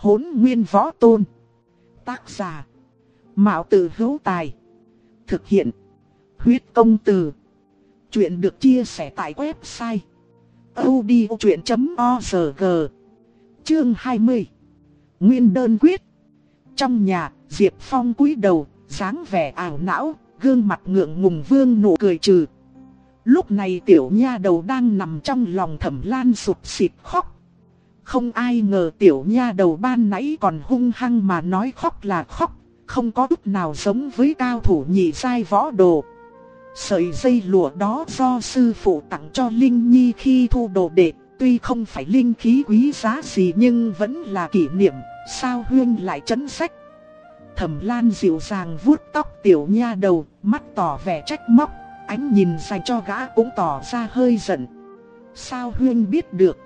hỗn nguyên võ tôn. Tác giả. Mạo tử hữu tài. Thực hiện. Huyết công từ. Chuyện được chia sẻ tại website. odchuyện.org Chương 20 Nguyên đơn quyết Trong nhà, Diệp Phong cúi đầu, dáng vẻ ảo não, gương mặt ngượng ngùng vương nụ cười trừ. Lúc này tiểu nha đầu đang nằm trong lòng thẩm lan sụt xịt khóc. Không ai ngờ tiểu nha đầu ban nãy còn hung hăng mà nói khóc là khóc, không có chút nào giống với cao thủ nhị sai võ đồ. Sợi dây lụa đó do sư phụ tặng cho Linh Nhi khi thu đồ đệ, tuy không phải linh khí quý giá gì nhưng vẫn là kỷ niệm, sao huyên lại chấn sách. Thẩm Lan dịu dàng vuốt tóc tiểu nha đầu, mắt tỏ vẻ trách móc, ánh nhìn dành cho gã cũng tỏ ra hơi giận. Sao huyên biết được?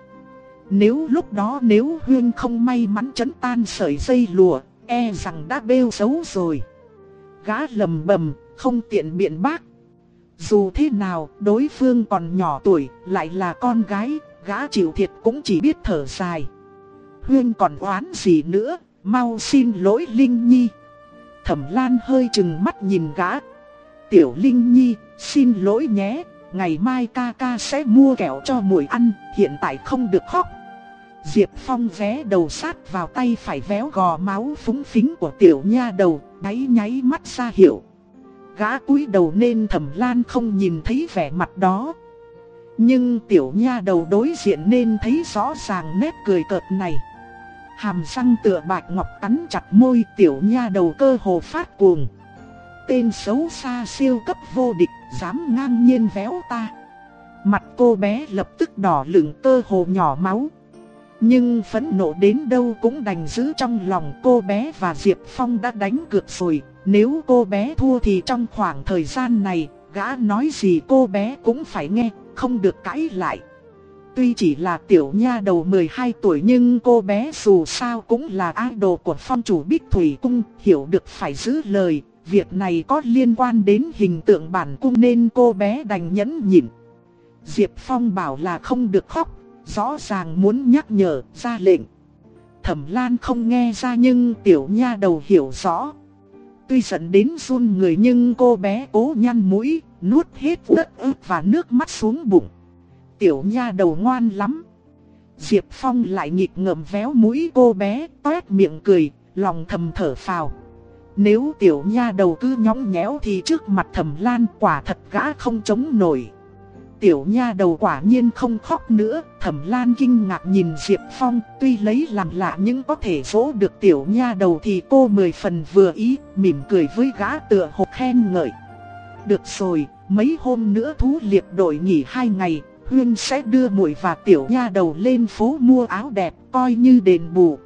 Nếu lúc đó nếu huyên không may mắn chấn tan sợi dây lụa, e rằng đã bêu xấu rồi. Gã lầm bầm, không tiện biện bác. Dù thế nào, đối phương còn nhỏ tuổi, lại là con gái, gã chịu thiệt cũng chỉ biết thở dài. Huyên còn oán gì nữa, mau xin lỗi Linh Nhi. Thẩm Lan hơi chừng mắt nhìn gã. Tiểu Linh Nhi, xin lỗi nhé, ngày mai ca ca sẽ mua kẹo cho muội ăn, hiện tại không được khóc. Diệp Phong vé đầu sát vào tay phải véo gò máu phúng phính của tiểu nha đầu, đáy nháy mắt ra hiệu. Gã cúi đầu nên thẩm lan không nhìn thấy vẻ mặt đó. Nhưng tiểu nha đầu đối diện nên thấy rõ ràng nét cười cợt này. Hàm răng tựa bạch ngọc cắn chặt môi tiểu nha đầu cơ hồ phát cuồng. Tên xấu xa siêu cấp vô địch, dám ngang nhiên véo ta. Mặt cô bé lập tức đỏ lửng cơ hồ nhỏ máu. Nhưng phẫn nộ đến đâu cũng đành giữ trong lòng cô bé và Diệp Phong đã đánh cược rồi. Nếu cô bé thua thì trong khoảng thời gian này, gã nói gì cô bé cũng phải nghe, không được cãi lại. Tuy chỉ là tiểu nha đầu 12 tuổi nhưng cô bé dù sao cũng là idol của phong chủ Bích Thủy Cung, hiểu được phải giữ lời. Việc này có liên quan đến hình tượng bản cung nên cô bé đành nhẫn nhịn. Diệp Phong bảo là không được khóc, rõ ràng muốn nhắc nhở, ra lệnh. Thẩm Lan không nghe ra nhưng tiểu nha đầu hiểu rõ. Tuy giận đến run người nhưng cô bé cố nhăn mũi, nuốt hết đất ướt và nước mắt xuống bụng. Tiểu nha đầu ngoan lắm. Diệp Phong lại nhịp ngậm véo mũi cô bé, toét miệng cười, lòng thầm thở phào. Nếu tiểu nha đầu cứ nhõng nhẽo thì trước mặt thẩm lan quả thật gã không chống nổi tiểu nha đầu quả nhiên không khóc nữa, thẩm lan kinh ngạc nhìn Diệp Phong, tuy lấy làm lạ nhưng có thể vỗ được tiểu nha đầu thì cô mười phần vừa ý, mỉm cười với gã tựa hộp khen ngợi. Được rồi, mấy hôm nữa thú liệp đội nghỉ hai ngày, Huyên sẽ đưa muội và tiểu nha đầu lên phố mua áo đẹp, coi như đền bù.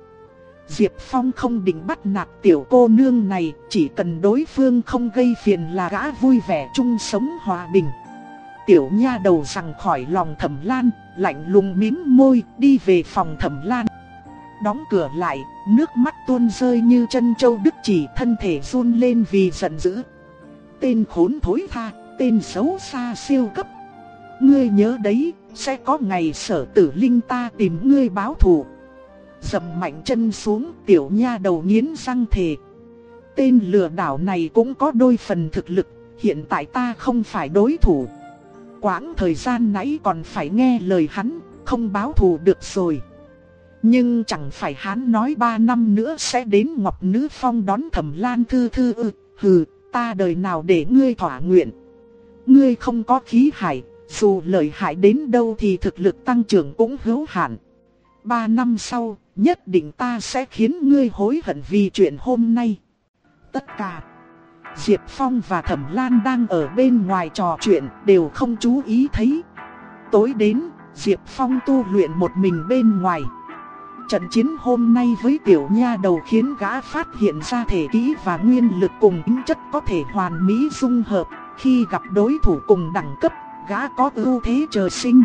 Diệp Phong không định bắt nạt tiểu cô nương này, chỉ cần đối phương không gây phiền là gã vui vẻ chung sống hòa bình tiểu nha đầu rằng khỏi lòng thẩm lan, lạnh lùng mím môi đi về phòng thẩm lan. Đóng cửa lại, nước mắt tuôn rơi như chân châu đức chỉ thân thể run lên vì giận dữ. Tên khốn thối tha, tên xấu xa siêu cấp. Ngươi nhớ đấy, sẽ có ngày sở tử linh ta tìm ngươi báo thù. Dầm mạnh chân xuống, tiểu nha đầu nghiến răng thề. Tên lừa đảo này cũng có đôi phần thực lực, hiện tại ta không phải đối thủ. Quãng thời gian nãy còn phải nghe lời hắn, không báo thù được rồi. Nhưng chẳng phải hắn nói ba năm nữa sẽ đến Ngọc Nữ Phong đón thẩm lan thư thư ư, hừ, ta đời nào để ngươi thỏa nguyện. Ngươi không có khí hải, dù lợi hại đến đâu thì thực lực tăng trưởng cũng hữu hạn. Ba năm sau, nhất định ta sẽ khiến ngươi hối hận vì chuyện hôm nay. Tất cả Diệp Phong và Thẩm Lan đang ở bên ngoài trò chuyện đều không chú ý thấy. Tối đến, Diệp Phong tu luyện một mình bên ngoài. Trận chiến hôm nay với tiểu nha đầu khiến gã phát hiện ra thể kỹ và nguyên lực cùng tính chất có thể hoàn mỹ dung hợp. Khi gặp đối thủ cùng đẳng cấp, gã có ưu thế trời sinh.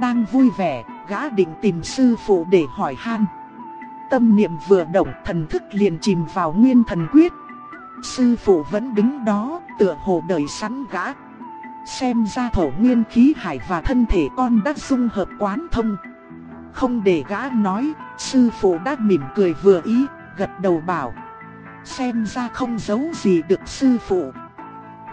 Đang vui vẻ, gã định tìm sư phụ để hỏi han. Tâm niệm vừa động thần thức liền chìm vào nguyên thần quyết Sư phụ vẫn đứng đó, tựa hồ đợi sẵn gã. Xem ra thổ nguyên khí hải và thân thể con đã dung hợp quán thông. không để gã nói, sư phụ đã mỉm cười vừa ý, gật đầu bảo. Xem ra không giấu gì được sư phụ.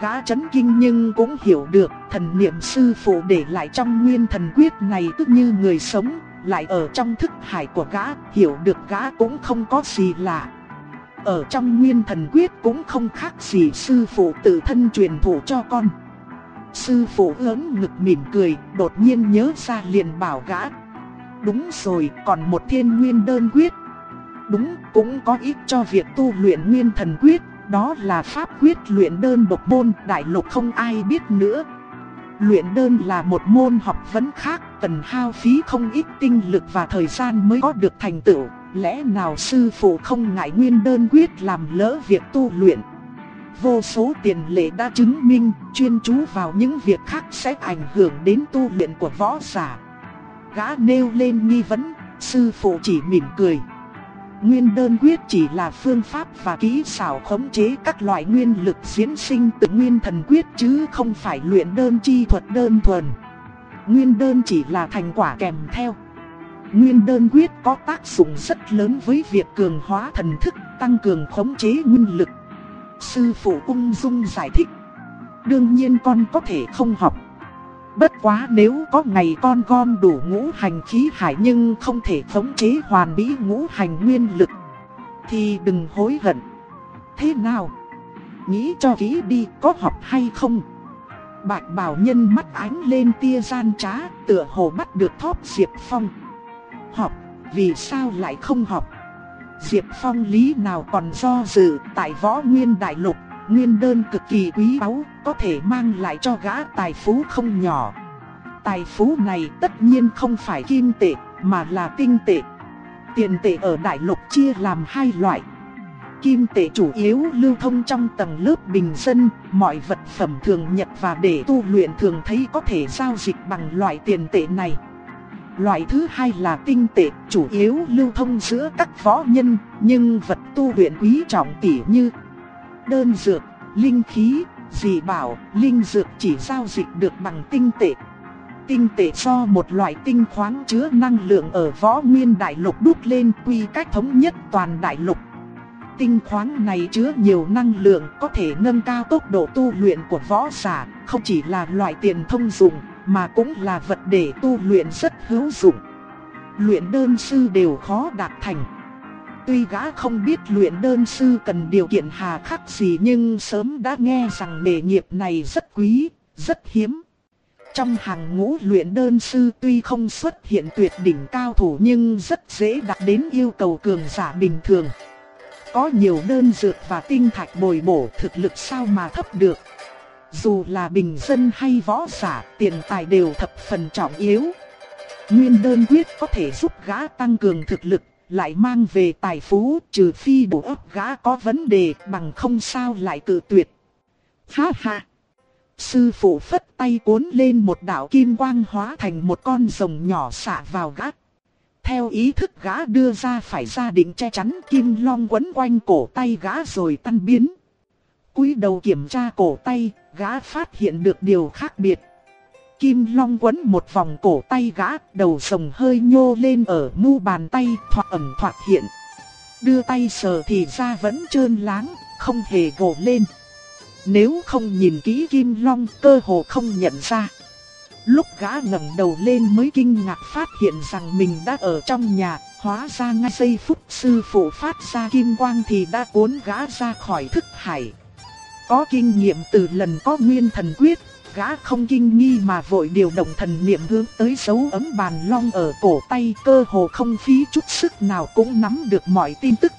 Gã chấn kinh nhưng cũng hiểu được thần niệm sư phụ để lại trong nguyên thần quyết này cứ như người sống, lại ở trong thức hải của gã, hiểu được gã cũng không có gì lạ. Ở trong nguyên thần quyết cũng không khác gì sư phụ tự thân truyền thụ cho con. Sư phụ lớn ngực mỉm cười, đột nhiên nhớ ra liền bảo gã. Đúng rồi, còn một thiên nguyên đơn quyết. Đúng, cũng có ít cho việc tu luyện nguyên thần quyết, đó là pháp quyết luyện đơn độc môn, đại lục không ai biết nữa. Luyện đơn là một môn học vấn khác, cần hao phí không ít tinh lực và thời gian mới có được thành tựu. Lẽ nào sư phụ không ngại nguyên đơn quyết làm lỡ việc tu luyện? Vô số tiền lệ đã chứng minh, chuyên chú vào những việc khác sẽ ảnh hưởng đến tu luyện của võ giả. Gã nêu lên nghi vấn, sư phụ chỉ mỉm cười. Nguyên đơn quyết chỉ là phương pháp và kỹ xảo khống chế các loại nguyên lực diễn sinh từ nguyên thần quyết chứ không phải luyện đơn chi thuật đơn thuần. Nguyên đơn chỉ là thành quả kèm theo. Nguyên đơn quyết có tác dụng rất lớn với việc cường hóa thần thức, tăng cường khống chế nguyên lực. Sư phụ ung dung giải thích. Đương nhiên con có thể không học. Bất quá nếu có ngày con gom đủ ngũ hành khí hải nhưng không thể khống chế hoàn mỹ ngũ hành nguyên lực Thì đừng hối hận Thế nào? Nghĩ cho kỹ đi có học hay không? Bạch bảo nhân mắt ánh lên tia gian trá tựa hồ bắt được thóp Diệp Phong Học, vì sao lại không học? Diệp Phong lý nào còn do dự tại võ nguyên đại lục nguyên đơn cực kỳ quý báu, có thể mang lại cho gã tài phú không nhỏ. Tài phú này tất nhiên không phải kim tệ, mà là tinh tệ. Tiền tệ ở đại lục chia làm hai loại. Kim tệ chủ yếu lưu thông trong tầng lớp bình dân, mọi vật phẩm thường nhật và để tu luyện thường thấy có thể giao dịch bằng loại tiền tệ này. Loại thứ hai là tinh tệ, chủ yếu lưu thông giữa các võ nhân, nhưng vật tu luyện quý trọng tỉ như đơn dược, linh khí, dị bảo, linh dược chỉ giao dịch được bằng tinh tệ. Tinh tệ do một loại tinh khoáng chứa năng lượng ở võ nguyên đại lục đúc lên quy cách thống nhất toàn đại lục. Tinh khoáng này chứa nhiều năng lượng có thể nâng cao tốc độ tu luyện của võ giả, không chỉ là loại tiền thông dụng, mà cũng là vật để tu luyện rất hữu dụng. Luyện đơn sư đều khó đạt thành. Tuy gã không biết luyện đơn sư cần điều kiện hà khắc gì nhưng sớm đã nghe rằng nghề nghiệp này rất quý, rất hiếm. Trong hàng ngũ luyện đơn sư tuy không xuất hiện tuyệt đỉnh cao thủ nhưng rất dễ đạt đến yêu cầu cường giả bình thường. Có nhiều đơn dược và tinh thạch bồi bổ thực lực sao mà thấp được. Dù là bình dân hay võ giả tiền tài đều thập phần trọng yếu. Nguyên đơn quyết có thể giúp gã tăng cường thực lực lại mang về tài phú trừ phi bộ ấp gã có vấn đề bằng không sao lại cự tuyệt. Ha ha! Sư phụ phất tay cuốn lên một đạo kim quang hóa thành một con rồng nhỏ xả vào gã. Theo ý thức gã đưa ra phải ra định che chắn kim long quấn quanh cổ tay gã rồi tan biến. cúi đầu kiểm tra cổ tay, gã phát hiện được điều khác biệt. Kim long quấn một vòng cổ tay gã, đầu rồng hơi nhô lên ở mu bàn tay thoạt ẩn thoạt hiện. Đưa tay sờ thì da vẫn trơn láng, không hề gồ lên. Nếu không nhìn kỹ kim long cơ hồ không nhận ra. Lúc gã ngẩng đầu lên mới kinh ngạc phát hiện rằng mình đã ở trong nhà, hóa ra ngay giây phút sư phụ phát ra kim quang thì đã cuốn gã ra khỏi thức hải. Có kinh nghiệm từ lần có nguyên thần quyết, gã không kinh nghi mà vội điều động thần niệm hướng tới dấu ấm bàn long ở cổ tay cơ hồ không phí chút sức nào cũng nắm được mọi tin tức.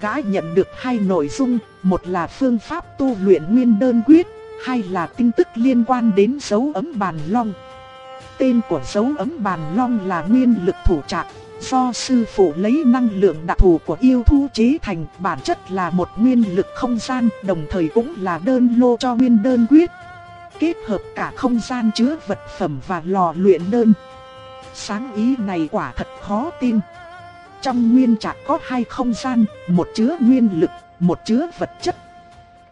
Gã nhận được hai nội dung, một là phương pháp tu luyện nguyên đơn quyết, hai là tin tức liên quan đến dấu ấm bàn long. Tên của dấu ấm bàn long là nguyên lực thủ trạng do sư phụ lấy năng lượng đặc thù của yêu thú chế thành bản chất là một nguyên lực không gian, đồng thời cũng là đơn lô cho nguyên đơn quyết kết hợp cả không gian chứa vật phẩm và lò luyện đơn. Sáng ý này quả thật khó tin. Trong nguyên trạc có hai không gian, một chứa nguyên lực, một chứa vật chất.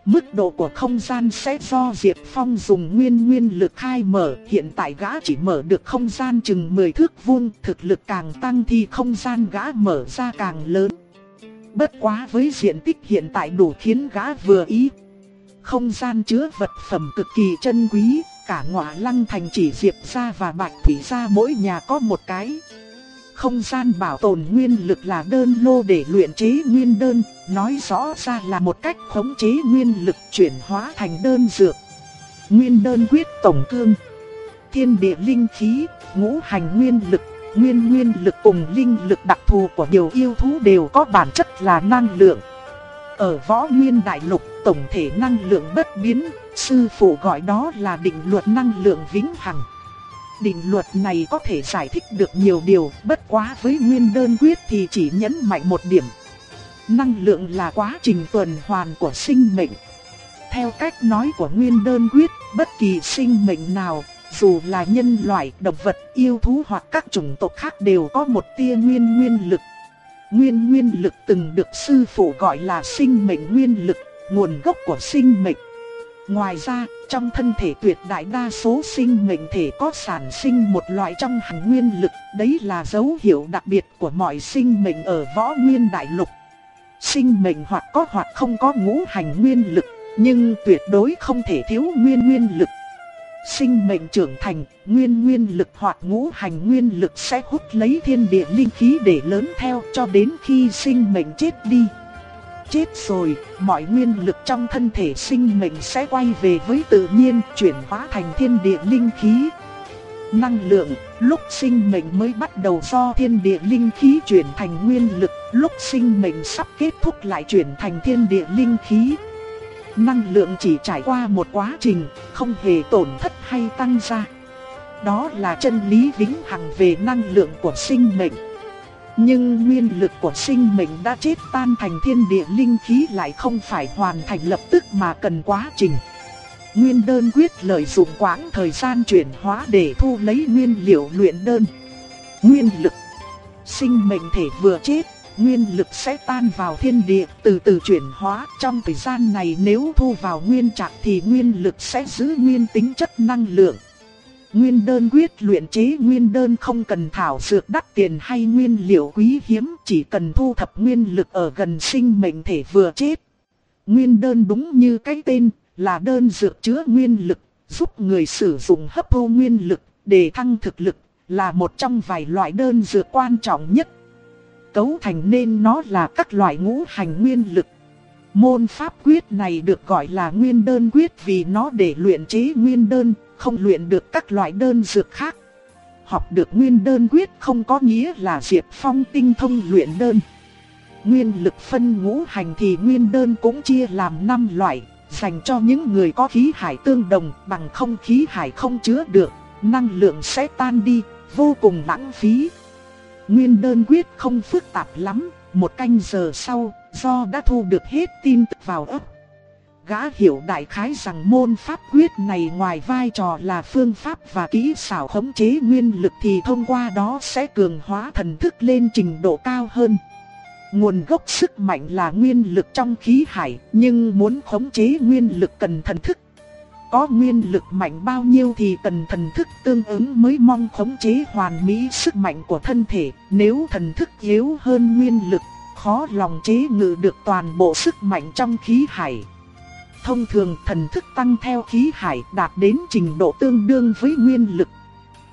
Mức độ của không gian sẽ do Diệp Phong dùng nguyên nguyên lực khai mở, hiện tại gã chỉ mở được không gian chừng 10 thước vuông, thực lực càng tăng thì không gian gã mở ra càng lớn. Bất quá với diện tích hiện tại đủ khiến gã vừa ý. Không gian chứa vật phẩm cực kỳ chân quý, cả ngọa lăng thành chỉ Diệp ra và Bạch Thủy ra mỗi nhà có một cái. Không gian bảo tồn nguyên lực là đơn lô để luyện chế nguyên đơn, nói rõ ra là một cách khống chế nguyên lực chuyển hóa thành đơn dược. Nguyên đơn quyết tổng cương, thiên địa linh khí, ngũ hành nguyên lực, nguyên nguyên lực cùng linh lực đặc thù của điều yêu thú đều có bản chất là năng lượng. Ở võ nguyên đại lục, tổng thể năng lượng bất biến, sư phụ gọi đó là định luật năng lượng vĩnh hằng. Định luật này có thể giải thích được nhiều điều, bất quá với nguyên đơn quyết thì chỉ nhấn mạnh một điểm. Năng lượng là quá trình tuần hoàn của sinh mệnh. Theo cách nói của nguyên đơn quyết, bất kỳ sinh mệnh nào, dù là nhân loại, động vật, yêu thú hoặc các chủng tộc khác đều có một tia nguyên nguyên lực. Nguyên nguyên lực từng được sư phụ gọi là sinh mệnh nguyên lực, nguồn gốc của sinh mệnh. Ngoài ra, trong thân thể tuyệt đại đa số sinh mệnh thể có sản sinh một loại trong hành nguyên lực, đấy là dấu hiệu đặc biệt của mọi sinh mệnh ở võ nguyên đại lục. Sinh mệnh hoặc có hoặc không có ngũ hành nguyên lực, nhưng tuyệt đối không thể thiếu nguyên nguyên lực. Sinh mệnh trưởng thành, nguyên nguyên lực hoặc ngũ hành nguyên lực sẽ hút lấy thiên địa linh khí để lớn theo cho đến khi sinh mệnh chết đi chết rồi, mọi nguyên lực trong thân thể sinh mệnh sẽ quay về với tự nhiên, chuyển hóa thành thiên địa linh khí. Năng lượng, lúc sinh mệnh mới bắt đầu do thiên địa linh khí chuyển thành nguyên lực, lúc sinh mệnh sắp kết thúc lại chuyển thành thiên địa linh khí. Năng lượng chỉ trải qua một quá trình, không hề tổn thất hay tăng ra. Đó là chân lý vĩnh hằng về năng lượng của sinh mệnh. Nhưng nguyên lực của sinh mệnh đã chết tan thành thiên địa linh khí lại không phải hoàn thành lập tức mà cần quá trình. Nguyên đơn quyết lợi dụng quãng thời gian chuyển hóa để thu lấy nguyên liệu luyện đơn. Nguyên lực Sinh mệnh thể vừa chết, nguyên lực sẽ tan vào thiên địa từ từ chuyển hóa. Trong thời gian này nếu thu vào nguyên trạng thì nguyên lực sẽ giữ nguyên tính chất năng lượng. Nguyên đơn quyết luyện chế nguyên đơn không cần thảo dược đắt tiền hay nguyên liệu quý hiếm, chỉ cần thu thập nguyên lực ở gần sinh mệnh thể vừa chết. Nguyên đơn đúng như cái tên, là đơn dược chứa nguyên lực, giúp người sử dụng hấp thu nguyên lực để thăng thực lực, là một trong vài loại đơn dược quan trọng nhất. Cấu thành nên nó là các loại ngũ hành nguyên lực. Môn pháp quyết này được gọi là nguyên đơn quyết vì nó để luyện chế nguyên đơn, không luyện được các loại đơn dược khác. Học được nguyên đơn quyết không có nghĩa là Diệp Phong tinh thông luyện đơn. Nguyên lực phân ngũ hành thì nguyên đơn cũng chia làm 5 loại, dành cho những người có khí hải tương đồng bằng không khí hải không chứa được, năng lượng sẽ tan đi, vô cùng lãng phí. Nguyên đơn quyết không phức tạp lắm, một canh giờ sau, do đã thu được hết tin tức vào ấp Gã hiểu đại khái rằng môn pháp quyết này ngoài vai trò là phương pháp và kỹ xảo khống chế nguyên lực thì thông qua đó sẽ cường hóa thần thức lên trình độ cao hơn. Nguồn gốc sức mạnh là nguyên lực trong khí hải, nhưng muốn khống chế nguyên lực cần thần thức. Có nguyên lực mạnh bao nhiêu thì cần thần thức tương ứng mới mong khống chế hoàn mỹ sức mạnh của thân thể, nếu thần thức yếu hơn nguyên lực, khó lòng chế ngự được toàn bộ sức mạnh trong khí hải. Thông thường thần thức tăng theo khí hải đạt đến trình độ tương đương với nguyên lực.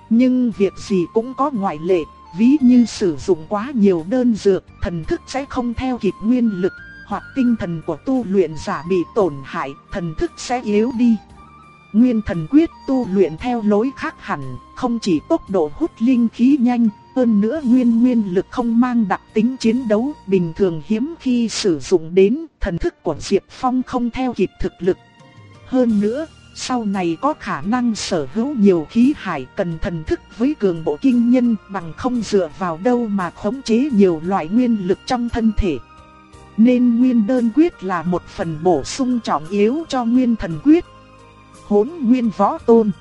Nhưng việc gì cũng có ngoại lệ, ví như sử dụng quá nhiều đơn dược, thần thức sẽ không theo kịp nguyên lực, hoặc tinh thần của tu luyện giả bị tổn hại, thần thức sẽ yếu đi. Nguyên thần quyết tu luyện theo lối khác hẳn, không chỉ tốc độ hút linh khí nhanh, hơn nữa nguyên nguyên lực không mang đặc tính chiến đấu, bình thường hiếm khi sử dụng đến, thần thức của Diệp Phong không theo kịp thực lực. Hơn nữa, sau này có khả năng sở hữu nhiều khí hải cần thần thức với cường bộ kinh nhân bằng không dựa vào đâu mà khống chế nhiều loại nguyên lực trong thân thể. Nên nguyên đơn quyết là một phần bổ sung trọng yếu cho nguyên thần quyết. Hốn nguyên võ tôn.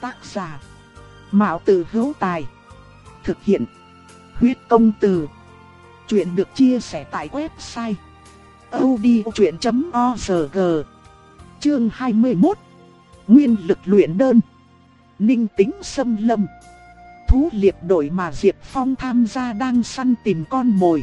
Tác giả. Mạo tử hữu tài. Thực hiện. Huyết công từ. Chuyện được chia sẻ tại website odchuyện.org Chương 21 Nguyên lực luyện đơn. Ninh tính xâm lâm. Thú liệp đội mà Diệp Phong tham gia đang săn tìm con mồi.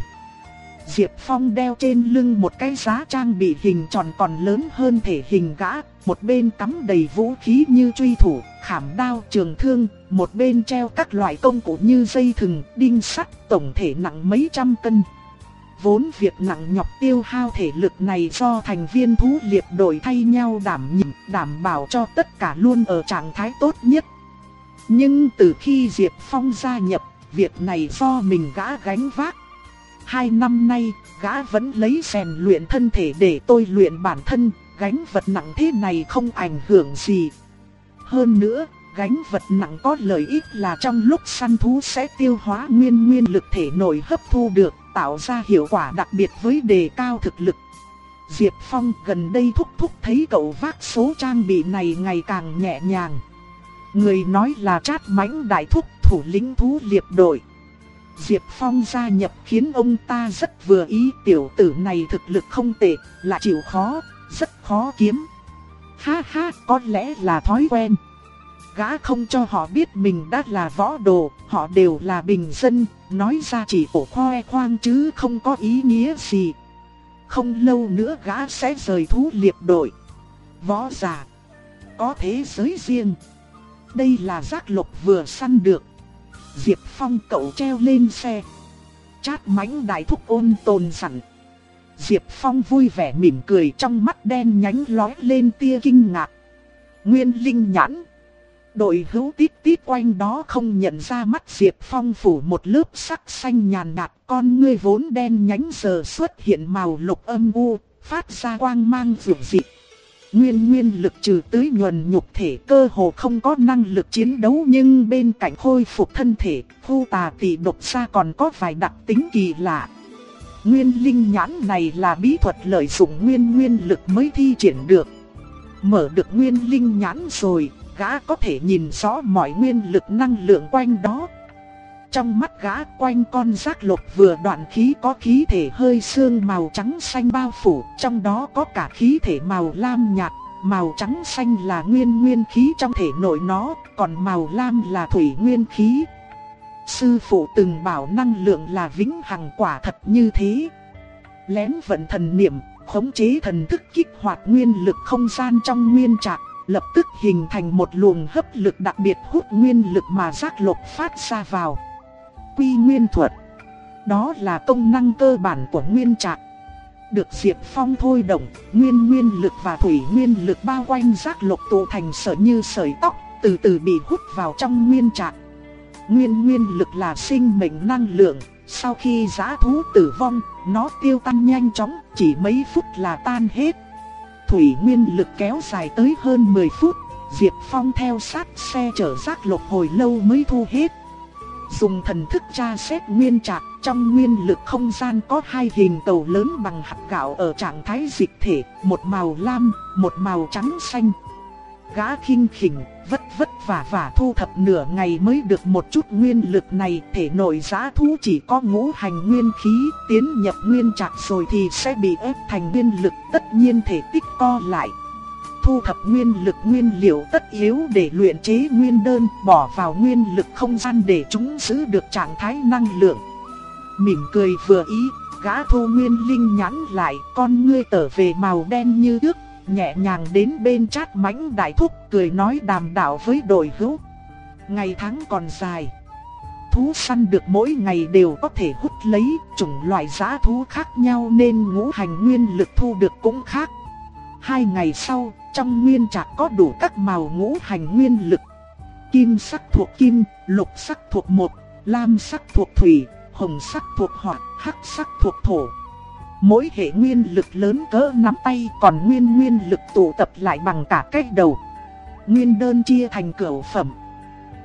Diệp Phong đeo trên lưng một cái giá trang bị hình tròn còn lớn hơn thể hình gã Một bên cắm đầy vũ khí như truy thủ, khảm đao, trường thương Một bên treo các loại công cụ như dây thừng, đinh sắt, tổng thể nặng mấy trăm cân Vốn việc nặng nhọc tiêu hao thể lực này do thành viên thú liệp đổi thay nhau đảm nhiệm, đảm bảo cho tất cả luôn ở trạng thái tốt nhất. Nhưng từ khi Diệp Phong gia nhập, việc này do mình gã gánh vác. Hai năm nay, gã vẫn lấy rèn luyện thân thể để tôi luyện bản thân, gánh vật nặng thế này không ảnh hưởng gì. Hơn nữa, gánh vật nặng có lợi ích là trong lúc săn thú sẽ tiêu hóa nguyên nguyên lực thể nội hấp thu được, tạo ra hiệu quả đặc biệt với đề cao thực lực. Diệp Phong gần đây thúc thúc thấy cậu vác số trang bị này ngày càng nhẹ nhàng. Người nói là chát mãnh đại thúc thủ lĩnh thú liệp đội. Diệp Phong gia nhập khiến ông ta rất vừa ý tiểu tử này thực lực không tệ, là chịu khó, rất khó kiếm. Ha ha, có lẽ là thói quen. Gã không cho họ biết mình đã là võ đồ, họ đều là bình dân, nói ra chỉ ổ khoe khoang chứ không có ý nghĩa gì. Không lâu nữa gã sẽ rời thú liệp đội. Võ giả, có thế giới riêng. Đây là giác lục vừa săn được. Diệp Phong cậu treo lên xe. Chát mánh đại thúc ôn tồn sẵn. Diệp Phong vui vẻ mỉm cười trong mắt đen nhánh lói lên tia kinh ngạc. Nguyên linh nhãn. Đội hữu tít tít quanh đó không nhận ra mắt Diệp Phong phủ một lớp sắc xanh nhàn nhạt con ngươi vốn đen nhánh giờ xuất hiện màu lục âm u, phát ra quang mang rực dị. Nguyên nguyên lực trừ tưới nhuần nhục thể cơ hồ không có năng lực chiến đấu nhưng bên cạnh khôi phục thân thể, khu tà tỷ độc xa còn có vài đặc tính kỳ lạ. Nguyên linh nhãn này là bí thuật lợi dụng nguyên nguyên lực mới thi triển được. Mở được nguyên linh nhãn rồi, gã có thể nhìn rõ mọi nguyên lực năng lượng quanh đó. Trong mắt gã quanh con giác lục vừa đoạn khí có khí thể hơi xương màu trắng xanh bao phủ, trong đó có cả khí thể màu lam nhạt, màu trắng xanh là nguyên nguyên khí trong thể nội nó, còn màu lam là thủy nguyên khí. Sư phụ từng bảo năng lượng là vĩnh hằng quả thật như thế. Lén vận thần niệm, khống chế thần thức kích hoạt nguyên lực không gian trong nguyên trạc, lập tức hình thành một luồng hấp lực đặc biệt hút nguyên lực mà giác lục phát ra vào. Quy nguyên thuật. Đó là công năng cơ bản của nguyên trạng. Được Diệp Phong thôi động, nguyên nguyên lực và thủy nguyên lực bao quanh giác lục tụ thành sợi như sợi tóc, từ từ bị hút vào trong nguyên trạng. Nguyên nguyên lực là sinh mệnh năng lượng, sau khi giã thú tử vong, nó tiêu tan nhanh chóng, chỉ mấy phút là tan hết. Thủy nguyên lực kéo dài tới hơn 10 phút, Diệp Phong theo sát xe chở rác lục hồi lâu mới thu hết. Dùng thần thức tra xét nguyên trạc, trong nguyên lực không gian có hai hình cầu lớn bằng hạt gạo ở trạng thái dịch thể, một màu lam, một màu trắng xanh. Gã khinh khỉnh, vất vất vả vả thu thập nửa ngày mới được một chút nguyên lực này, thể nội giá thú chỉ có ngũ hành nguyên khí, tiến nhập nguyên trạc rồi thì sẽ bị ép thành nguyên lực, tất nhiên thể tích co lại. Thu thập nguyên lực nguyên liệu tất yếu để luyện chế nguyên đơn, bỏ vào nguyên lực không gian để chúng giữ được trạng thái năng lượng. Mỉm cười vừa ý, gã thu nguyên linh nhắn lại, con ngươi tở về màu đen như trước nhẹ nhàng đến bên chát mánh đại thúc cười nói đàm đạo với đội hữu. Ngày tháng còn dài. Thú săn được mỗi ngày đều có thể hút lấy chủng loại giá thú khác nhau nên ngũ hành nguyên lực thu được cũng khác. Hai ngày sau, trong nguyên trạc có đủ các màu ngũ hành nguyên lực. Kim sắc thuộc kim, lục sắc thuộc một, lam sắc thuộc thủy, hồng sắc thuộc hỏa, hắc sắc thuộc thổ. Mỗi hệ nguyên lực lớn cỡ nắm tay còn nguyên nguyên lực tụ tập lại bằng cả cái đầu. Nguyên đơn chia thành cửu phẩm.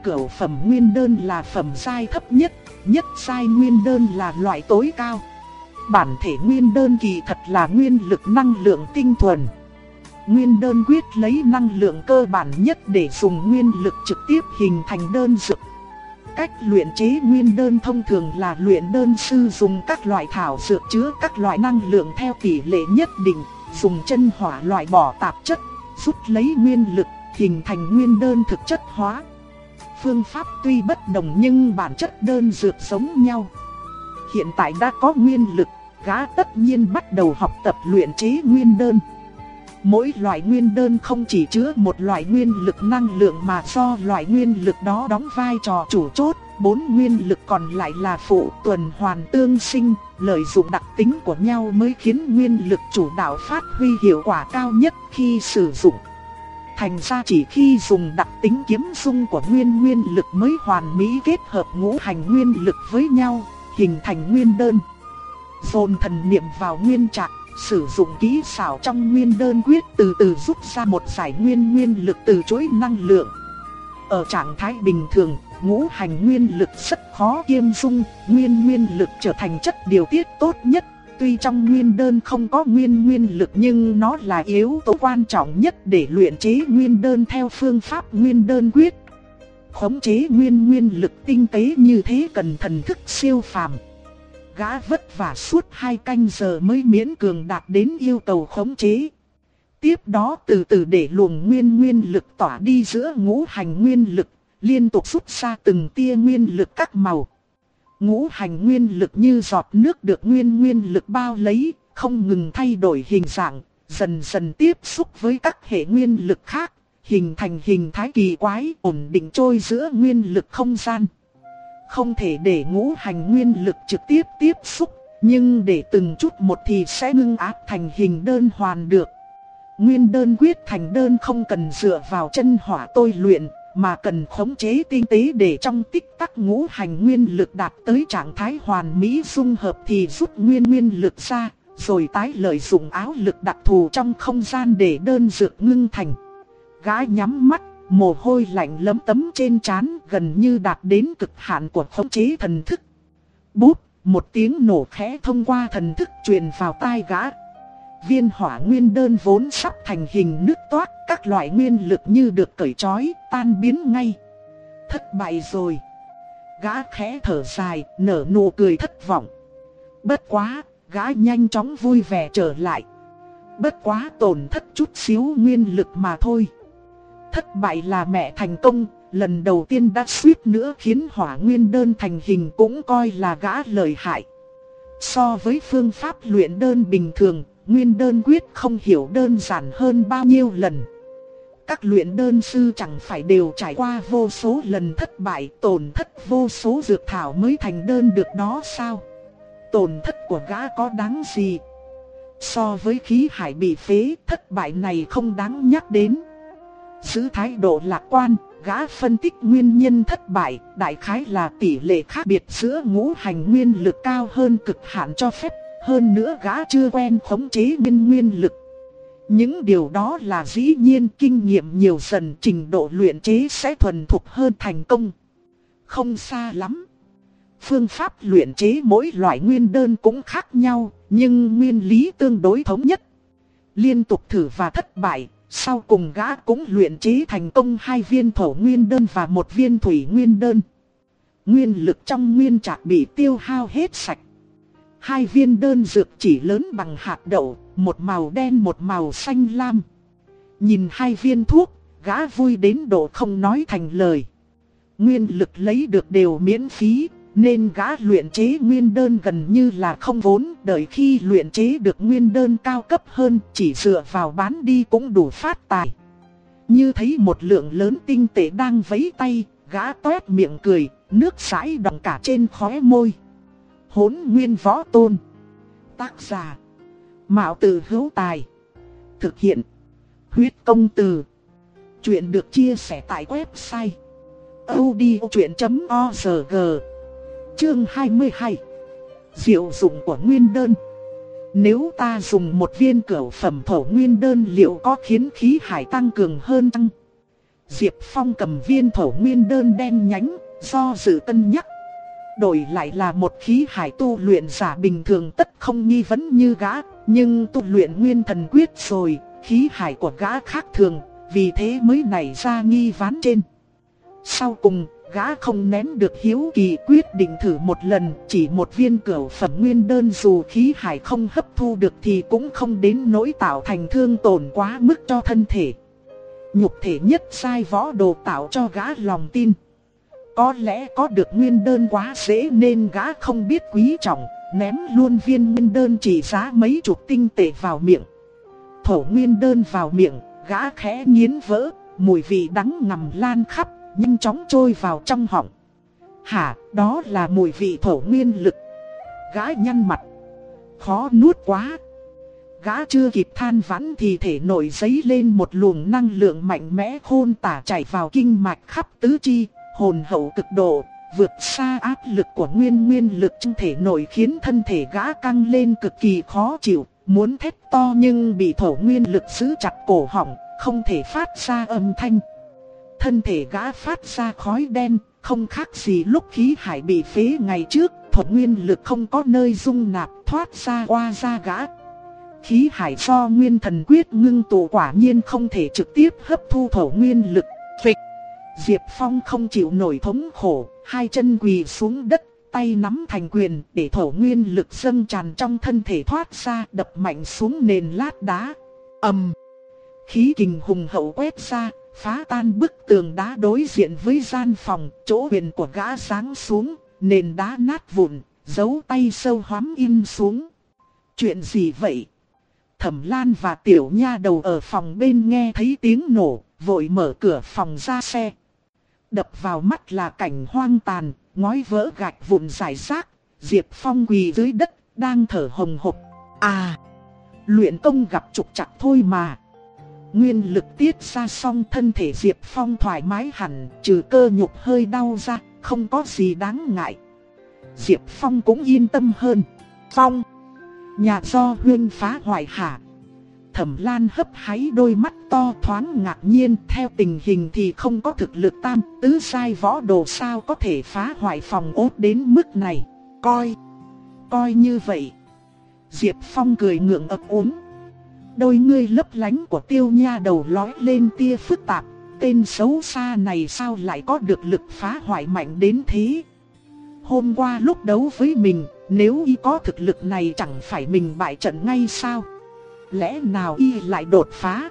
Cửu phẩm nguyên đơn là phẩm sai thấp nhất, nhất sai nguyên đơn là loại tối cao. Bản thể nguyên đơn kỳ thật là nguyên lực năng lượng tinh thuần. Nguyên đơn quyết lấy năng lượng cơ bản nhất để dùng nguyên lực trực tiếp hình thành đơn dược. Cách luyện chế nguyên đơn thông thường là luyện đơn sư dùng các loại thảo dược chứa các loại năng lượng theo tỷ lệ nhất định, dùng chân hỏa loại bỏ tạp chất, rút lấy nguyên lực, hình thành nguyên đơn thực chất hóa. Phương pháp tuy bất đồng nhưng bản chất đơn dược giống nhau. Hiện tại đã có nguyên lực, gã tất nhiên bắt đầu học tập luyện chế nguyên đơn. Mỗi loại nguyên đơn không chỉ chứa một loại nguyên lực năng lượng mà do loại nguyên lực đó đóng vai trò chủ chốt, bốn nguyên lực còn lại là phụ tuần hoàn tương sinh, lợi dụng đặc tính của nhau mới khiến nguyên lực chủ đạo phát huy hiệu quả cao nhất khi sử dụng. Thành ra chỉ khi dùng đặc tính kiếm dung của nguyên nguyên lực mới hoàn mỹ kết hợp ngũ hành nguyên lực với nhau, hình thành nguyên đơn. Dồn thần niệm vào nguyên trạng sử dụng kỹ xảo trong nguyên đơn quyết từ từ rút ra một giải nguyên nguyên lực từ chuỗi năng lượng. Ở trạng thái bình thường, ngũ hành nguyên lực rất khó kiêm dung, nguyên nguyên lực trở thành chất điều tiết tốt nhất. Tuy trong nguyên đơn không có nguyên nguyên lực nhưng nó là yếu tố quan trọng nhất để luyện chế nguyên đơn theo phương pháp nguyên đơn quyết. Khống chế nguyên nguyên lực tinh tế như thế cần thần thức siêu phàm gã vất vả suốt hai canh giờ mới miễn cường đạt đến yêu cầu khống chế. Tiếp đó từ từ để luồng nguyên nguyên lực tỏa đi giữa ngũ hành nguyên lực, liên tục rút ra từng tia nguyên lực các màu. Ngũ hành nguyên lực như giọt nước được nguyên nguyên lực bao lấy, không ngừng thay đổi hình dạng, dần dần tiếp xúc với các hệ nguyên lực khác, hình thành hình thái kỳ quái ổn định trôi giữa nguyên lực không gian. Không thể để ngũ hành nguyên lực trực tiếp tiếp xúc, nhưng để từng chút một thì sẽ ngưng áp thành hình đơn hoàn được. Nguyên đơn quyết thành đơn không cần dựa vào chân hỏa tôi luyện, mà cần khống chế tinh tế để trong tích tắc ngũ hành nguyên lực đạt tới trạng thái hoàn mỹ dung hợp thì rút nguyên nguyên lực ra, rồi tái lợi dụng áo lực đặc thù trong không gian để đơn dược ngưng thành. Gái nhắm mắt Mồ hôi lạnh lấm tấm trên trán gần như đạt đến cực hạn của khống chế thần thức. Bút, một tiếng nổ khẽ thông qua thần thức truyền vào tai gã. Viên hỏa nguyên đơn vốn sắp thành hình nước toát, các loại nguyên lực như được cởi trói, tan biến ngay. Thất bại rồi. Gã khẽ thở dài, nở nụ cười thất vọng. Bất quá, gã nhanh chóng vui vẻ trở lại. Bất quá tổn thất chút xíu nguyên lực mà thôi. Thất bại là mẹ thành công, lần đầu tiên đã suýt nữa khiến hỏa nguyên đơn thành hình cũng coi là gã lợi hại. So với phương pháp luyện đơn bình thường, nguyên đơn quyết không hiểu đơn giản hơn bao nhiêu lần. Các luyện đơn sư chẳng phải đều trải qua vô số lần thất bại, tổn thất vô số dược thảo mới thành đơn được đó sao? Tổn thất của gã có đáng gì? So với khí hải bị phế, thất bại này không đáng nhắc đến. Giữ thái độ lạc quan, gã phân tích nguyên nhân thất bại, đại khái là tỷ lệ khác biệt giữa ngũ hành nguyên lực cao hơn cực hạn cho phép, hơn nữa gã chưa quen khống chế nguyên nguyên lực. Những điều đó là dĩ nhiên kinh nghiệm nhiều dần trình độ luyện chế sẽ thuần thục hơn thành công. Không xa lắm. Phương pháp luyện chế mỗi loại nguyên đơn cũng khác nhau, nhưng nguyên lý tương đối thống nhất. Liên tục thử và thất bại, sau cùng gã cũng luyện chế thành công hai viên thổ nguyên đơn và một viên thủy nguyên đơn. Nguyên lực trong nguyên trạc bị tiêu hao hết sạch. Hai viên đơn dược chỉ lớn bằng hạt đậu, một màu đen một màu xanh lam. Nhìn hai viên thuốc, gã vui đến độ không nói thành lời. Nguyên lực lấy được đều miễn phí, nên gã luyện chế nguyên đơn gần như là không vốn, đợi khi luyện chế được nguyên đơn cao cấp hơn, chỉ dựa vào bán đi cũng đủ phát tài. Như thấy một lượng lớn tinh tế đang vấy tay, gã toét miệng cười, nước sãi đọng cả trên khóe môi. Hốn nguyên võ tôn. Tác giả. Mạo từ hữu tài. Thực hiện. Huyết công từ. Chuyện được chia sẻ tại website. odchuyện.org Chương 22 Diệu dụng của nguyên đơn. Nếu ta dùng một viên cửu phẩm thổ nguyên đơn liệu có khiến khí hải tăng cường hơn tăng Diệp Phong cầm viên thổ nguyên đơn đen nhánh, do dự cân nhắc. Đổi lại là một khí hải tu luyện giả bình thường tất không nghi vấn như gã Nhưng tu luyện nguyên thần quyết rồi, khí hải của gã khác thường Vì thế mới nảy ra nghi ván trên. Sau cùng, Gã không nén được hiếu kỳ quyết định thử một lần, chỉ một viên cửu phẩm nguyên đơn dù khí hải không hấp thu được thì cũng không đến nỗi tạo thành thương tổn quá mức cho thân thể. Nhục thể nhất sai võ đồ tạo cho gã lòng tin. Có lẽ có được nguyên đơn quá dễ nên gã không biết quý trọng, ném luôn viên nguyên đơn chỉ giá mấy chục tinh tệ vào miệng. Thổ nguyên đơn vào miệng, gã khẽ nghiến vỡ, mùi vị đắng ngầm lan khắp, nhanh chóng trôi vào trong họng. Hả, đó là mùi vị thổ nguyên lực. Gã nhăn mặt. Khó nuốt quá. Gã chưa kịp than vãn thì thể nổi giấy lên một luồng năng lượng mạnh mẽ khôn tả chảy vào kinh mạch khắp tứ chi, hồn hậu cực độ, vượt xa áp lực của nguyên nguyên lực trong thể nổi khiến thân thể gã căng lên cực kỳ khó chịu, muốn thét to nhưng bị thổ nguyên lực giữ chặt cổ họng, không thể phát ra âm thanh. Thân thể gã phát ra khói đen, không khác gì lúc khí hải bị phế ngày trước, thổ nguyên lực không có nơi dung nạp thoát ra qua da gã. Khí hải do nguyên thần quyết ngưng tụ quả nhiên không thể trực tiếp hấp thu thổ nguyên lực. Phịch! Diệp Phong không chịu nổi thống khổ, hai chân quỳ xuống đất, tay nắm thành quyền để thổ nguyên lực dâng tràn trong thân thể thoát ra đập mạnh xuống nền lát đá. ầm, Khí kình hùng hậu quét ra, phá tan bức tường đá đối diện với gian phòng, chỗ huyền của gã sáng xuống, nền đá nát vụn, dấu tay sâu hoắm in xuống. Chuyện gì vậy? Thẩm Lan và Tiểu Nha đầu ở phòng bên nghe thấy tiếng nổ, vội mở cửa phòng ra xe. Đập vào mắt là cảnh hoang tàn, ngói vỡ gạch vụn rải rác, Diệp Phong quỳ dưới đất, đang thở hồng hộc. À, luyện công gặp trục chặt thôi mà. Nguyên lực tiết ra xong thân thể Diệp Phong thoải mái hẳn, trừ cơ nhục hơi đau ra, không có gì đáng ngại. Diệp Phong cũng yên tâm hơn. Phong, nhà do huyên phá hoại hả? Thẩm Lan hấp háy đôi mắt to thoáng ngạc nhiên theo tình hình thì không có thực lực tam tứ sai võ đồ sao có thể phá hoại phòng ốt đến mức này. Coi, coi như vậy. Diệp Phong cười ngượng ấp úng. Đôi ngươi lấp lánh của tiêu nha đầu lói lên tia phức tạp. Tên xấu xa này sao lại có được lực phá hoại mạnh đến thế? Hôm qua lúc đấu với mình, nếu y có thực lực này chẳng phải mình bại trận ngay sao? Lẽ nào y lại đột phá?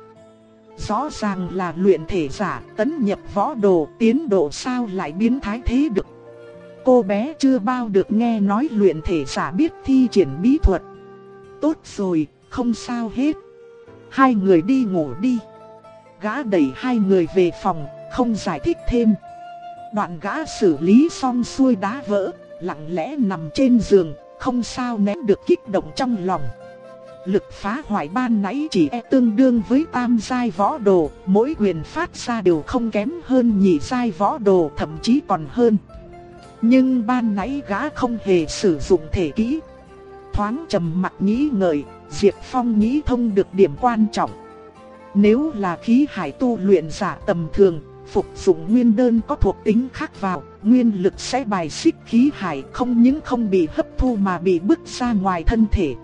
Rõ ràng là luyện thể giả, tấn nhập võ đồ, tiến độ sao lại biến thái thế được? Cô bé chưa bao được nghe nói luyện thể giả biết thi triển bí thuật. Tốt rồi, không sao hết. Hai người đi ngủ đi. Gã đẩy hai người về phòng, không giải thích thêm. Đoạn gã xử lý xong xuôi đá vỡ, lặng lẽ nằm trên giường, không sao nén được kích động trong lòng. Lực phá hoại ban nãy chỉ e tương đương với tam giai võ đồ, mỗi quyền phát ra đều không kém hơn nhị giai võ đồ, thậm chí còn hơn. Nhưng ban nãy gã không hề sử dụng thể kỹ. Thoáng trầm mặt nghĩ ngợi, Diệp Phong nghĩ thông được điểm quan trọng. Nếu là khí hải tu luyện giả tầm thường, phục dụng nguyên đơn có thuộc tính khác vào, nguyên lực sẽ bài xích khí hải không những không bị hấp thu mà bị bức ra ngoài thân thể.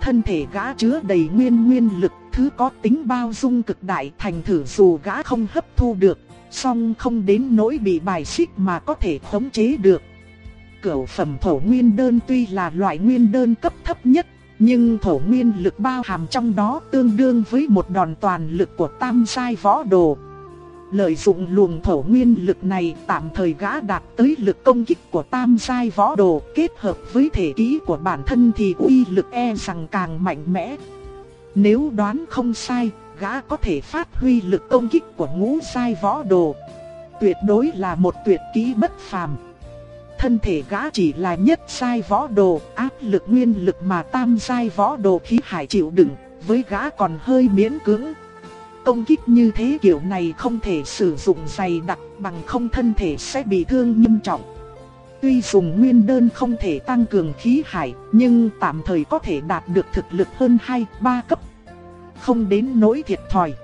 Thân thể gã chứa đầy nguyên nguyên lực, thứ có tính bao dung cực đại thành thử dù gã không hấp thu được, song không đến nỗi bị bài xích mà có thể khống chế được. Cửu phẩm thổ nguyên đơn tuy là loại nguyên đơn cấp thấp nhất, nhưng thổ nguyên lực bao hàm trong đó tương đương với một đòn toàn lực của tam sai võ đồ. Lợi dụng luồng thổ nguyên lực này tạm thời gã đạt tới lực công kích của tam sai võ đồ kết hợp với thể kỹ của bản thân thì uy lực e rằng càng mạnh mẽ. Nếu đoán không sai, gã có thể phát huy lực công kích của ngũ sai võ đồ. Tuyệt đối là một tuyệt kỹ bất phàm. Thân thể gã chỉ là nhất sai võ đồ, áp lực nguyên lực mà tam sai võ đồ khí hải chịu đựng, với gã còn hơi miễn cưỡng. Công kích như thế kiểu này không thể sử dụng dày đặc bằng không thân thể sẽ bị thương nghiêm trọng. Tuy dùng nguyên đơn không thể tăng cường khí hải, nhưng tạm thời có thể đạt được thực lực hơn 2-3 cấp. Không đến nỗi thiệt thòi.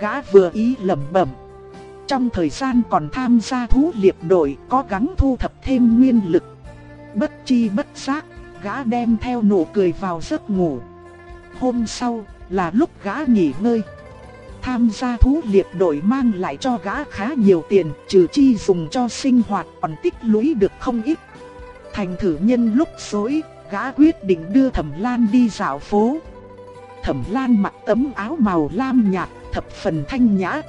Gã vừa ý lẩm bẩm. Trong thời gian còn tham gia thú liệp đội có gắng thu thập thêm nguyên lực. Bất chi bất giác, gã đem theo nụ cười vào giấc ngủ. Hôm sau là lúc gã nghỉ ngơi. tham gia thú liệp đội mang lại cho gã khá nhiều tiền, trừ chi dùng cho sinh hoạt còn tích lũy được không ít. Thành thử nhân lúc dối, gã quyết định đưa Thẩm Lan đi dạo phố. Thẩm Lan mặc tấm áo màu lam nhạt, thập phần thanh nhã.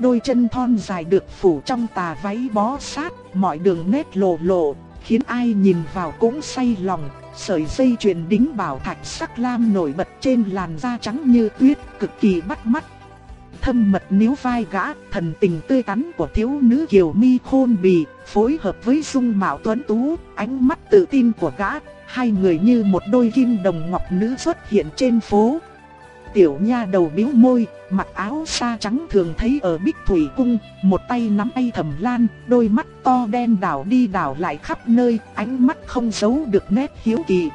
Đôi chân thon dài được phủ trong tà váy bó sát, mọi đường nét lộ lộ, khiến ai nhìn vào cũng say lòng. Sợi dây chuyền đính bảo thạch sắc lam nổi bật trên làn da trắng như tuyết, cực kỳ bắt mắt. Thâm mật níu vai gã, thần tình tươi tắn của thiếu nữ kiều mi khôn bì, phối hợp với dung mạo tuấn tú, ánh mắt tự tin của gã, hai người như một đôi kim đồng ngọc nữ xuất hiện trên phố. Tiểu nha đầu biếu môi, mặc áo sa trắng thường thấy ở Bích Thủy Cung, một tay nắm tay thầm lan, đôi mắt to đen đảo đi đảo lại khắp nơi, ánh mắt không giấu được nét hiếu kỳ.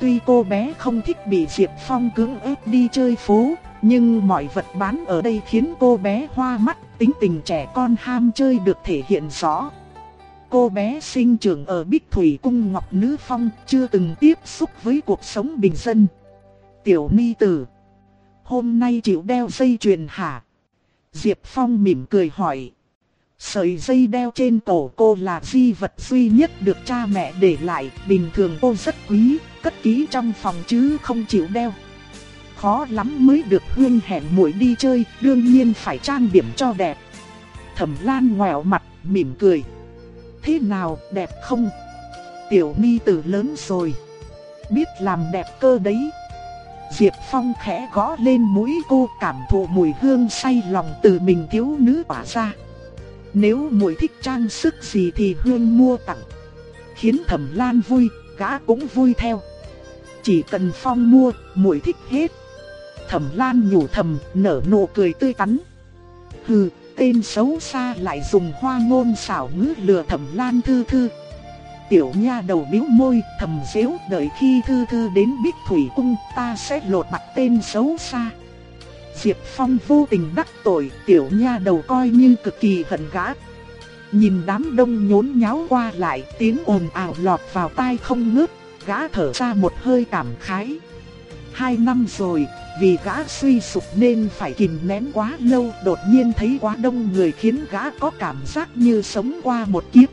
Tuy cô bé không thích bị Diệp Phong cưỡng ép đi chơi phố, nhưng mọi vật bán ở đây khiến cô bé hoa mắt, tính tình trẻ con ham chơi được thể hiện rõ. Cô bé sinh trưởng ở Bích Thủy Cung Ngọc Nữ Phong, chưa từng tiếp xúc với cuộc sống bình dân. Tiểu Ni Tử Hôm nay chịu đeo dây chuyền hả? Diệp Phong mỉm cười hỏi. Sợi dây đeo trên cổ cô là di vật duy nhất được cha mẹ để lại, bình thường cô rất quý, cất kỹ trong phòng chứ không chịu đeo. Khó lắm mới được Hương hẹn muội đi chơi, đương nhiên phải trang điểm cho đẹp. Thẩm Lan ngoẹo mặt, mỉm cười. Thế nào, đẹp không? Tiểu Ni tử lớn rồi. Biết làm đẹp cơ đấy. Diệp Phong khẽ gõ lên mũi cô cảm thụ mùi hương say lòng từ mình thiếu nữ tỏa ra. Nếu muội thích trang sức gì thì Hương mua tặng. Khiến Thẩm Lan vui, gã cũng vui theo. Chỉ cần Phong mua, muội thích hết. Thẩm Lan nhủ thầm, nở nụ cười tươi tắn. Hừ, tên xấu xa lại dùng hoa ngôn xảo ngữ lừa Thẩm Lan thư thư. Tiểu nha đầu bĩu môi, thầm xéo đợi khi thư thư đến Bích Thủy Cung ta sẽ lột mặt tên xấu xa. Diệp Phong vô tình đắc tội, tiểu nha đầu coi như cực kỳ hận gã. Nhìn đám đông nhốn nháo qua lại, tiếng ồn ào lọt vào tai không ngớt, gã thở ra một hơi cảm khái. Hai năm rồi, vì gã suy sụp nên phải kìm nén quá lâu, đột nhiên thấy quá đông người khiến gã có cảm giác như sống qua một kiếp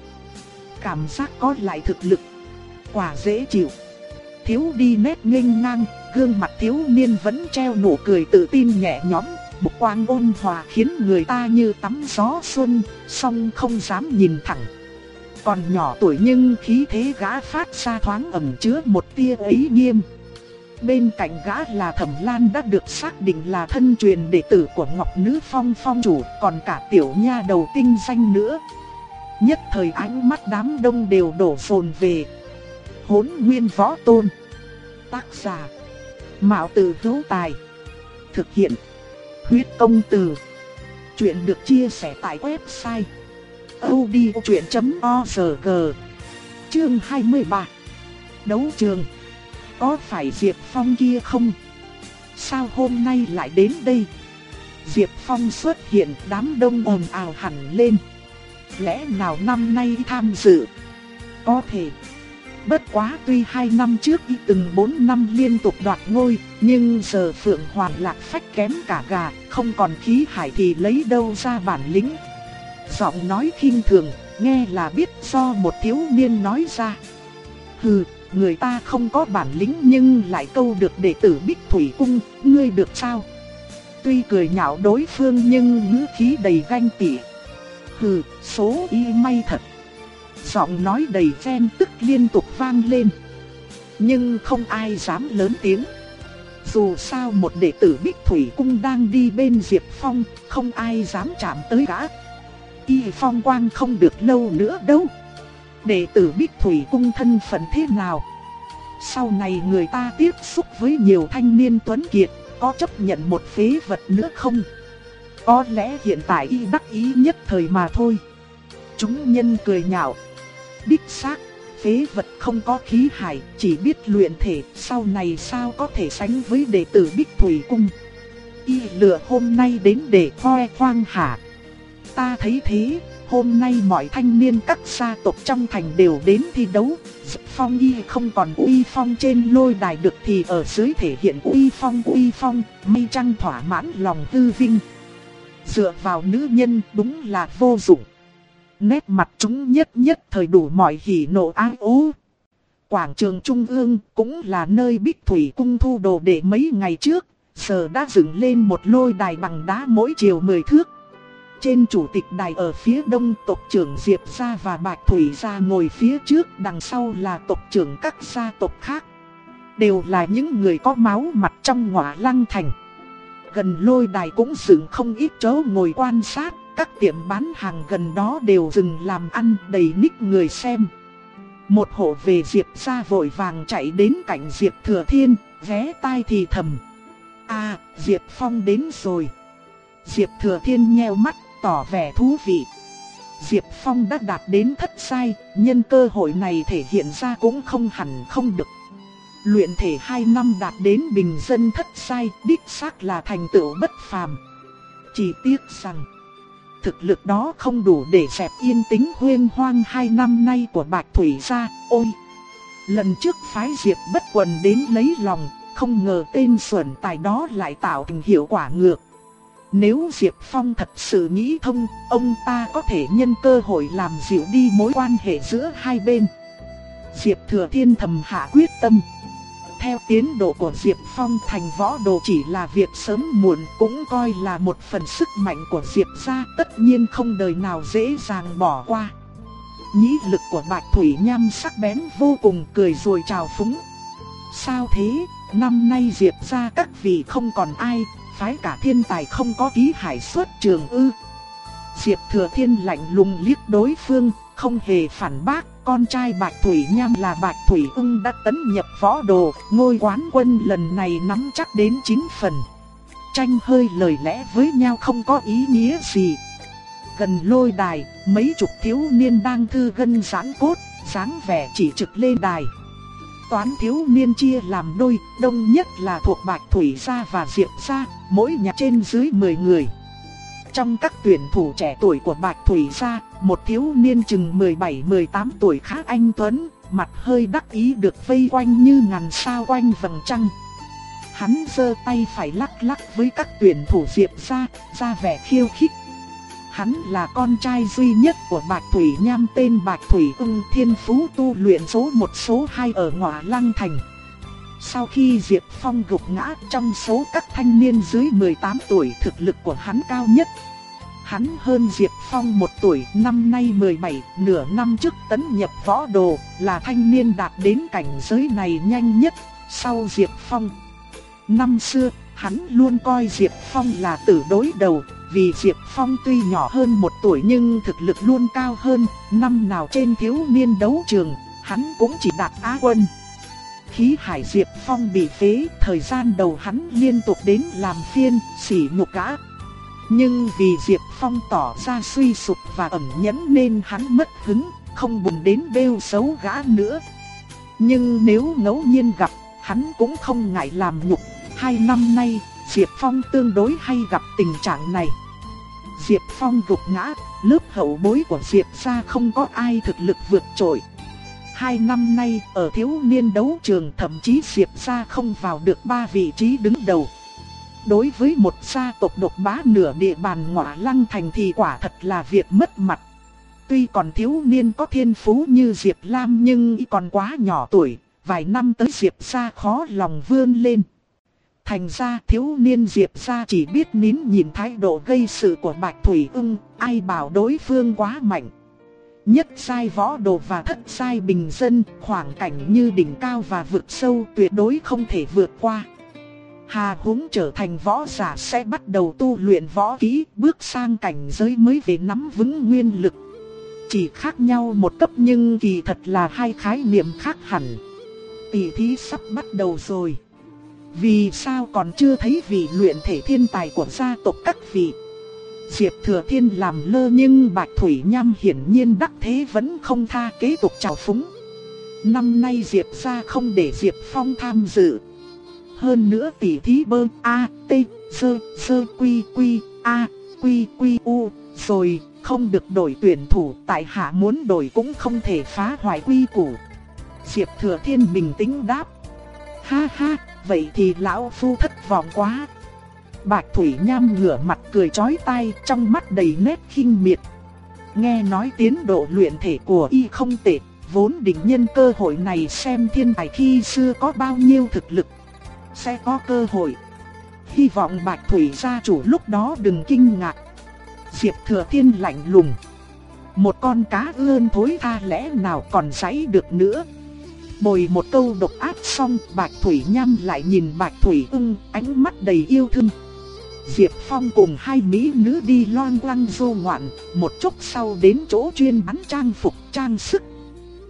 cảm giác có lại thực lực. Quả dễ chịu. Thiếu đi nét nghênh ngang, gương mặt thiếu niên vẫn treo nụ cười tự tin nhẹ nhõm, một quang ôn hòa khiến người ta như tắm gió xuân, song không dám nhìn thẳng. Còn nhỏ tuổi nhưng khí thế gã phát ra thoáng ẩm chứa một tia ấy nghiêm. Bên cạnh gã là Thẩm Lan đã được xác định là thân truyền đệ tử của Ngọc Nữ Phong Phong chủ, còn cả tiểu nha đầu tinh danh nữa. Nhất thời ánh mắt đám đông đều đổ phồn về. Hốn nguyên võ tôn. Tác giả. Mạo từ hữu tài. Thực hiện. Huyết công từ. Chuyện được chia sẻ tại website. odchuyện.org Chương 23 Đấu trường Có phải Diệp Phong kia không? Sao hôm nay lại đến đây? Diệp Phong xuất hiện, đám đông ồn ào hẳn lên lẽ nào năm nay tham dự? Có thể. Bất quá tuy hai năm trước y từng bốn năm liên tục đoạt ngôi, nhưng giờ Phượng Hoàng lạc phách kém cả gà, không còn khí hải thì lấy đâu ra bản lĩnh. Giọng nói khinh thường, nghe là biết do một thiếu niên nói ra. Hừ, người ta không có bản lĩnh nhưng lại câu được đệ tử Bích Thủy Cung, ngươi được sao? Tuy cười nhạo đối phương nhưng ngữ khí đầy ganh tị. Hừ, số y may thật. Giọng nói đầy chen tức liên tục vang lên. Nhưng không ai dám lớn tiếng. Dù sao một đệ tử Bích Thủy Cung đang đi bên Diệp Phong, không ai dám chạm tới gã. Y Phong quang không được lâu nữa đâu. Đệ tử Bích Thủy Cung thân phận thế nào? Sau này người ta tiếp xúc với nhiều thanh niên tuấn kiệt, có chấp nhận một phế vật nữa không? Có lẽ hiện tại y đắc ý nhất thời mà thôi. Chúng nhân cười nhạo. Đích xác, phế vật không có khí hải, chỉ biết luyện thể, sau này sao có thể sánh với đệ tử Bích Thủy Cung. Y lựa hôm nay đến để khoe khoang hả. Ta thấy thế, Hôm nay mọi thanh niên các gia tộc trong thành đều đến thi đấu, phong y không còn uy phong trên lôi đài được thì ở dưới thể hiện uy phong uy phong, mây trăng thỏa mãn lòng tư vinh. Dựa vào nữ nhân đúng là vô dụng. Nét mặt chúng nhất nhất thời đủ mọi hỉ nộ ái ố. Quảng trường Trung ương cũng là nơi Bích Thủy cung thu đồ để mấy ngày trước, giờ đã dựng lên một lôi đài bằng đá mỗi chiều 10 thước. Trên chủ tịch đài ở phía đông tộc trưởng Diệp Gia và Bạch Thủy Gia ngồi phía trước đằng sau là tộc trưởng các gia tộc khác. Đều là những người có máu mặt trong ngọa lăng thành. Gần lôi đài cũng dựng không ít chỗ ngồi quan sát, các tiệm bán hàng gần đó đều dừng làm ăn đầy ních người xem. Một hộ về Diệp ra vội vàng chạy đến cạnh Diệp Thừa Thiên, ghé tai thì thầm. À, Diệp Phong đến rồi. Diệp Thừa Thiên nheo mắt tỏ vẻ thú vị. Diệp Phong đã đạt đến thất sai, nhân cơ hội này thể hiện ra cũng không hẳn không được. Luyện thể 2 năm đạt đến bình dân thất sai, đích xác là thành tựu bất phàm. Chỉ tiếc rằng, thực lực đó không đủ để dẹp yên tĩnh huyên hoang hai năm nay của Bạch Thủy gia, ôi! Lần trước phái Diệp bất quần đến lấy lòng, không ngờ tên xuẩn tài đó lại tạo thành hiệu quả ngược. Nếu Diệp Phong thật sự nghĩ thông, ông ta có thể nhân cơ hội làm dịu đi mối quan hệ giữa hai bên. Diệp Thừa Thiên thầm hạ quyết tâm. Theo tiến độ của Diệp Phong thành võ đồ chỉ là việc sớm muộn cũng coi là một phần sức mạnh của Diệp gia tất nhiên không đời nào dễ dàng bỏ qua. Nhĩ lực của Bạch Thủy Nham sắc bén vô cùng cười rồi chào phúng. Sao thế, năm nay Diệp gia các vị không còn ai, phái cả thiên tài không có ký hải xuất trường ư. Diệp Thừa Thiên lạnh lùng liếc đối phương, không hề phản bác, con trai Bạch Thủy Nham là Bạch Thủy ưng đã tấn nhập võ đồ, ngôi quán quân lần này nắm chắc đến 9 phần. Tranh hơi lời lẽ với nhau không có ý nghĩa gì. Gần lôi đài, mấy chục thiếu niên đang thư gân giãn cốt, sáng vẻ chỉ trực lên đài toán thiếu niên chia làm đôi, đông nhất là thuộc Bạch Thủy gia và Diệp gia, mỗi nhà trên dưới 10 người. Trong các tuyển thủ trẻ tuổi của Bạch Thủy gia, một thiếu niên chừng 17-18 tuổi khá anh tuấn, mặt hơi đắc ý được vây quanh như ngàn sao quanh vầng trăng. Hắn giơ tay phải lắc lắc với các tuyển thủ Diệp gia, ra vẻ khiêu khích. Hắn là con trai duy nhất của Bạch Thủy Nham tên Bạch Thủy ưng thiên phú tu luyện số một số 2 ở ngọa lăng thành. Sau khi Diệp Phong gục ngã trong số các thanh niên dưới 18 tuổi thực lực của hắn cao nhất. Hắn hơn Diệp Phong một tuổi, năm nay 17, nửa năm trước tấn nhập võ đồ, là thanh niên đạt đến cảnh giới này nhanh nhất, sau Diệp Phong. Năm xưa, hắn luôn coi Diệp Phong là tử đối đầu, vì Diệp Phong tuy nhỏ hơn một tuổi nhưng thực lực luôn cao hơn, năm nào trên thiếu niên đấu trường, hắn cũng chỉ đạt á quân. Khí hải Diệp Phong bị phế, thời gian đầu hắn liên tục đến làm phiên, sỉ nhục gã. Nhưng vì Diệp Phong tỏ ra suy sụp và ẩn nhẫn nên hắn mất hứng, không buồn đến bêu xấu gã nữa. Nhưng nếu ngẫu nhiên gặp, hắn cũng không ngại làm nhục. Hai năm nay, Diệp Phong tương đối hay gặp tình trạng này. Diệp Phong gục ngã, lớp hậu bối của Diệp gia không có ai thực lực vượt trội. Hai năm nay, ở thiếu niên đấu trường thậm chí Diệp gia không vào được ba vị trí đứng đầu. Đối với một gia tộc độc bá nửa địa bàn ngọa lăng thành thì quả thật là việc mất mặt. Tuy còn thiếu niên có thiên phú như Diệp Lam nhưng còn quá nhỏ tuổi, vài năm tới Diệp gia khó lòng vươn lên. Thành ra thiếu niên Diệp gia chỉ biết nín nhìn thái độ gây sự của Bạch Thủy ưng, ai bảo đối phương quá mạnh. Nhất sai võ đồ và thất sai bình dân, khoảng cảnh như đỉnh cao và vực sâu tuyệt đối không thể vượt qua. Hà húng trở thành võ giả sẽ bắt đầu tu luyện võ kỹ, bước sang cảnh giới mới về nắm vững nguyên lực. Chỉ khác nhau một cấp nhưng kỳ thật là hai khái niệm khác hẳn. Tỷ thí sắp bắt đầu rồi. Vì sao còn chưa thấy vị luyện thể thiên tài của gia tộc các vị? Diệp Thừa Thiên làm lơ nhưng Bạch Thủy Nham hiển nhiên đắc thế vẫn không tha kế tục trào phúng. Năm nay Diệp gia không để Diệp Phong tham dự. Hơn nữa tỷ thí bơ A, T, Sơ, Sơ, Quy, Quy, A, Quy, Quy, U, rồi không được đổi tuyển thủ, tại hạ muốn đổi cũng không thể phá hoại quy củ. Diệp Thừa Thiên bình tĩnh đáp. Ha ha, vậy thì lão phu thất vọng quá. Bạch Thủy Nham ngửa mặt cười chói tai, trong mắt đầy nét khinh miệt. Nghe nói tiến độ luyện thể của y không tệ, vốn định nhân cơ hội này xem thiên tài khi xưa có bao nhiêu thực lực. Sẽ có cơ hội. Hy vọng Bạch Thủy gia chủ lúc đó đừng kinh ngạc. Diệp Thừa Thiên lạnh lùng. Một con cá ươn thối tha lẽ nào còn giấy được nữa. Bồi một câu độc ác xong, Bạch Thủy Nham lại nhìn Bạch Thủy ưng, ánh mắt đầy yêu thương. Diệp Phong cùng hai mỹ nữ đi loan quanh du ngoạn, một chút sau đến chỗ chuyên bán trang phục trang sức.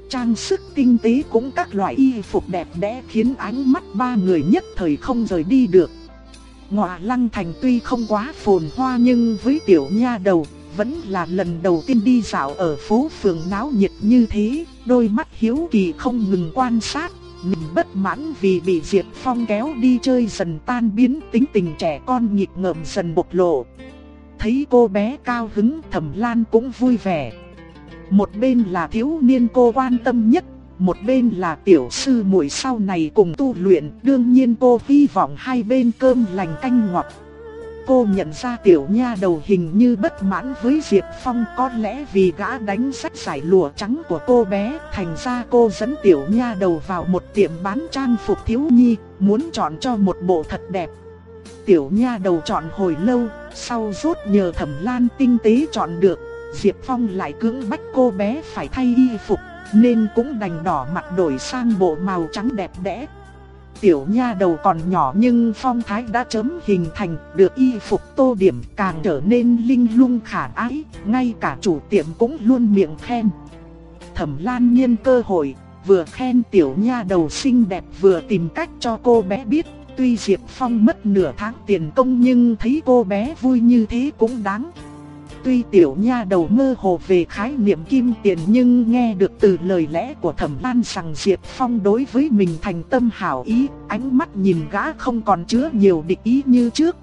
Trang sức tinh tế cũng các loại y phục đẹp đẽ khiến ánh mắt ba người nhất thời không rời đi được. Ngọa Lăng Thành tuy không quá phồn hoa nhưng với tiểu nha đầu, vẫn là lần đầu tiên đi dạo ở phố phường náo nhiệt như thế, đôi mắt hiếu kỳ không ngừng quan sát, mình bất mãn vì bị Diệp Phong kéo đi chơi dần tan biến tính tình trẻ con nghịch ngợm dần bộc lộ. Thấy cô bé cao hứng thẩm lan cũng vui vẻ. Một bên là thiếu niên cô quan tâm nhất, một bên là tiểu sư muội sau này cùng tu luyện, đương nhiên cô hy vọng hai bên cơm lành canh ngọt. Cô nhận ra tiểu nha đầu hình như bất mãn với Diệp Phong, có lẽ vì gã đánh sách giải lụa trắng của cô bé, Thành ra cô dẫn tiểu nha đầu vào một tiệm bán trang phục thiếu nhi, Muốn chọn cho một bộ thật đẹp. Tiểu nha đầu chọn hồi lâu, Sau rốt nhờ thẩm lan tinh tế chọn được, Diệp Phong lại cưỡng bách cô bé phải thay y phục, Nên cũng đành đỏ mặt đổi sang bộ màu trắng đẹp đẽ. Tiểu nha đầu còn nhỏ nhưng phong thái đã chấm hình thành, được y phục tô điểm càng trở nên linh lung khả ái, ngay cả chủ tiệm cũng luôn miệng khen. Thẩm Lan nhân cơ hội, vừa khen tiểu nha đầu xinh đẹp vừa tìm cách cho cô bé biết, tuy Diệp Phong mất nửa tháng tiền công nhưng thấy cô bé vui như thế cũng đáng. Tuy tiểu nha đầu mơ hồ về khái niệm kim tiền nhưng nghe được từ lời lẽ của thẩm lan rằng Diệp Phong đối với mình thành tâm hảo ý, ánh mắt nhìn gã không còn chứa nhiều địch ý như trước.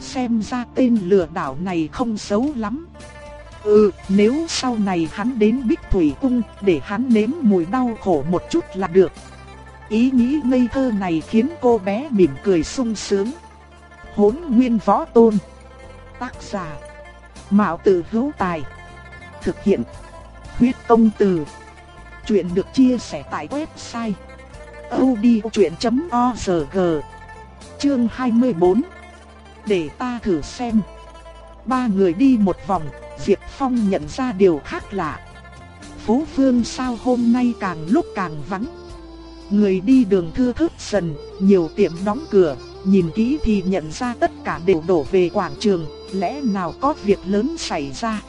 Xem ra tên lừa đảo này không xấu lắm. Ừ, nếu sau này hắn đến Bích Thủy Cung để hắn nếm mùi đau khổ một chút là được. Ý nghĩ ngây thơ này khiến cô bé mỉm cười sung sướng. Hốn nguyên võ tôn. Tác giả Mạo tử hữu tài. Thực hiện. Huyết công từ. Chuyện được chia sẻ tại website. odchuyện.org Chương 24 Để ta thử xem. Ba người đi một vòng, Diệp Phong nhận ra điều khác lạ. phú Phương sao hôm nay càng lúc càng vắng. Người đi đường thưa thớt dần, nhiều tiệm đóng cửa, nhìn kỹ thì nhận ra tất cả đều đổ về quảng trường, lẽ nào có việc lớn xảy ra.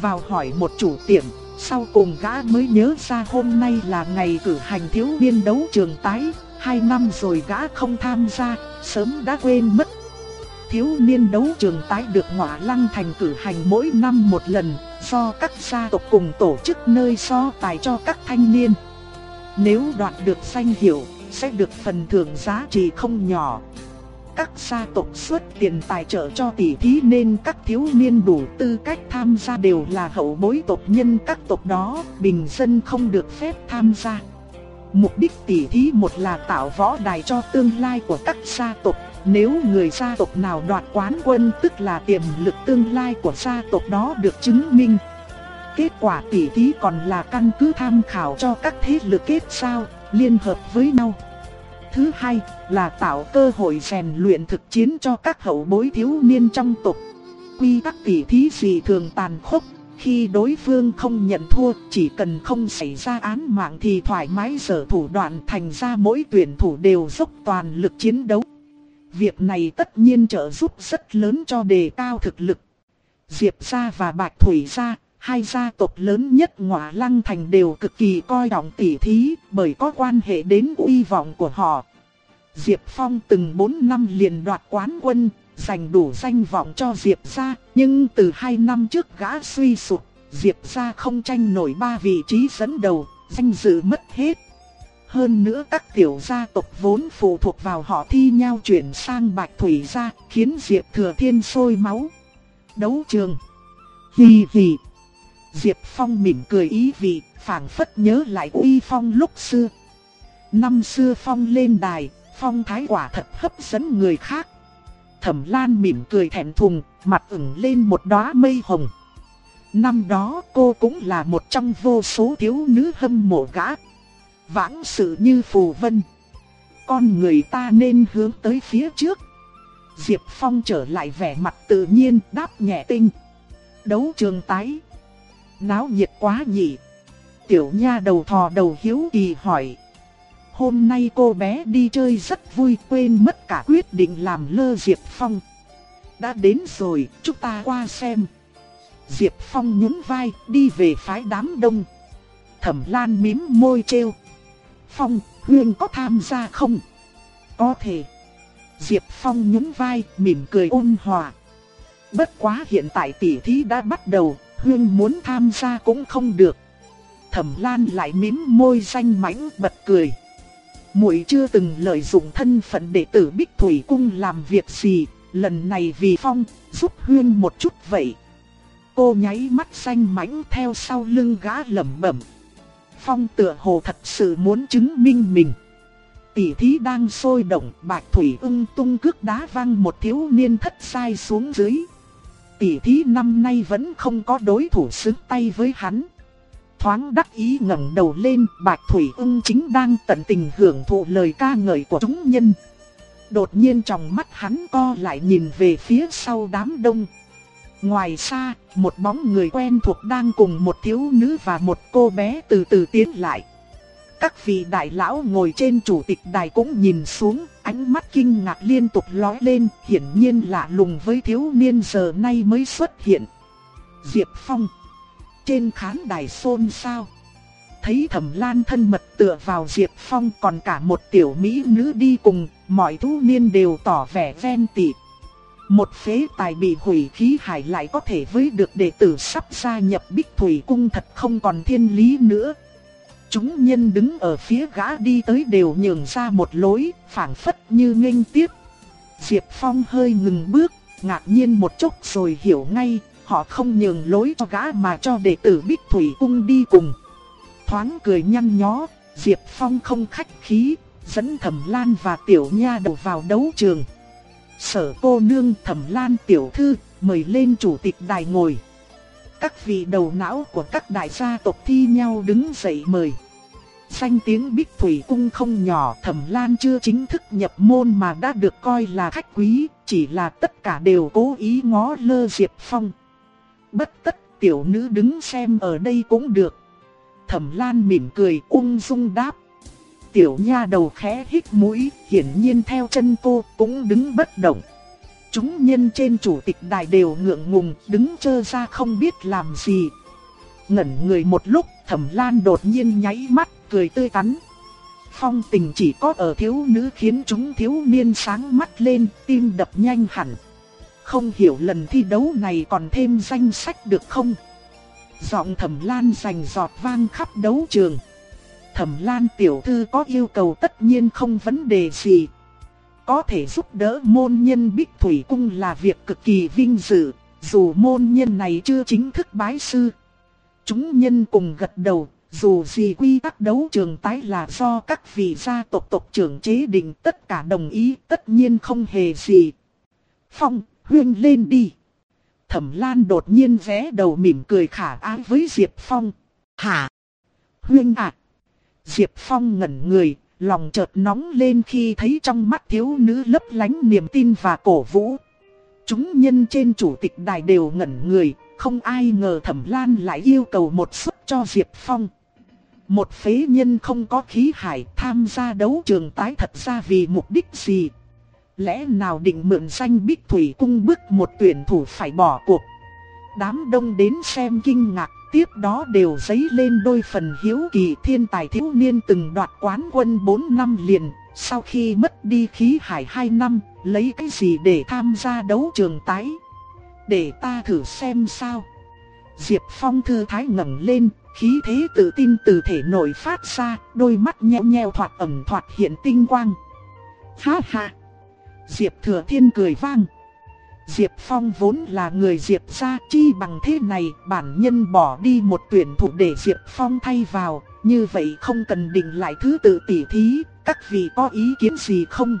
Vào hỏi một chủ tiệm, sau cùng gã mới nhớ ra hôm nay là ngày cử hành thiếu niên đấu trường tái, hai năm rồi gã không tham gia, sớm đã quên mất. Thiếu niên đấu trường tái được ngọa lăng thành cử hành mỗi năm một lần, do các gia tộc cùng tổ chức nơi so tài cho các thanh niên. Nếu đoạt được danh hiệu, sẽ được phần thưởng giá trị không nhỏ. Các gia tộc xuất tiền tài trợ cho tỷ thí nên các thiếu niên đủ tư cách tham gia đều là hậu bối tộc nhân các tộc đó, bình dân không được phép tham gia. Mục đích tỷ thí một là tạo võ đài cho tương lai của các gia tộc, nếu người gia tộc nào đoạt quán quân tức là tiềm lực tương lai của gia tộc đó được chứng minh. Kết quả tỷ thí còn là căn cứ tham khảo cho các thế lực kết sao, liên hợp với nhau. Thứ hai là tạo cơ hội rèn luyện thực chiến cho các hậu bối thiếu niên trong tộc. Quy tắc tỷ thí gì thường tàn khốc, khi đối phương không nhận thua, chỉ cần không xảy ra án mạng thì thoải mái sở thủ đoạn thành ra mỗi tuyển thủ đều dốc toàn lực chiến đấu. Việc này tất nhiên trợ giúp rất lớn cho đề cao thực lực. Diệp gia và Bạch Thủy gia hai gia tộc lớn nhất ngọa lăng thành đều cực kỳ coi trọng tỷ thí bởi có quan hệ đến uy vọng của họ. Diệp Phong từng 4 năm liền đoạt quán quân, giành đủ danh vọng cho Diệp gia, nhưng từ 2 năm trước gã suy sụp, Diệp gia không tranh nổi ba vị trí dẫn đầu, danh dự mất hết. Hơn nữa các tiểu gia tộc vốn phụ thuộc vào họ thi nhau chuyển sang Bạch Thủy gia, khiến Diệp Thừa Thiên sôi máu. Đấu trường Hì hì. Diệp Phong mỉm cười ý vị, phảng phất nhớ lại uy phong lúc xưa. Năm xưa Phong lên đài, Phong thái quả thật hấp dẫn người khác. Thẩm Lan mỉm cười thẹn thùng, mặt ửng lên một đóa mây hồng. Năm đó cô cũng là một trong vô số thiếu nữ hâm mộ gã. Vãng sự như phù vân. Con người ta nên hướng tới phía trước. Diệp Phong trở lại vẻ mặt tự nhiên đáp nhẹ tinh. Đấu trường tái. Náo nhiệt quá nhỉ. Tiểu nha đầu thò đầu hiếu kỳ hỏi. Hôm nay cô bé đi chơi rất vui quên mất cả quyết định làm lơ Diệp Phong. Đã đến rồi, chúng ta qua xem. Diệp Phong nhún vai, đi về phái đám đông. Thẩm Lan mím môi trêu. Phong, Huyên có tham gia không? Có thể. Diệp Phong nhún vai, mỉm cười ôn hòa. Bất quá hiện tại tỷ thí đã bắt đầu, Hương muốn tham gia cũng không được. Thẩm Lan lại mím môi xanh mảnh bật cười. Muội chưa từng lợi dụng thân phận đệ tử Bích Thủy cung làm việc gì, lần này vì Phong giúp Huyên một chút vậy. Cô nháy mắt xanh mảnh theo sau lưng gã lẩm bẩm. Phong tựa hồ thật sự muốn chứng minh mình. Tỷ thí đang sôi động, Bạch Thủy ung tung cước đá văng một thiếu niên thất sai xuống dưới. Tỷ thí năm nay vẫn không có đối thủ xứng tay với hắn. Thoáng đắc ý ngẩng đầu lên, Bạch Thủy ung chính đang tận tình hưởng thụ lời ca ngợi của chúng nhân. Đột nhiên trong mắt hắn co lại nhìn về phía sau đám đông. Ngoài xa, một bóng người quen thuộc đang cùng một thiếu nữ và một cô bé từ từ tiến lại. Các vị đại lão ngồi trên chủ tịch đài cũng nhìn xuống, ánh mắt kinh ngạc liên tục lóe lên, hiển nhiên lạ lùng với thiếu niên giờ nay mới xuất hiện. Diệp Phong Trên khán đài xôn xao Thấy thẩm lan thân mật tựa vào Diệp Phong còn cả một tiểu mỹ nữ đi cùng, mọi thú niên đều tỏ vẻ ven tị. Một phế tài bị hủy khí hải lại có thể với được đệ tử sắp gia nhập bích thủy cung thật không còn thiên lý nữa. Chúng nhân đứng ở phía gã đi tới đều nhường ra một lối, phảng phất như nghênh tiếp. Diệp Phong hơi ngừng bước, ngạc nhiên một chút rồi hiểu ngay, họ không nhường lối cho gã mà cho đệ tử Bích Thủy Cung đi cùng. Thoáng cười nhăn nhó, Diệp Phong không khách khí, dẫn Thẩm Lan và Tiểu Nha đầu vào đấu trường. Sở cô nương Thẩm Lan tiểu thư mời lên chủ tịch đài ngồi. Các vị đầu não của các đại gia tộc thi nhau đứng dậy mời. Danh tiếng Bích Thủy Cung không nhỏ, Thẩm Lan chưa chính thức nhập môn mà đã được coi là khách quý, chỉ là tất cả đều cố ý ngó lơ Diệp Phong. Bất tất tiểu nữ đứng xem ở đây cũng được. Thẩm Lan mỉm cười ung dung đáp. Tiểu nha đầu khẽ hít mũi, hiển nhiên theo chân cô cũng đứng bất động. Chúng nhân trên chủ tịch đài đều ngượng ngùng, đứng chơ ra không biết làm gì. Ngẩn người một lúc, thẩm lan đột nhiên nháy mắt, cười tươi tắn. Phong tình chỉ có ở thiếu nữ khiến chúng thiếu niên sáng mắt lên, tim đập nhanh hẳn. Không hiểu lần thi đấu này còn thêm danh sách được không? Giọng thẩm lan rành giọt vang khắp đấu trường. Thẩm lan tiểu thư có yêu cầu tất nhiên không vấn đề gì, có thể giúp đỡ môn nhân Bích Thủy Cung là việc cực kỳ vinh dự, dù môn nhân này chưa chính thức bái sư. Chúng nhân cùng gật đầu, dù gì quy tắc đấu trường tái là do các vị gia tộc tộc trưởng chế định tất cả đồng ý tất nhiên không hề gì. Phong, huyên lên đi. Thẩm Lan đột nhiên vẽ đầu mỉm cười khả ái với Diệp Phong. Hả? Huyên à? Diệp Phong ngẩn người, lòng chợt nóng lên khi thấy trong mắt thiếu nữ lấp lánh niềm tin và cổ vũ. Chúng nhân trên chủ tịch đài đều ngẩn người, không ai ngờ Thẩm Lan lại yêu cầu một suất cho Diệp Phong. Một phế nhân không có khí hải tham gia đấu trường tái thật ra vì mục đích gì? Lẽ nào định mượn danh Bích Thủy cung bức một tuyển thủ phải bỏ cuộc? Đám đông đến xem kinh ngạc Tiếp đó đều dấy lên đôi phần hiếu kỳ thiên tài thiếu niên từng đoạt quán quân 4 năm liền, sau khi mất đi khí hải 2 năm, lấy cái gì để tham gia đấu trường tái? Để ta thử xem sao. Diệp Phong thư thái ngẩng lên, khí thế tự tin từ thể nội phát ra, đôi mắt nheo nheo thoạt ẩm thoạt hiện tinh quang. Ha ha! Diệp Thừa Thiên cười vang. Diệp Phong vốn là người Diệp gia chi bằng thế này, bản nhân bỏ đi một tuyển thủ để Diệp Phong thay vào, như vậy không cần định lại thứ tự tỉ thí, các vị có ý kiến gì không?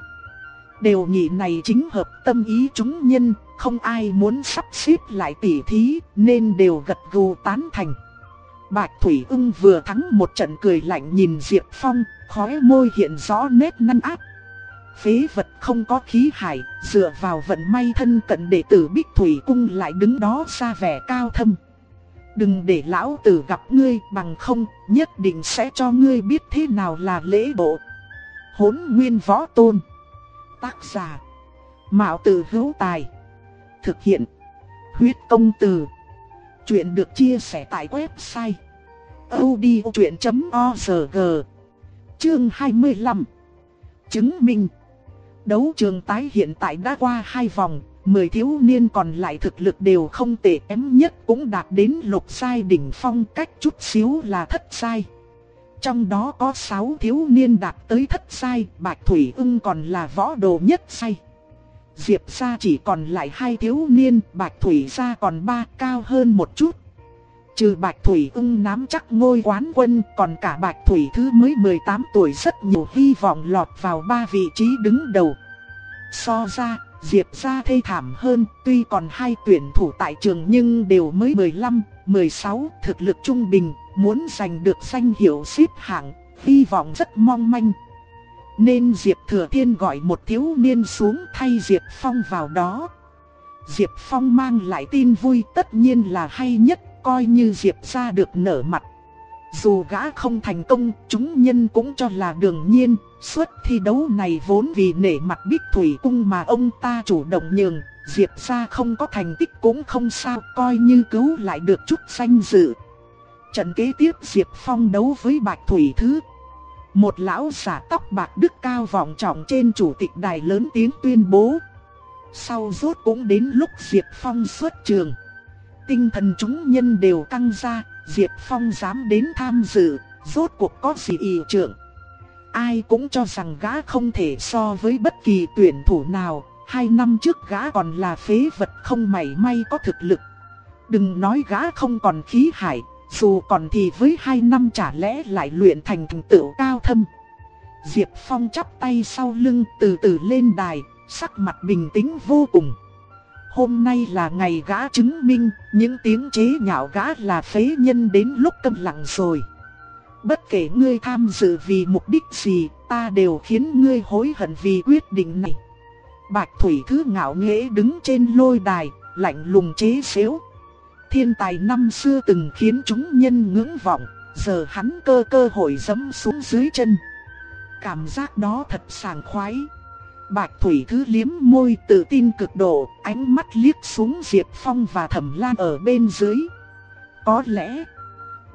Đều nghị này chính hợp tâm ý chúng nhân, không ai muốn sắp xếp lại tỉ thí, nên đều gật gù tán thành. Bạch Thủy ưng vừa thắng một trận cười lạnh nhìn Diệp Phong, khóe môi hiện rõ nét năn áp. Phế vật không có khí hải, dựa vào vận may thân cận đệ tử Bích Thủy Cung lại đứng đó xa vẻ cao thâm. Đừng để lão tử gặp ngươi bằng không, nhất định sẽ cho ngươi biết thế nào là lễ bộ. Hốn nguyên võ tôn. Tác giả. Mạo tử hữu tài. Thực hiện. Huyết công từ. Chuyện được chia sẻ tại website. odchuyện.org Chương 25 Chứng minh Đấu trường tái hiện tại đã qua hai vòng, 10 thiếu niên còn lại thực lực đều không tệ kém nhất cũng đạt đến lục sai đỉnh phong cách chút xíu là thất sai. Trong đó có 6 thiếu niên đạt tới thất sai, Bạch Thủy ưng còn là võ đồ nhất sai. Diệp gia chỉ còn lại hai thiếu niên, Bạch Thủy gia còn ba cao hơn một chút. Trừ Bạch Thủy ưng nắm chắc ngôi quán quân, còn cả Bạch Thủy thứ mới 18 tuổi rất nhiều hy vọng lọt vào ba vị trí đứng đầu. So ra, Diệp gia thê thảm hơn, tuy còn hai tuyển thủ tại trường nhưng đều mới 15, 16, thực lực trung bình, muốn giành được danh hiệu xếp hạng, hy vọng rất mong manh. Nên Diệp Thừa Thiên gọi một thiếu niên xuống thay Diệp Phong vào đó. Diệp Phong mang lại tin vui tất nhiên là hay nhất coi như Diệp ra được nở mặt. Dù gã không thành công, chúng nhân cũng cho là đương nhiên, suất thi đấu này vốn vì nể mặt Bích Thủy Cung mà ông ta chủ động nhường, Diệp ra không có thành tích cũng không sao, coi như cứu lại được chút danh dự. Trận kế tiếp Diệp Phong đấu với Bạch Thủy Thứ. Một lão giả tóc bạc đức cao vọng trọng trên chủ tịch đài lớn tiếng tuyên bố. Sau rốt cũng đến lúc Diệp Phong xuất trường tinh thần chúng nhân đều căng ra, Diệp Phong dám đến tham dự, rốt cuộc có gì ý trưởng. Ai cũng cho rằng gã không thể so với bất kỳ tuyển thủ nào, hai năm trước gã còn là phế vật không mảy may có thực lực. Đừng nói gã không còn khí hải, dù còn thì với hai năm chả lẽ lại luyện thành thành tựu cao thâm. Diệp Phong chắp tay sau lưng từ từ lên đài, sắc mặt bình tĩnh vô cùng. Hôm nay là ngày gã chứng minh, những tiếng chế nhạo gã là phế nhân đến lúc câm lặng rồi. Bất kể ngươi tham dự vì mục đích gì, ta đều khiến ngươi hối hận vì quyết định này. Bạch Thủy Thứ ngạo nghễ đứng trên lôi đài, lạnh lùng chế xếu. Thiên tài năm xưa từng khiến chúng nhân ngưỡng vọng, giờ hắn cơ cơ hội dẫm xuống dưới chân. Cảm giác đó thật sảng khoái. Bạch Thủy Thứ liếm môi tự tin cực độ, ánh mắt liếc xuống Diệp Phong và Thẩm Lan ở bên dưới. Có lẽ,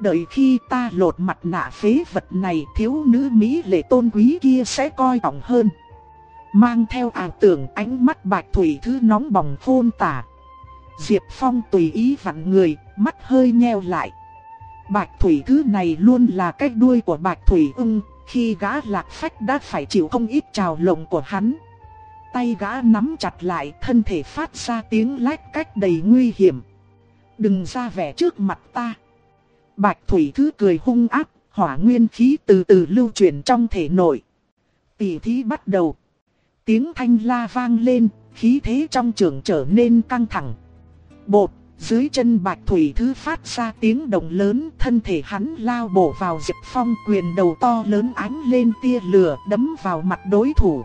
đợi khi ta lột mặt nạ phế vật này thiếu nữ Mỹ lệ tôn quý kia sẽ coi trọng hơn. Mang theo ảo tưởng ánh mắt Bạch Thủy Thứ nóng bỏng phôn tả. Diệp Phong tùy ý vặn người, mắt hơi nheo lại. Bạch Thủy Thứ này luôn là cách đuôi của Bạch Thủy ưng, khi gã lạc phách đã phải chịu không ít trào lộng của hắn tay gã nắm chặt lại thân thể phát ra tiếng lách cách đầy nguy hiểm. Đừng ra vẻ trước mặt ta. Bạch Thủy Thứ cười hung ác, hỏa nguyên khí từ từ lưu chuyển trong thể nội. Tỷ thí bắt đầu. Tiếng thanh la vang lên, khí thế trong trường trở nên căng thẳng. Bột, dưới chân Bạch Thủy Thứ phát ra tiếng động lớn, thân thể hắn lao bổ vào Diệp Phong quyền đầu to lớn ánh lên tia lửa đấm vào mặt đối thủ.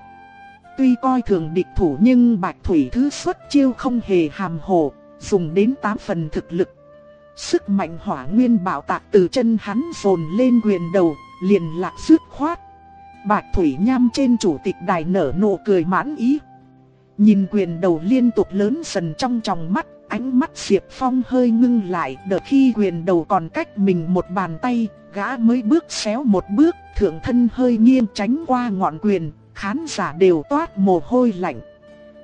Tuy coi thường địch thủ nhưng Bạch Thủy Thứ xuất chiêu không hề hàm hồ, dùng đến 8 phần thực lực. Sức mạnh hỏa nguyên bảo tạc từ chân hắn dồn lên quyền đầu, liền lạc dứt khoát. Bạch Thủy Nham trên chủ tịch đài nở nụ cười mãn ý. Nhìn quyền đầu liên tục lớn dần trong tròng mắt, ánh mắt Diệp Phong hơi ngưng lại, đợi khi quyền đầu còn cách mình một bàn tay, gã mới bước xéo một bước, thượng thân hơi nghiêng tránh qua ngọn quyền, khán giả đều toát mồ hôi lạnh.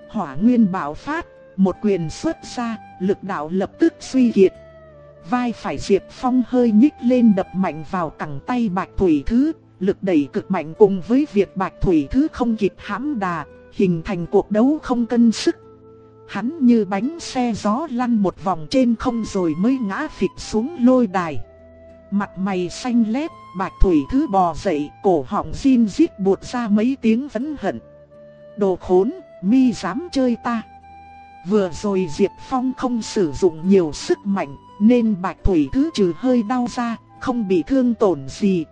Hỏa nguyên bạo phát, một quyền xuất ra, lực đạo lập tức suy kiệt. Vai phải Diệp Phong hơi nhích lên đập mạnh vào cẳng tay Bạch Thủy Thứ, lực đẩy cực mạnh cùng với việc Bạch Thủy Thứ không kịp hãm đà, hình thành cuộc đấu không cân sức. hắn như bánh xe gió lăn một vòng trên không rồi mới ngã phịch xuống lôi đài. Mặt mày xanh lét, bạch thủy thứ bò dậy, cổ họng xin giết, buột ra mấy tiếng vấn hận. Đồ khốn, mi dám chơi ta. Vừa rồi Diệp Phong không sử dụng nhiều sức mạnh, nên bạch thủy thứ trừ hơi đau ra, không bị thương tổn gì.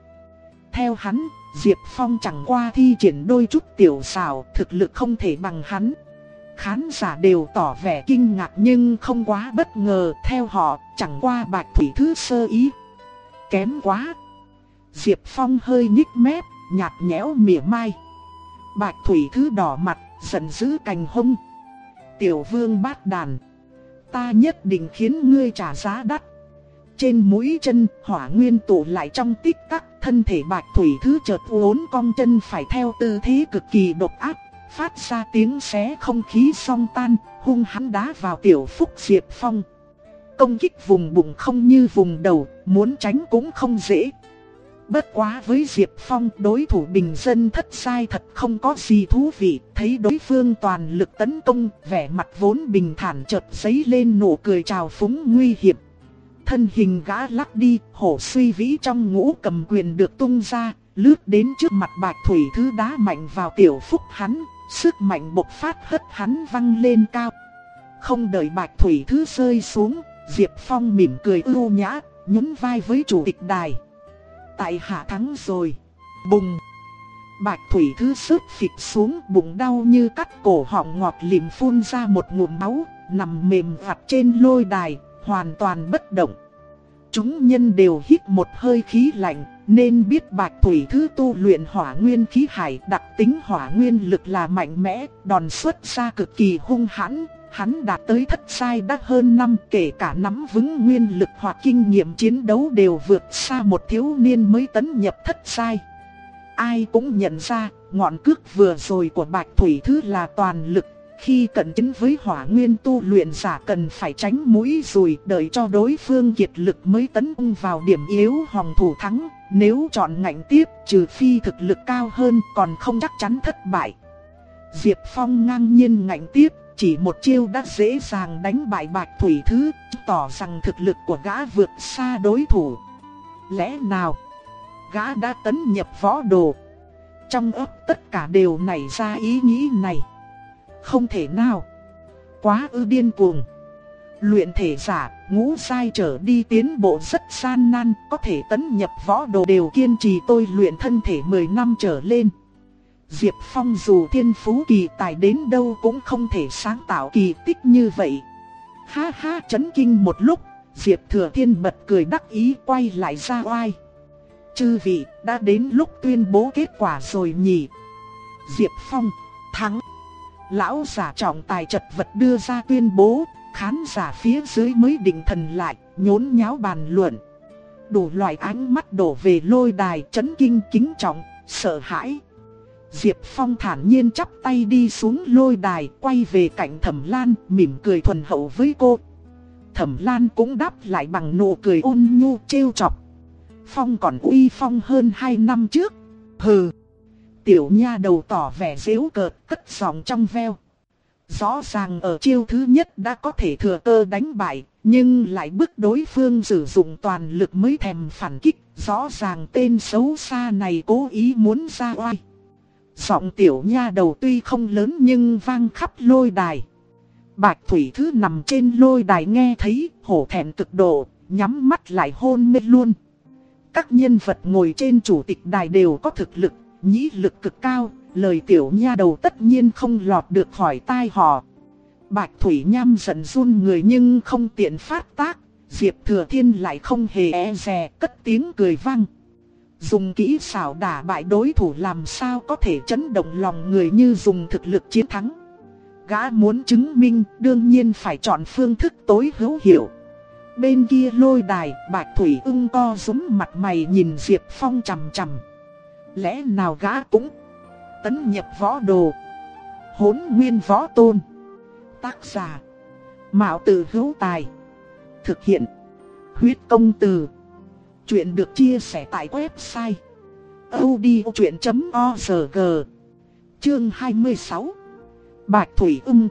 Theo hắn, Diệp Phong chẳng qua thi triển đôi chút tiểu xảo, thực lực không thể bằng hắn. Khán giả đều tỏ vẻ kinh ngạc nhưng không quá bất ngờ, theo họ, chẳng qua bạch thủy thứ sơ ý. Kém quá. Diệp Phong hơi nhích mép, nhạt nhẽo mỉa mai. Bạch thủy thứ đỏ mặt, giận dữ cành hông. Tiểu vương bát đàn. Ta nhất định khiến ngươi trả giá đắt. Trên mũi chân, hỏa nguyên tụ lại trong tích tắc, thân thể bạch thủy thứ chợt uốn cong chân phải theo tư thế cực kỳ độc ác, phát ra tiếng xé không khí song tan, hung hắn đá vào tiểu phúc Diệp Phong. Công kích vùng bụng không như vùng đầu, muốn tránh cũng không dễ. Bất quá với Diệp Phong, đối thủ bình dân thất sai thật không có gì thú vị. Thấy đối phương toàn lực tấn công, Vẻ mặt vốn bình thản chợt giấy lên nụ cười trào phúng nguy hiểm. Thân hình gã lắc đi, Hổ suy vĩ trong ngũ cầm quyền được tung ra, Lướt đến trước mặt bạch thủy thứ đá mạnh vào tiểu phúc hắn, Sức mạnh bộc phát hất hắn văng lên cao. Không đợi bạch thủy thứ rơi xuống, Diệp Phong mỉm cười ưu nhã Nhún vai với chủ tịch đài Tại hạ thắng rồi. Bùng. Bạch thủy thứ sức phịch xuống bụng đau như cắt cổ họng ngọt lìm phun ra một ngụm máu, nằm mềm vặt trên lôi đài, hoàn toàn bất động. Chúng nhân đều hít một hơi khí lạnh, nên biết bạch thủy thứ tu luyện hỏa nguyên khí hải đặc tính hỏa nguyên lực là mạnh mẽ, đòn xuất ra cực kỳ hung hãn, Hắn đạt tới thất sai đã hơn năm kể cả nắm vững nguyên lực hoặc kinh nghiệm chiến đấu đều vượt xa một thiếu niên mới tấn nhập thất sai. Ai cũng nhận ra, ngọn cước vừa rồi của Bạch Thủy Thứ là toàn lực. Khi cận chiến với hỏa nguyên tu luyện giả cần phải tránh mũi rùi đợi cho đối phương kiệt lực mới tấn công vào điểm yếu hòng thủ thắng. Nếu chọn ngạnh tiếp trừ phi thực lực cao hơn còn không chắc chắn thất bại. Diệp Phong ngang nhiên ngạnh tiếp chỉ một chiêu đã dễ dàng đánh bại Bạch Thủy Thứ, tỏ rằng thực lực của gã vượt xa đối thủ. Lẽ nào, gã đã tấn nhập võ đồ? Trong ấp tất cả đều nảy ra ý nghĩ này. Không thể nào. Quá ư điên cuồng. Luyện thể giả, ngũ sai trở đi tiến bộ rất gian nan, có thể tấn nhập võ đồ đều kiên trì tôi luyện thân thể 10 năm trở lên. Diệp Phong dù thiên phú kỳ tài đến đâu cũng không thể sáng tạo kỳ tích như vậy. Ha ha chấn kinh một lúc, Diệp Thừa Thiên bật cười đắc ý quay lại ra oai. Chư vị, đã đến lúc tuyên bố kết quả rồi nhỉ. Diệp Phong, thắng. Lão giả trọng tài chật vật đưa ra tuyên bố, khán giả phía dưới mới định thần lại, nhốn nháo bàn luận. Đủ loại ánh mắt đổ về lôi đài chấn kinh kính trọng, sợ hãi. Diệp Phong thản nhiên chắp tay đi xuống lôi đài, quay về cạnh Thẩm Lan, mỉm cười thuần hậu với cô. Thẩm Lan cũng đáp lại bằng nụ cười ôn nhu trêu chọc. Phong còn uy phong hơn 2 năm trước. Hừ. Tiểu nha đầu tỏ vẻ dễu cợt, cất giọng trong veo. Rõ ràng ở chiêu thứ nhất đã có thể thừa cơ đánh bại, nhưng lại bức đối phương sử dụng toàn lực mới thèm phản kích. Rõ ràng tên xấu xa này cố ý muốn ra oai. Giọng tiểu nha đầu tuy không lớn nhưng vang khắp lôi đài. Bạch Thủy Thứ nằm trên lôi đài nghe thấy, hổ thẹn cực độ, nhắm mắt lại hôn mê luôn. Các nhân vật ngồi trên chủ tịch đài đều có thực lực, nhĩ lực cực cao, lời tiểu nha đầu tất nhiên không lọt được khỏi tai họ. Bạch Thủy Nham giận run người nhưng không tiện phát tác, Diệp Thừa Thiên lại không hề e dè, cất tiếng cười vang. Dùng kỹ xảo đả bại đối thủ làm sao có thể chấn động lòng người như dùng thực lực chiến thắng. Gã muốn chứng minh đương nhiên phải chọn phương thức tối hữu hiệu. Bên kia lôi đài, Bạch Thủy ưng co rúm mặt mày nhìn Diệp Phong chằm chằm. Lẽ nào gã cũng tấn nhập võ đồ. Hốn nguyên võ tôn. Tác giả. Mạo tử hữu tài. Thực hiện. Huyết công từ. Chuyện được chia sẻ tại website odchuyện.org Chương 26 Bạch Thủy ưng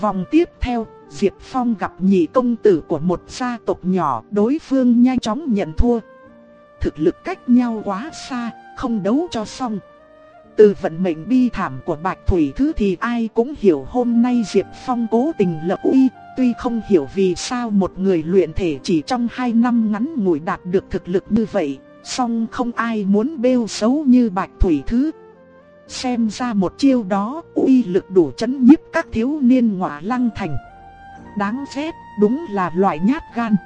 Vòng tiếp theo, Diệp Phong gặp nhị công tử của một gia tộc nhỏ, đối phương nhanh chóng nhận thua. Thực lực cách nhau quá xa, không đấu cho xong. Từ vận mệnh bi thảm của Bạch Thủy Thứ thì ai cũng hiểu hôm nay Diệp Phong cố tình lập uy, tuy không hiểu vì sao một người luyện thể chỉ trong 2 năm ngắn ngủi đạt được thực lực như vậy, song không ai muốn bêu xấu như Bạch Thủy Thứ. Xem ra một chiêu đó uy lực đủ chấn nhiếp các thiếu niên ngọa lăng thành. Đáng ghét, đúng là loại nhát gan.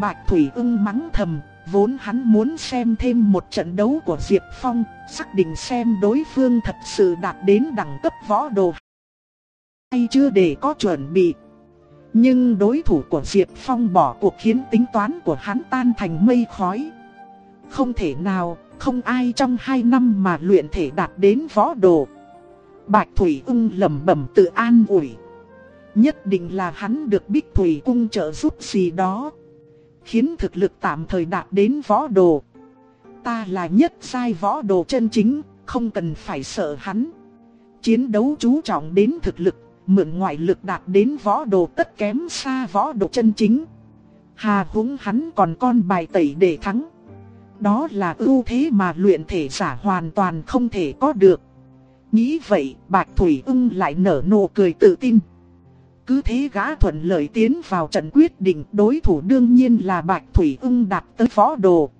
Bạch Thủy ưng mắng thầm, vốn hắn muốn xem thêm một trận đấu của Diệp Phong, xác định xem đối phương thật sự đạt đến đẳng cấp võ đồ. Hay chưa để có chuẩn bị. Nhưng đối thủ của Diệp Phong bỏ cuộc khiến tính toán của hắn tan thành mây khói. Không thể nào, không ai trong hai năm mà luyện thể đạt đến võ đồ. Bạch Thủy ưng lẩm bẩm tự an ủi. Nhất định là hắn được Bích Thủy cung trợ giúp gì đó. Khiến thực lực tạm thời đạt đến võ đồ. Ta là nhất sai võ đồ chân chính, không cần phải sợ hắn. Chiến đấu chú trọng đến thực lực, mượn ngoại lực đạt đến võ đồ tất kém xa võ đồ chân chính. Hà húng hắn còn con bài tẩy để thắng. Đó là ưu thế mà luyện thể giả hoàn toàn không thể có được. Nghĩ vậy, Bạch Thủy ưng lại nở nụ cười tự tin. Cứ thế gã thuận lợi tiến vào trận quyết định đối thủ đương nhiên là Bạch Thủy ưng đạt tới võ đồ.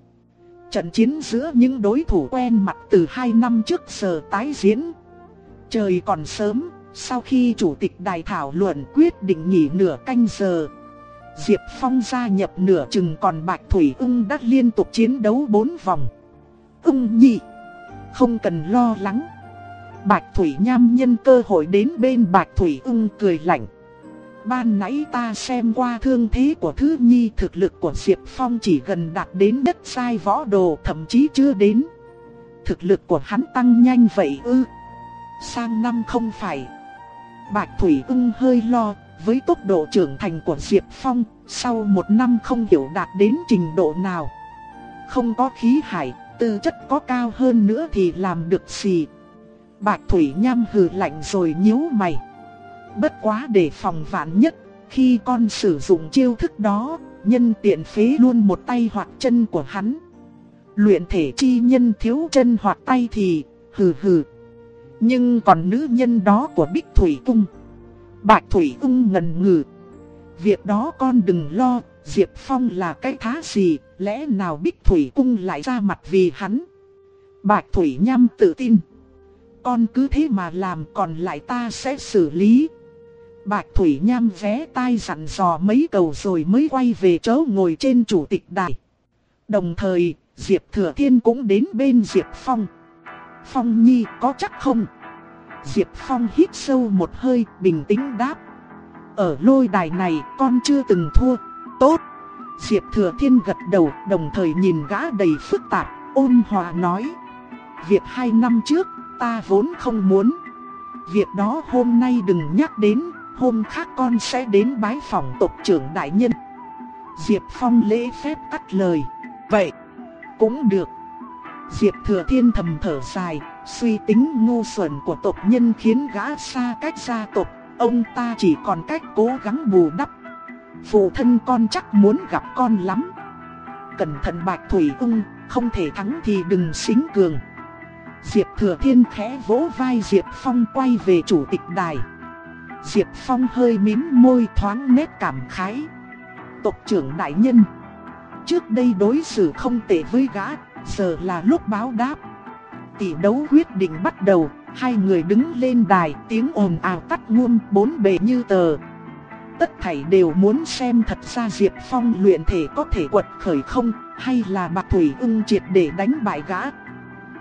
Trận chiến giữa những đối thủ quen mặt từ 2 năm trước giờ tái diễn. Trời còn sớm, sau khi chủ tịch đài thảo luận quyết định nghỉ nửa canh giờ. Diệp Phong gia nhập nửa chừng còn Bạch Thủy ưng đã liên tục chiến đấu 4 vòng. Ưng nhị, không cần lo lắng. Bạch Thủy nham nhân cơ hội đến bên Bạch Thủy ưng cười lạnh. Ban nãy ta xem qua thương thế của Thứ Nhi thực lực của Diệp Phong chỉ gần đạt đến đất sai võ đồ thậm chí chưa đến. Thực lực của hắn tăng nhanh vậy ư. Sang năm không phải. Bạch Thủy ưng hơi lo, với tốc độ trưởng thành của Diệp Phong, sau một năm không hiểu đạt đến trình độ nào. Không có khí hải, tư chất có cao hơn nữa thì làm được gì. Bạch Thủy nham hừ lạnh rồi nhíu mày. Bất quá để phòng vạn nhất, khi con sử dụng chiêu thức đó, nhân tiện phế luôn một tay hoặc chân của hắn. Luyện thể chi nhân thiếu chân hoặc tay thì, hừ hừ. Nhưng còn nữ nhân đó của Bích Thủy Cung. Bạch Thủy Cung ngần ngừ. Việc đó con đừng lo, Diệp Phong là cái thá gì, lẽ nào Bích Thủy Cung lại ra mặt vì hắn. Bạch Thủy Nham tự tin. Con cứ thế mà làm còn lại ta sẽ xử lý. Bạch Thủy Nham vé tai dặn dò mấy cầu rồi mới quay về chỗ ngồi trên chủ tịch đài. Đồng thời, Diệp Thừa Thiên cũng đến bên Diệp Phong. Phong Nhi có chắc không? Diệp Phong hít sâu một hơi, bình tĩnh đáp. Ở lôi đài này con chưa từng thua, tốt. Diệp Thừa Thiên gật đầu, đồng thời nhìn gã đầy phức tạp, ôn hòa nói. Việc hai năm trước, ta vốn không muốn. Việc đó hôm nay đừng nhắc đến, hôm khác con sẽ đến bái phòng tộc trưởng đại nhân. Diệp Phong lễ phép cắt lời. Vậy, cũng được. Diệp Thừa Thiên thầm thở dài, suy tính ngu xuẩn của tộc nhân khiến gã xa cách gia tộc, ông ta chỉ còn cách cố gắng bù đắp. Phụ thân con chắc muốn gặp con lắm. Cẩn thận Bạch Thủy ung, không thể thắng thì đừng xính cường. Diệp Thừa Thiên khẽ vỗ vai Diệp Phong quay về chủ tịch đài. Diệp Phong hơi mím môi thoáng nét cảm khái. Tộc trưởng đại nhân. Trước đây đối xử không tệ với gã, giờ là lúc báo đáp. Tỷ đấu quyết định bắt đầu, hai người đứng lên đài, tiếng ồn ào tắt ngum bốn bề như tờ. Tất thảy đều muốn xem thật ra Diệp Phong luyện thể có thể quật khởi không, hay là Bạc Thủy ưng triệt để đánh bại gã.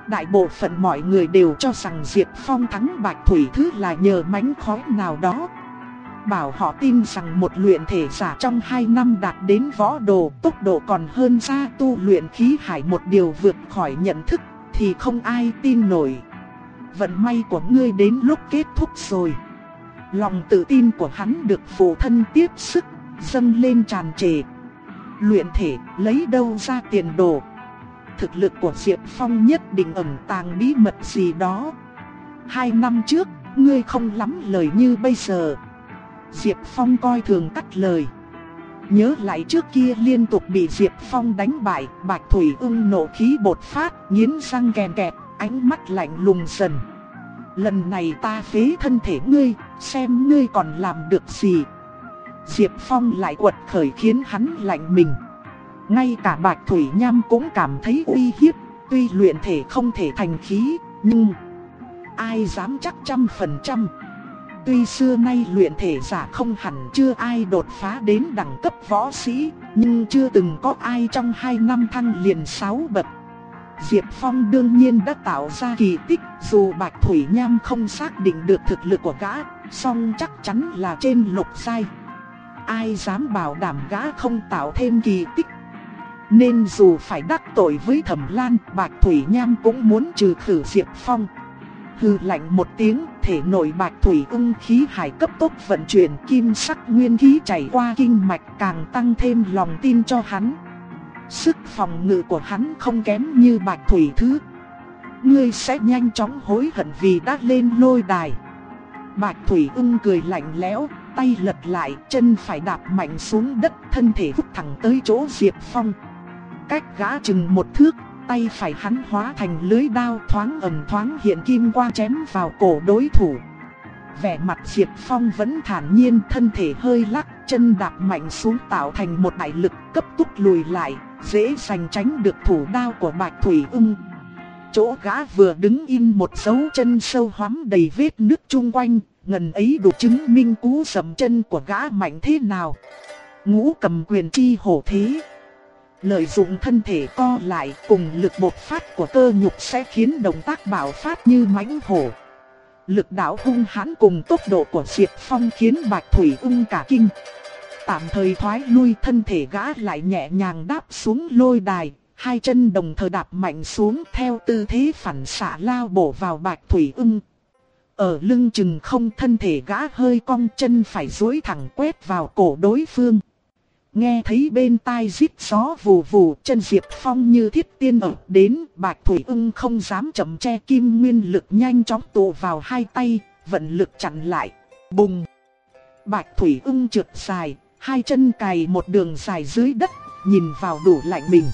Đại bộ phận mọi người đều cho rằng Diệp Phong thắng Bạch Thủy Thứ là nhờ mánh khói nào đó. Bảo họ tin rằng một luyện thể giả trong 2 năm đạt đến võ đồ tốc độ còn hơn ra tu luyện khí hải một điều vượt khỏi nhận thức thì không ai tin nổi. Vận may của ngươi đến lúc kết thúc rồi. Lòng tự tin của hắn được phụ thân tiếp sức, dâng lên tràn trề. Luyện thể lấy đâu ra tiền đồ thực lực của Diệp Phong nhất định ẩn tàng bí mật gì đó. Hai năm trước, ngươi không lắm lời như bây giờ. Diệp Phong coi thường cắt lời. Nhớ lại trước kia liên tục bị Diệp Phong đánh bại, Bạch Thủy ưng nộ khí bột phát, nghiến răng kèm kẹp, ánh mắt lạnh lùng dần. Lần này ta phế thân thể ngươi, xem ngươi còn làm được gì. Diệp Phong lại quật khởi khiến hắn lạnh mình. Ngay cả Bạch Thủy Nham cũng cảm thấy uy hiếp, tuy luyện thể không thể thành khí, nhưng ai dám chắc trăm phần trăm. Tuy xưa nay luyện thể giả không hẳn chưa ai đột phá đến đẳng cấp võ sĩ, nhưng chưa từng có ai trong hai năm thăng liền sáu bậc. Diệp Phong đương nhiên đã tạo ra kỳ tích, dù Bạch Thủy Nham không xác định được thực lực của gã, song chắc chắn là trên lục sai. Ai dám bảo đảm gã không tạo thêm kỳ tích. Nên dù phải đắc tội với Thẩm Lan, Bạch Thủy Nham cũng muốn trừ khử Diệp Phong. Hư lạnh một tiếng, thể nội bạch thủy ưng khí hải cấp tốc vận chuyển kim sắc nguyên khí chảy qua kinh mạch càng tăng thêm lòng tin cho hắn. Sức phòng ngự của hắn không kém như bạch thủy thứ. Ngươi sẽ nhanh chóng hối hận vì đã lên lôi đài. Bạch thủy ưng cười lạnh lẽo, tay lật lại, chân phải đạp mạnh xuống đất, thân thể hút thẳng tới chỗ Diệp Phong. Cách gã chừng một thước, tay phải hắn hóa thành lưới đao thoáng ẩn thoáng hiện kim quang chém vào cổ đối thủ. Vẻ mặt Diệp Phong vẫn thản nhiên thân thể hơi lắc, chân đạp mạnh xuống tạo thành một đại lực cấp tốc lùi lại, dễ dành tránh được thủ đao của Bạch Thủy ưng. Chỗ gã vừa đứng im một dấu chân sâu hoắm đầy vết nước chung quanh, ngần ấy đủ chứng minh cú sầm chân của gã mạnh thế nào. Ngũ cầm quyền chi hổ thế. Lợi dụng thân thể co lại cùng lực bột phát của cơ nhục sẽ khiến động tác bảo phát như mãnh hổ. Lực đạo hung hãn cùng tốc độ của Diệp Phong khiến Bạch Thủy ung cả kinh. Tạm thời thoái lui thân thể gã lại nhẹ nhàng đáp xuống lôi đài, hai chân đồng thời đạp mạnh xuống theo tư thế phản xạ lao bổ vào Bạch Thủy ung. Ở lưng chừng không thân thể gã hơi cong chân phải duỗi thẳng quét vào cổ đối phương. Nghe thấy bên tai rít gió vù vù chân Diệp Phong như thiết tiên ở đến Bạch Thủy ưng không dám chậm che kim nguyên lực nhanh chóng tụ vào hai tay, vận lực chặn lại. Bùng! Bạch Thủy ưng trượt dài, hai chân cài một đường dài dưới đất, nhìn vào đủ lạnh mình.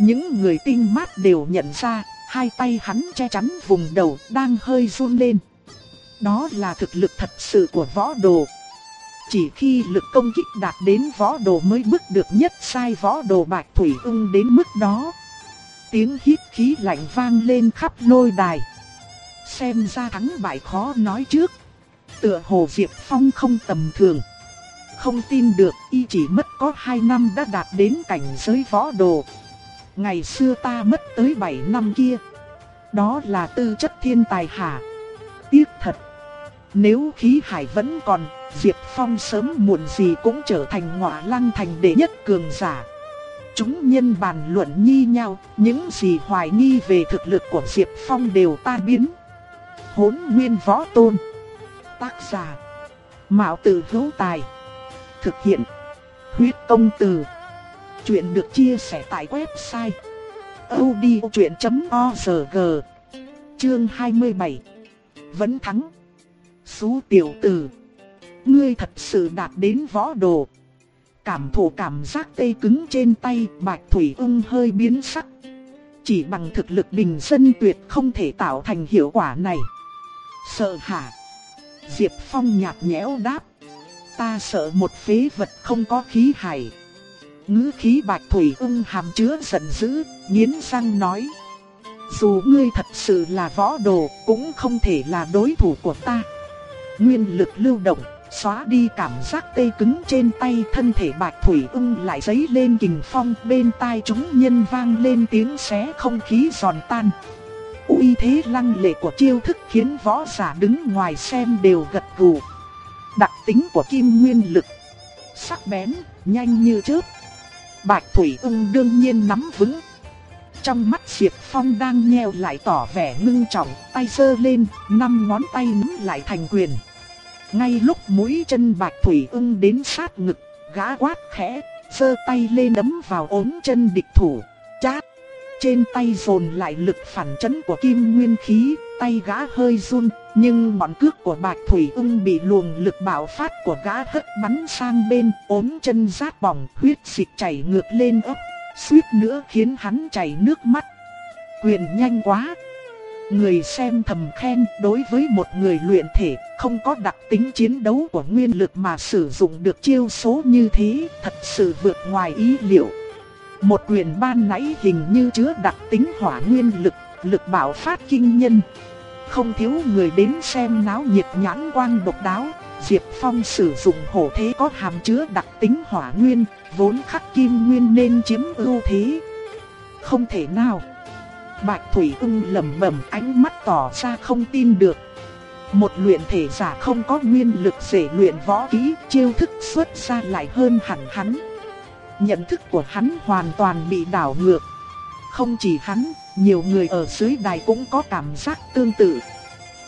Những người tinh mát đều nhận ra, hai tay hắn che chắn vùng đầu đang hơi run lên. Đó là thực lực thật sự của võ đồ, chỉ khi lực công kích đạt đến võ đồ mới bước được nhất sai võ đồ bạch thủy ưng đến mức đó. Tiếng hít khí lạnh vang lên khắp lôi đài. Xem ra thắng bại khó nói trước. Tựa hồ Diệp Phong không tầm thường. Không tin được, y chỉ mất có 2 năm đã đạt đến cảnh giới võ đồ. Ngày xưa ta mất tới 7 năm kia. Đó là tư chất thiên tài hả? Tiếc thật. Nếu khí hải vẫn còn, Diệp Phong sớm muộn gì cũng trở thành ngọa lăng thành đệ nhất cường giả. Chúng nhân bàn luận nhi nhau, những gì hoài nghi về thực lực của Diệp Phong đều tan biến. Hốn nguyên võ tôn. Tác giả. Mạo tử hữu tài. Thực hiện. Huyết công từ. Chuyện được chia sẻ tại website. odchuyện.org Chương 27 Vẫn thắng Xú tiểu tử Ngươi thật sự đạt đến võ đồ. Cảm thụ cảm giác tê cứng trên tay Bạch Thủy ung hơi biến sắc. Chỉ bằng thực lực bình dân tuyệt không thể tạo thành hiệu quả này. Sợ hả? Diệp Phong nhạt nhẽo đáp. Ta sợ một phế vật không có khí hải. Ngữ khí Bạch Thủy ung hàm chứa giận dữ, nghiến răng nói. Dù ngươi thật sự là võ đồ, cũng không thể là đối thủ của ta. Nguyên lực lưu động, xóa đi cảm giác tê cứng trên tay thân thể bạch thủy ưng lại giấy lên kình phong bên tai chúng nhân vang lên tiếng xé không khí giòn tan. uy thế lăng lệ của chiêu thức khiến võ giả đứng ngoài xem đều gật gù. Đặc tính của kim nguyên lực, sắc bén, nhanh như chớp. Bạch thủy ưng đương nhiên nắm vững. Trong mắt Diệp Phong đang nheo lại tỏ vẻ ngưng trọng, tay sơ lên, năm ngón tay nắm lại thành quyền. Ngay lúc mũi chân bạch thủy ưng đến sát ngực, gã quát khẽ, giơ tay lên đấm vào ốm chân địch thủ, chát. Trên tay dồn lại lực phản chấn của kim nguyên khí, tay gã hơi run, nhưng ngọn cước của Bạch Thủy ưng bị luồng lực bạo phát của gã hất bắn sang bên, ốm chân rát bỏng, huyết dịch chảy ngược lên ấp, suýt nữa khiến hắn chảy nước mắt. Quyền nhanh quá! Người xem thầm khen đối với một người luyện thể không có đặc tính chiến đấu của nguyên lực mà sử dụng được chiêu số như thế thật sự vượt ngoài ý liệu. Một quyền ban nãy hình như chứa đặc tính hỏa nguyên lực, lực bảo phát kinh nhân. Không thiếu người đến xem náo nhiệt nhãn quang độc đáo, Diệp Phong sử dụng hổ thế có hàm chứa đặc tính hỏa nguyên, vốn khắc kim nguyên nên chiếm ưu thế. Không thể nào. Bạch Thủy ưng lầm bầm ánh mắt tỏ ra không tin được. Một luyện thể giả không có nguyên lực để luyện võ kỹ, chiêu thức xuất ra lại hơn hẳn hắn. Nhận thức của hắn hoàn toàn bị đảo ngược. Không chỉ hắn, nhiều người ở dưới đài cũng có cảm giác tương tự.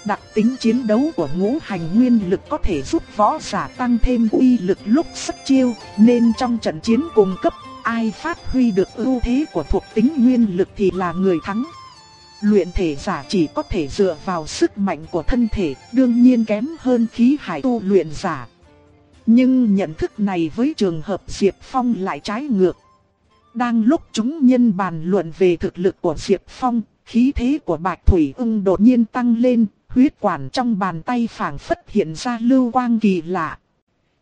Đặc tính chiến đấu của ngũ hành nguyên lực có thể giúp võ giả tăng thêm uy lực lúc xuất chiêu, nên trong trận chiến cùng cấp, ai phát huy được ưu thế của thuộc tính nguyên lực thì là người thắng. Luyện thể giả chỉ có thể dựa vào sức mạnh của thân thể, đương nhiên kém hơn khí hải tu luyện giả. Nhưng nhận thức này với trường hợp Diệp Phong lại trái ngược. Đang lúc chúng nhân bàn luận về thực lực của Diệp Phong, khí thế của Bạch Thủy ưng đột nhiên tăng lên, huyết quản trong bàn tay phảng phất hiện ra lưu quang kỳ lạ.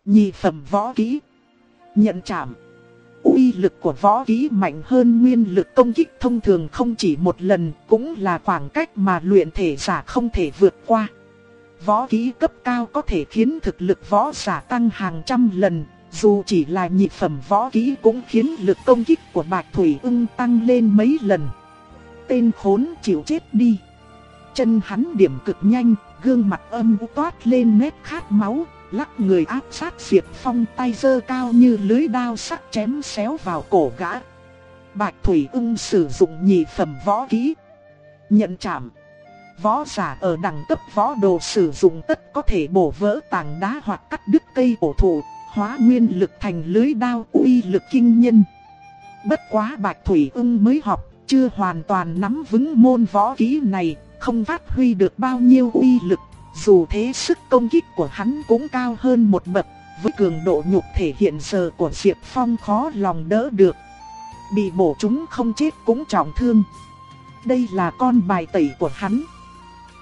Nhị phẩm võ kỹ. Nhận chạm uy lực của võ kỹ mạnh hơn nguyên lực công kích thông thường không chỉ một lần, cũng là khoảng cách mà luyện thể giả không thể vượt qua. Võ kỹ cấp cao có thể khiến thực lực võ giả tăng hàng trăm lần, dù chỉ là nhị phẩm võ kỹ cũng khiến lực công kích của Bạch Thủy ưng tăng lên mấy lần. Tên khốn chịu chết đi. Chân hắn điểm cực nhanh, gương mặt âm u toát lên nét khát máu, lắc người áp sát Diệp Phong tay dơ cao như lưới đao sắc chém xéo vào cổ gã. Bạch Thủy ưng sử dụng nhị phẩm võ kỹ. Nhận chạm. Võ giả ở đẳng cấp võ đồ sử dụng tất có thể bổ vỡ tảng đá hoặc cắt đứt cây cổ thụ, hóa nguyên lực thành lưới đao uy lực kinh nhân. Bất quá Bạch Thủy ưng mới học, chưa hoàn toàn nắm vững môn võ kỹ này, không phát huy được bao nhiêu uy lực. Dù thế sức công kích của hắn cũng cao hơn một bậc, với cường độ nhục thể hiện giờ của Diệp Phong khó lòng đỡ được. Bị bổ chúng không chết cũng trọng thương. Đây là con bài tẩy của hắn.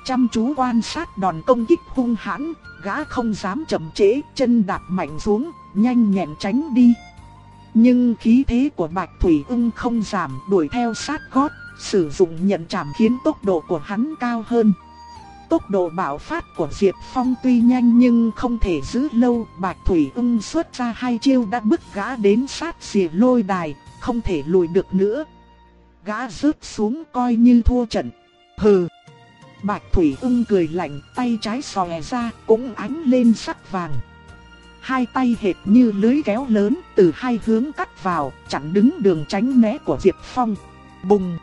Chăm chú quan sát đòn công kích hung hãn, gã không dám chậm trễ, chân đạp mạnh xuống, nhanh nhẹn tránh đi. Nhưng khí thế của Bạch Thủy ưng không giảm đuổi theo sát gót, sử dụng nhận chạm khiến tốc độ của hắn cao hơn. Tốc độ bạo phát của Diệp Phong tuy nhanh nhưng không thể giữ lâu, Bạch Thủy ưng xuất ra hai chiêu đã bức gã đến sát xìa lôi đài, không thể lùi được nữa. Gã rớt xuống coi như thua trận. Hừ! Bạch Thủy ưng cười lạnh, tay trái xòe ra, cũng ánh lên sắc vàng. Hai tay hệt như lưới kéo lớn, từ hai hướng cắt vào, chặn đứng đường tránh né của Diệp Phong. Bùng!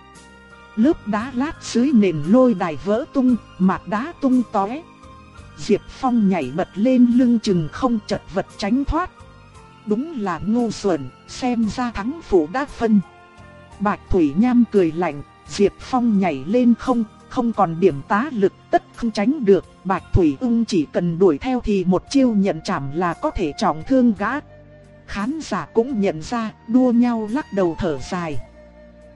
Lớp đá lát dưới nền lôi đài vỡ tung, mặt đá tung tóe. Diệp Phong nhảy bật lên lưng chừng không chật vật tránh thoát. Đúng là ngu xuẩn, xem ra thắng phủ đã phân. Bạch Thủy Nham cười lạnh, Diệp Phong nhảy lên không, không còn điểm tá lực tất không tránh được, Bạch Thủy ung chỉ cần đuổi theo thì một chiêu nhận chảm là có thể trọng thương gã. Khán giả cũng nhận ra, đua nhau lắc đầu thở dài.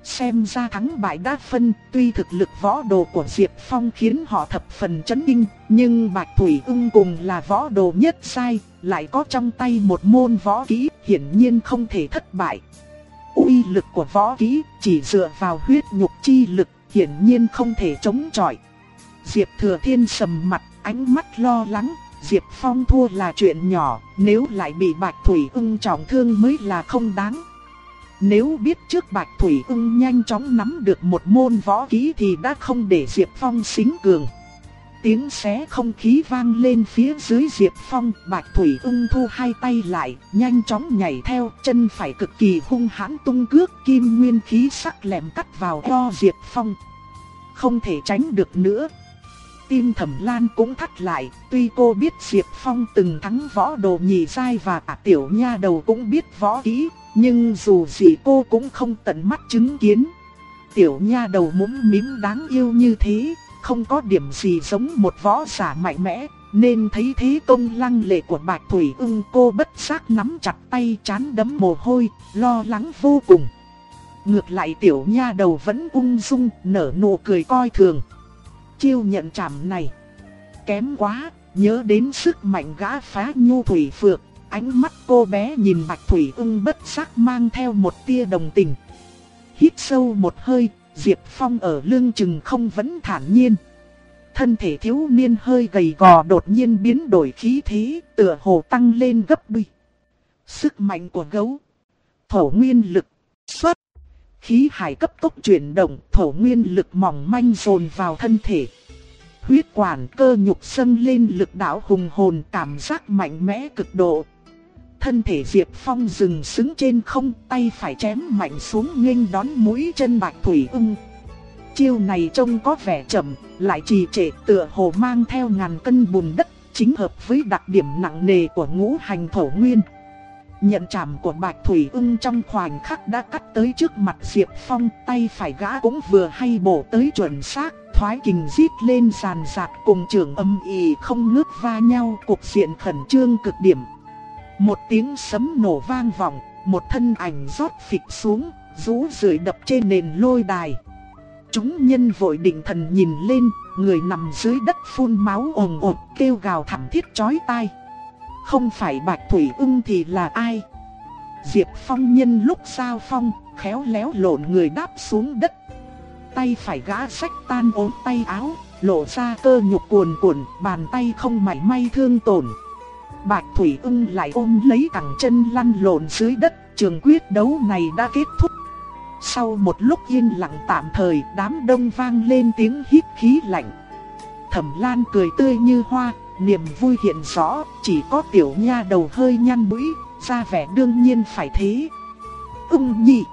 Xem ra thắng bại đã phân, tuy thực lực võ đồ của Diệp Phong khiến họ thập phần chấn kinh, nhưng Bạch Thủy ung cùng là võ đồ nhất sai, lại có trong tay một môn võ kỹ, hiển nhiên không thể thất bại. Uy lực của võ kỹ chỉ dựa vào huyết nhục chi lực hiển nhiên không thể chống chọi. Diệp Thừa Thiên sầm mặt, ánh mắt lo lắng, Diệp Phong thua là chuyện nhỏ, nếu lại bị Bạch Thủy ưng trọng thương mới là không đáng. Nếu biết trước Bạch Thủy ưng nhanh chóng nắm được một môn võ kỹ thì đã không để Diệp Phong xính cường. Tiếng xé không khí vang lên phía dưới Diệp Phong, Bạch Thủy ung thu hai tay lại, nhanh chóng nhảy theo, chân phải cực kỳ hung hãn tung cước, kim nguyên khí sắc lẹm cắt vào eo Diệp Phong. Không thể tránh được nữa. Tim Thẩm Lan cũng thắt lại, tuy cô biết Diệp Phong từng thắng võ đồ nhị giai và cả tiểu nha đầu cũng biết võ kỹ, nhưng dù gì cô cũng không tận mắt chứng kiến. Tiểu nha đầu mũm mím đáng yêu như thế, không có điểm gì giống một võ giả mạnh mẽ, nên thấy thế công lăng lệ của Bạch Thủy ưng cô bất giác nắm chặt tay chán đấm mồ hôi, lo lắng vô cùng. Ngược lại tiểu nha đầu vẫn ung dung nở nụ cười coi thường. Chiêu nhận chạm này. Kém quá, nhớ đến sức mạnh gã phá nhu thủy phược. Ánh mắt cô bé nhìn Bạch Thủy ưng bất giác mang theo một tia đồng tình. Hít sâu một hơi, Diệp Phong ở lưng chừng không vẫn thản nhiên. Thân thể thiếu niên hơi gầy gò đột nhiên biến đổi khí thế, tựa hồ tăng lên gấp đôi. Sức mạnh của gấu. Thổ nguyên lực. Xuất. Khí hải cấp tốc chuyển động, thổ nguyên lực mỏng manh dồn vào thân thể. Huyết quản cơ nhục sân lên lực đạo hùng hồn cảm giác mạnh mẽ cực độ. Thân thể Diệp Phong dừng sững trên không tay phải chém mạnh xuống nghênh đón mũi chân bạch thủy ưng. Chiêu này trông có vẻ chậm, lại trì trệ tựa hồ mang theo ngàn cân bùn đất, chính hợp với đặc điểm nặng nề của ngũ hành thổ nguyên. Nhận chạm của Bạch Thủy ưng trong khoảnh khắc đã cắt tới trước mặt Diệp Phong, tay phải gã cũng vừa hay bổ tới chuẩn xác, thoái kình rít lên sàn sạt cùng trường âm ỉ không ngước va nhau, cục diện khẩn trương cực điểm. Một tiếng sấm nổ vang vọng, một thân ảnh rót phịch xuống, rũ rượi đập trên nền lôi đài. Chúng nhân vội định thần nhìn lên, người nằm dưới đất phun máu ồn ồn kêu gào thảm thiết chói tai. Không phải Bạch Thủy ưng thì là ai? Diệp Phong nhân lúc sao phong, khéo léo lộn người đáp xuống đất. Tay phải gã sách tan ốm tay áo, lộ ra cơ nhục cuồn cuộn, bàn tay không mảy may thương tổn. Bạch Thủy ưng lại ôm lấy cẳng chân lăn lộn dưới đất, trường quyết đấu này đã kết thúc. Sau một lúc yên lặng tạm thời, đám đông vang lên tiếng hít khí lạnh. Thẩm Lan cười tươi như hoa, niềm vui hiện rõ, chỉ có tiểu nha đầu hơi nhăn mũi, ra vẻ đương nhiên phải thế. Ưng nhị.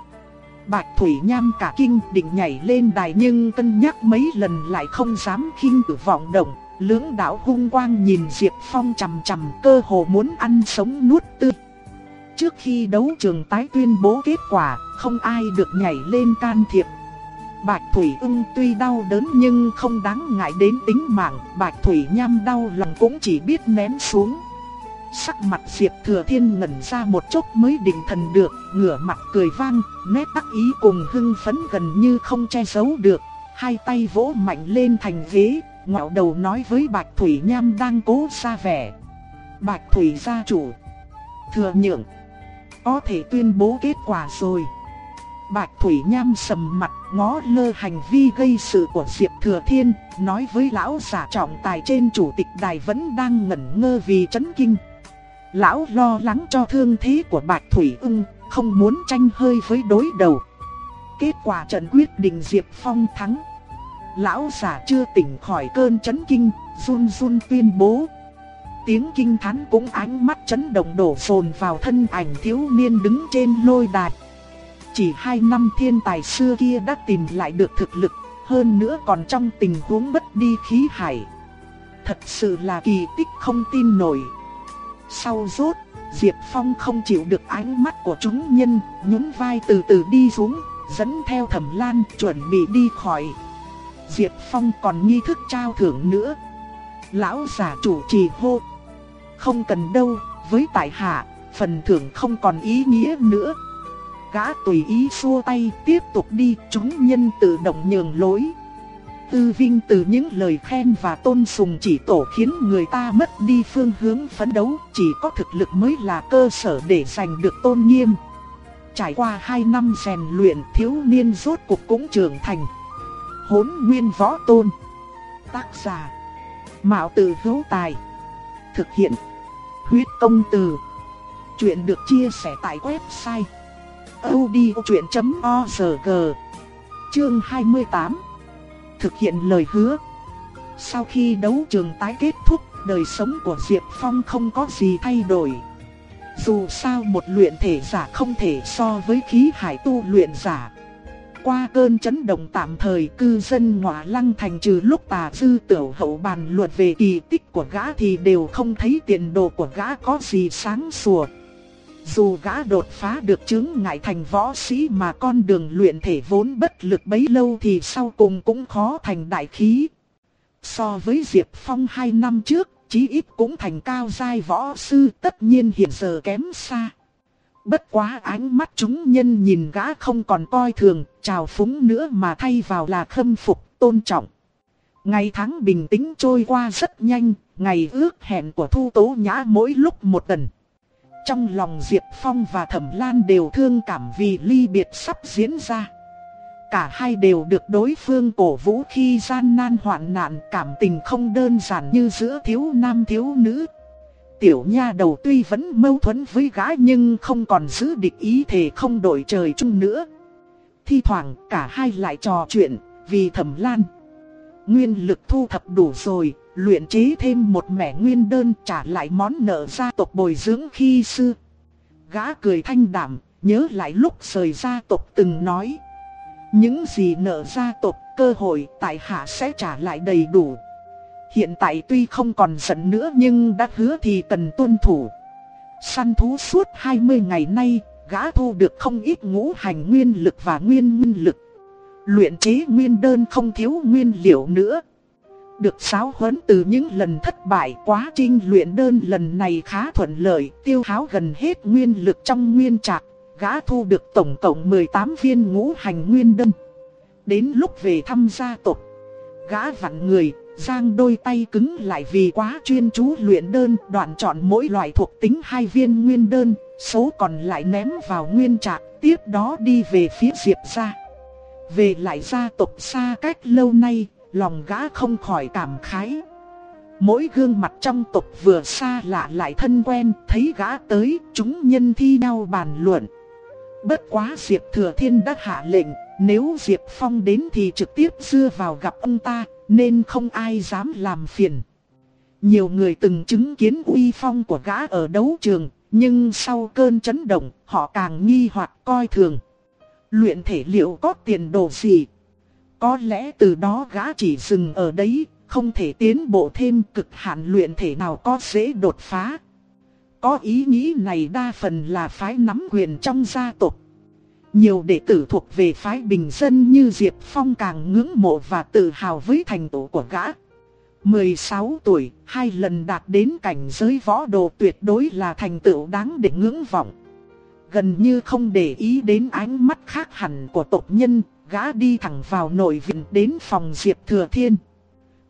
Bạch Thủy Nham cả kinh định nhảy lên đài nhưng cân nhắc mấy lần lại không dám khinh cử vọng động. Lưỡng đạo hung quang nhìn Diệp Phong chằm chằm cơ hồ muốn ăn sống nuốt tươi. Trước khi đấu trường tái tuyên bố kết quả, không ai được nhảy lên can thiệp. Bạch Thủy ưng tuy đau đớn nhưng không đáng ngại đến tính mạng, Bạch Thủy nham đau lòng cũng chỉ biết nén xuống. Sắc mặt Diệp Thừa Thiên ngẩn ra một chốc mới định thần được, ngửa mặt cười vang, nét đắc ý cùng hưng phấn gần như không che giấu được. Hai tay vỗ mạnh lên thành ghế, ngạo đầu nói với Bạch Thủy Nham đang cố ra vẻ. Bạch Thủy gia chủ. Thừa nhượng. Có thể tuyên bố kết quả rồi. Bạch Thủy Nham sầm mặt ngó lơ hành vi gây sự của Diệp Thừa Thiên, nói với lão giả trọng tài trên chủ tịch đài vẫn đang ngẩn ngơ vì chấn kinh. Lão lo lắng cho thương thế của Bạch Thủy ưng, không muốn tranh hơi với đối đầu. Kết quả trận quyết định Diệp Phong thắng. Lão giả chưa tỉnh khỏi cơn chấn kinh, run run tuyên bố. Tiếng kinh thán cũng ánh mắt chấn động đổ phồn vào thân ảnh thiếu niên đứng trên lôi đài. Chỉ hai năm thiên tài xưa kia đã tìm lại được thực lực, hơn nữa còn trong tình huống bất đi khí hải. Thật sự là kỳ tích không tin nổi. Sau rốt, Diệp Phong không chịu được ánh mắt của chúng nhân, nhún vai từ từ đi xuống, dẫn theo Thẩm Lan chuẩn bị đi khỏi. Diệp Phong còn nghi thức trao thưởng nữa. Lão giả chủ trì hô. Không cần đâu, với tại hạ, phần thưởng không còn ý nghĩa nữa. Gã tùy ý xua tay tiếp tục đi, chúng nhân tự động nhường lối. Tư vinh từ những lời khen và tôn sùng chỉ tổ khiến người ta mất đi phương hướng phấn đấu, chỉ có thực lực mới là cơ sở để giành được tôn nghiêm. Trải qua 2 năm rèn luyện thiếu niên rốt cuộc cũng trưởng thành. Hốn nguyên võ tôn. Tác giả. Mạo tử hữu tài. Thực hiện. Huyết công từ. Chuyện được chia sẻ tại website odchuyện.org Chương 28 Thực hiện lời hứa Sau khi đấu trường tái kết thúc, đời sống của Diệp Phong không có gì thay đổi. Dù sao một luyện thể giả không thể so với khí hải tu luyện giả. Qua cơn chấn động tạm thời cư dân ngọa lăng thành trừ lúc tà dư tiểu hậu bàn luận về kỳ tích của gã thì đều không thấy tiền đồ của gã có gì sáng sủa. Dù gã đột phá được chứng ngại thành võ sĩ mà con đường luyện thể vốn bất lực bấy lâu thì sau cùng cũng khó thành đại khí. So với Diệp Phong 2 năm trước, chí ít cũng thành cao giai võ sư tất nhiên hiện giờ kém xa. Bất quá ánh mắt chúng nhân nhìn gã không còn coi thường, chào phúng nữa mà thay vào là khâm phục, tôn trọng. Ngày tháng bình tĩnh trôi qua rất nhanh, ngày ước hẹn của Thu Tố Nhã mỗi lúc một lần. Trong lòng Diệp Phong và Thẩm Lan đều thương cảm vì ly biệt sắp diễn ra. Cả hai đều được đối phương cổ vũ khi gian nan hoạn nạn cảm tình không đơn giản như giữa thiếu nam thiếu nữ. Tiểu nha đầu tuy vẫn mâu thuẫn với gái nhưng không còn giữ địch ý thể không đổi trời chung nữa. Thi thoảng cả hai lại trò chuyện vì thẩm lan. Nguyên lực thu thập đủ rồi, luyện chế thêm một mẻ nguyên đơn trả lại món nợ gia tộc bồi dưỡng khi xưa. Gã cười thanh đảm, nhớ lại lúc rời gia tộc từng nói. Những gì nợ gia tộc cơ hội tại hạ sẽ trả lại đầy đủ. Hiện tại tuy không còn giận nữa nhưng đã hứa thì cần tuân thủ. Săn thú suốt 20 ngày nay, gã thu được không ít ngũ hành nguyên lực và nguyên nguyên lực. Luyện chế nguyên đơn không thiếu nguyên liệu nữa. Được giáo huấn từ những lần thất bại quá trình luyện đơn lần này khá thuận lợi, tiêu hao gần hết nguyên lực trong nguyên trạc, gã thu được tổng cộng 18 viên ngũ hành nguyên đơn. Đến lúc về thăm gia tộc, gã vặn người, giang đôi tay cứng lại vì quá chuyên chú luyện đơn, đoạn chọn mỗi loại thuộc tính hai viên nguyên đơn, số còn lại ném vào nguyên trạc, tiếp đó đi về phía Diệp gia. Về lại gia tộc xa cách lâu nay, lòng gã không khỏi cảm khái. Mỗi gương mặt trong tộc vừa xa lạ lại thân quen, thấy gã tới, chúng nhân thi nhau bàn luận. Bất quá Diệp Thừa Thiên đã hạ lệnh, nếu Diệp Phong đến thì trực tiếp dưa vào gặp ông ta, nên không ai dám làm phiền. Nhiều người từng chứng kiến uy phong của gã ở đấu trường, nhưng sau cơn chấn động, họ càng nghi hoặc coi thường. Luyện thể liệu có tiền đồ gì? Có lẽ từ đó gã chỉ dừng ở đấy, không thể tiến bộ thêm cực hạn luyện thể nào có dễ đột phá. Có ý nghĩ này đa phần là phái nắm quyền trong gia tộc. Nhiều đệ tử thuộc về phái bình dân như Diệp Phong càng ngưỡng mộ và tự hào với thành tựu của gã. 16 tuổi, hai lần đạt đến cảnh giới võ đồ tuyệt đối là thành tựu đáng để ngưỡng vọng. Gần như không để ý đến ánh mắt khác hẳn của tộc nhân, gã đi thẳng vào nội viện đến phòng Diệp Thừa Thiên.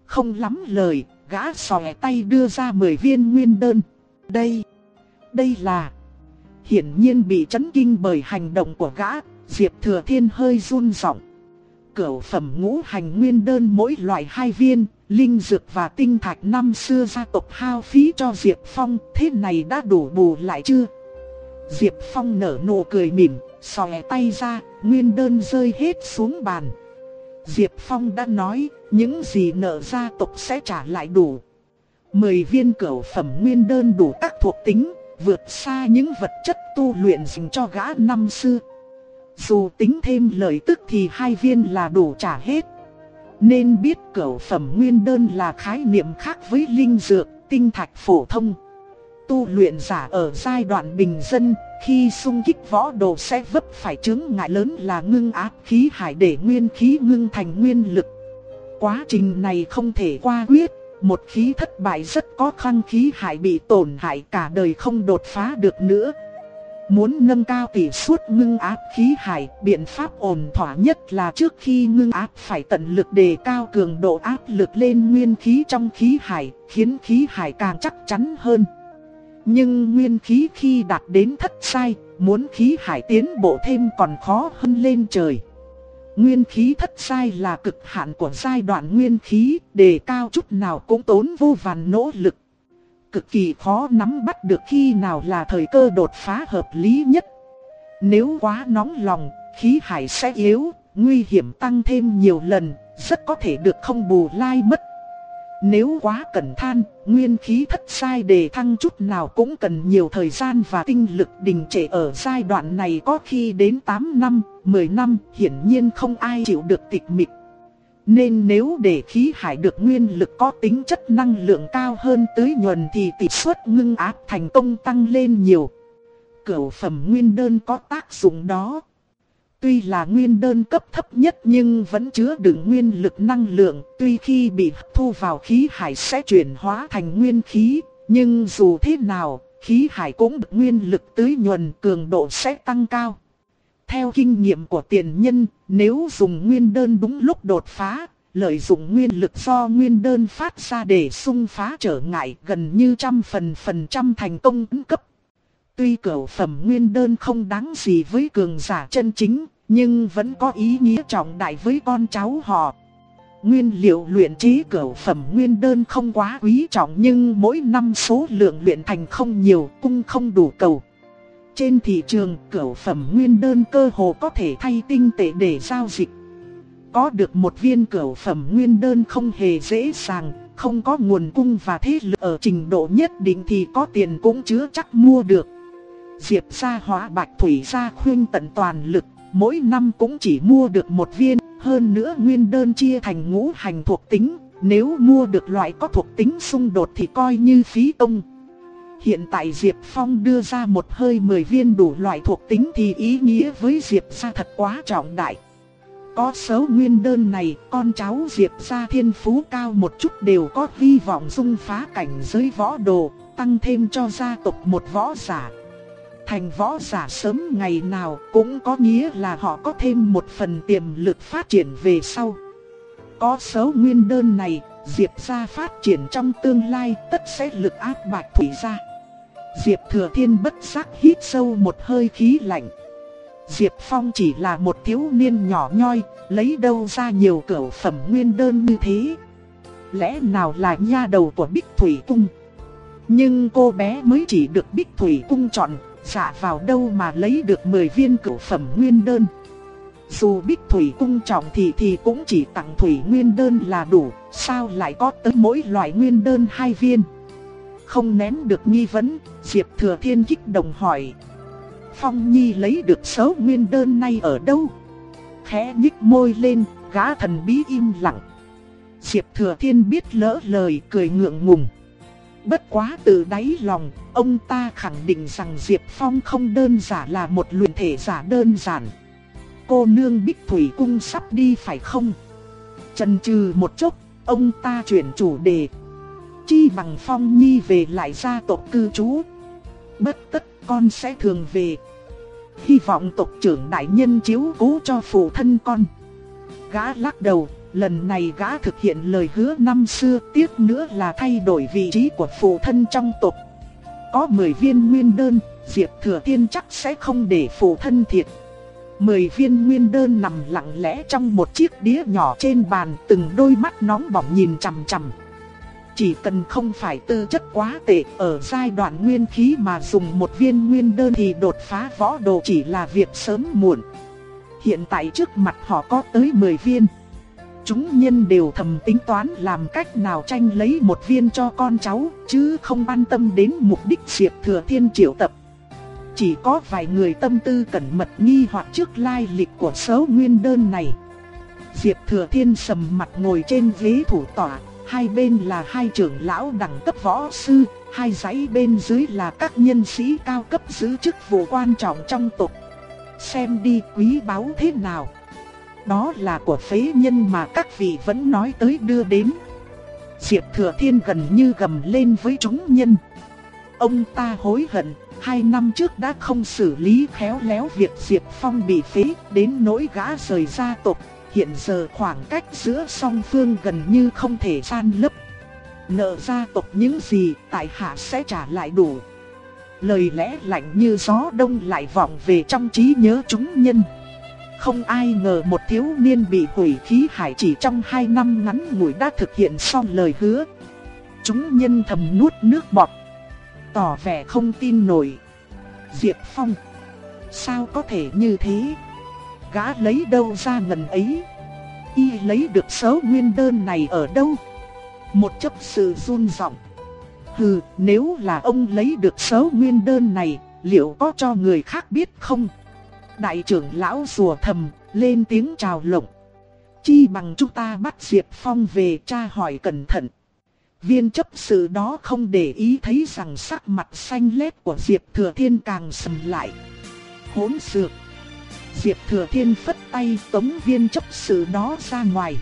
Không lắm lời, gã xòe tay đưa ra 10 viên nguyên đơn. Đây, đây là... Hiển nhiên bị chấn kinh bởi hành động của gã, Diệp Thừa Thiên hơi run giọng. Cửu phẩm ngũ hành nguyên đơn mỗi loại hai viên, linh dược và tinh thạch năm xưa gia tộc hao phí cho Diệp Phong, thế này đã đủ bù lại chưa? Diệp Phong nở nụ cười mỉm, xòe tay ra, nguyên đơn rơi hết xuống bàn. Diệp Phong đã nói, những gì nợ gia tộc sẽ trả lại đủ. Mười viên cửu phẩm nguyên đơn đủ các thuộc tính, vượt xa những vật chất tu luyện dành cho gã năm xưa. Dù tính thêm lợi tức thì hai viên là đủ trả hết. Nên biết cửu phẩm nguyên đơn là khái niệm khác với linh dược, tinh thạch phổ thông. Tu luyện giả ở giai đoạn bình dân, khi xung kích võ đồ sẽ vấp phải chứng ngại lớn là ngưng áp khí hải để nguyên khí ngưng thành nguyên lực. Quá trình này không thể qua quyết, một khí thất bại rất có khăn khí hải bị tổn hại cả đời không đột phá được nữa. Muốn nâng cao tỷ suất ngưng áp khí hải, biện pháp ổn thỏa nhất là trước khi ngưng áp phải tận lực đề cao cường độ áp lực lên nguyên khí trong khí hải, khiến khí hải càng chắc chắn hơn. Nhưng nguyên khí khi đạt đến thất sai, muốn khí hải tiến bộ thêm còn khó hơn lên trời. Nguyên khí thất sai là cực hạn của giai đoạn nguyên khí, đề cao chút nào cũng tốn vô vàn nỗ lực. Cực kỳ khó nắm bắt được khi nào là thời cơ đột phá hợp lý nhất. Nếu quá nóng lòng, khí hải sẽ yếu, nguy hiểm tăng thêm nhiều lần, rất có thể được không bù lai mất. Nếu quá cẩn than, nguyên khí thất sai đề thăng chút nào cũng cần nhiều thời gian và tinh lực đình trệ ở giai đoạn này có khi đến 8 năm, 10 năm, hiển nhiên không ai chịu được tịch mịch. Nên nếu để khí hải được nguyên lực có tính chất năng lượng cao hơn tưới nhuần thì tỷ suất ngưng áp thành công tăng lên nhiều. Cửu phẩm nguyên đơn có tác dụng đó. Tuy là nguyên đơn cấp thấp nhất nhưng vẫn chứa đựng nguyên lực năng lượng, tuy khi bị thu vào khí hải sẽ chuyển hóa thành nguyên khí, nhưng dù thế nào, khí hải cũng được nguyên lực tưới nhuần cường độ sẽ tăng cao. Theo kinh nghiệm của tiền nhân, nếu dùng nguyên đơn đúng lúc đột phá, lợi dụng nguyên lực do nguyên đơn phát ra để xung phá trở ngại gần như trăm phần phần trăm thành công cấp. Tuy cửu phẩm nguyên đơn không đáng gì với cường giả chân chính, nhưng vẫn có ý nghĩa trọng đại với con cháu họ. Nguyên liệu luyện chế cửu phẩm nguyên đơn không quá quý trọng nhưng mỗi năm số lượng luyện thành không nhiều, cung không đủ cầu. Trên thị trường, cửu phẩm nguyên đơn cơ hồ có thể thay tinh tệ để giao dịch. Có được một viên cửu phẩm nguyên đơn không hề dễ dàng, không có nguồn cung và thế lực ở trình độ nhất định thì có tiền cũng chứa chắc mua được. Diệp gia hóa bạch thủy gia khuyên tận toàn lực, mỗi năm cũng chỉ mua được một viên, hơn nữa nguyên đơn chia thành ngũ hành thuộc tính, nếu mua được loại có thuộc tính xung đột thì coi như phí công. Hiện tại Diệp Phong đưa ra một hơi 10 viên đủ loại thuộc tính thì ý nghĩa với Diệp gia thật quá trọng đại. Có số nguyên đơn này, con cháu Diệp gia thiên phú cao một chút đều có hy vọng dung phá cảnh giới võ đồ, tăng thêm cho gia tộc một võ giả. Thành võ giả sớm ngày nào cũng có nghĩa là họ có thêm một phần tiềm lực phát triển về sau. Có số nguyên đơn này, Diệp gia phát triển trong tương lai tất sẽ lực áp bạch thủy gia. Diệp Thừa Thiên bất giác hít sâu một hơi khí lạnh. Diệp Phong chỉ là một thiếu niên nhỏ nhoi, lấy đâu ra nhiều cửu phẩm nguyên đơn như thế. Lẽ nào là nha đầu của Bích Thủy Cung? Nhưng cô bé mới chỉ được Bích Thủy Cung chọn, dạ vào đâu mà lấy được 10 viên cửu phẩm nguyên đơn. Dù Bích Thủy Cung trọng thì thì cũng chỉ tặng Thủy Nguyên đơn là đủ, sao lại có tới mỗi loại nguyên đơn hai viên. Không nén được nghi vấn, Diệp Thừa Thiên kích đồng hỏi. Phong Nhi lấy được số nguyên đơn này ở đâu? Khẽ nhích môi lên, gã thần bí im lặng. Diệp Thừa Thiên biết lỡ lời cười ngượng ngùng. Bất quá từ đáy lòng, ông ta khẳng định rằng Diệp Phong không đơn giản là một luyện thể giả đơn giản. Cô nương Bích Thủy Cung sắp đi phải không? Trần trừ một chút, ông ta chuyển chủ đề. Chi bằng Phong Nhi về lại gia tộc cư trú. Bất tất con sẽ thường về. Hy vọng tộc trưởng đại nhân chiếu cố cho phụ thân con. Gã lắc đầu, lần này gã thực hiện lời hứa năm xưa tiếc nữa là thay đổi vị trí của phụ thân trong tộc. Có 10 viên nguyên đơn, Diệp Thừa Thiên chắc sẽ không để phụ thân thiệt. 10 viên nguyên đơn nằm lặng lẽ trong một chiếc đĩa nhỏ trên bàn từng đôi mắt nóng bỏng nhìn chằm chằm. Chỉ cần không phải tư chất quá tệ ở giai đoạn nguyên khí mà dùng một viên nguyên đơn thì đột phá võ đồ chỉ là việc sớm muộn. Hiện tại trước mặt họ có tới 10 viên. Chúng nhân đều thầm tính toán làm cách nào tranh lấy một viên cho con cháu, chứ không quan tâm đến mục đích Diệp Thừa Thiên triệu tập. Chỉ có vài người tâm tư cẩn mật nghi hoặc trước lai lịch của số nguyên đơn này. Diệp Thừa Thiên sầm mặt ngồi trên ghế thủ tọa, hai bên là hai trưởng lão đẳng cấp võ sư, hai dãy bên dưới là các nhân sĩ cao cấp giữ chức vụ quan trọng trong tộc. Xem đi quý báu thế nào. Đó là của phế nhân mà các vị vẫn nói tới đưa đến. Diệp Thừa Thiên gần như gầm lên với chúng nhân. Ông ta hối hận, hai năm trước đã không xử lý khéo léo việc Diệp Phong bị phế đến nỗi gã rời gia tộc hiện giờ khoảng cách giữa song phương gần như không thể san lấp. Nợ gia tộc những gì tại hạ sẽ trả lại đủ. Lời lẽ lạnh như gió đông lại vọng về trong trí nhớ chúng nhân. Không ai ngờ một thiếu niên bị hủy khí hải chỉ trong hai năm ngắn ngủi đã thực hiện xong lời hứa. Chúng nhân thầm nuốt nước bọt. Tỏ vẻ không tin nổi. Diệp Phong. Sao có thể như thế? Gã lấy đâu ra ngần ấy? Y lấy được số nguyên đơn này ở đâu? Một chấp sự run rộng. Hừ, nếu là ông lấy được số nguyên đơn này, liệu có cho người khác biết không? Đại trưởng lão rùa thầm, lên tiếng chào lộng. Chi bằng chúng ta bắt Diệp Phong về tra hỏi cẩn thận. Viên chấp sự đó không để ý thấy rằng sắc mặt xanh lét của Diệp Thừa Thiên càng sầm lại. Hỗn xược. Diệp Thừa Thiên phất tay tống viên chấp sự đó ra ngoài.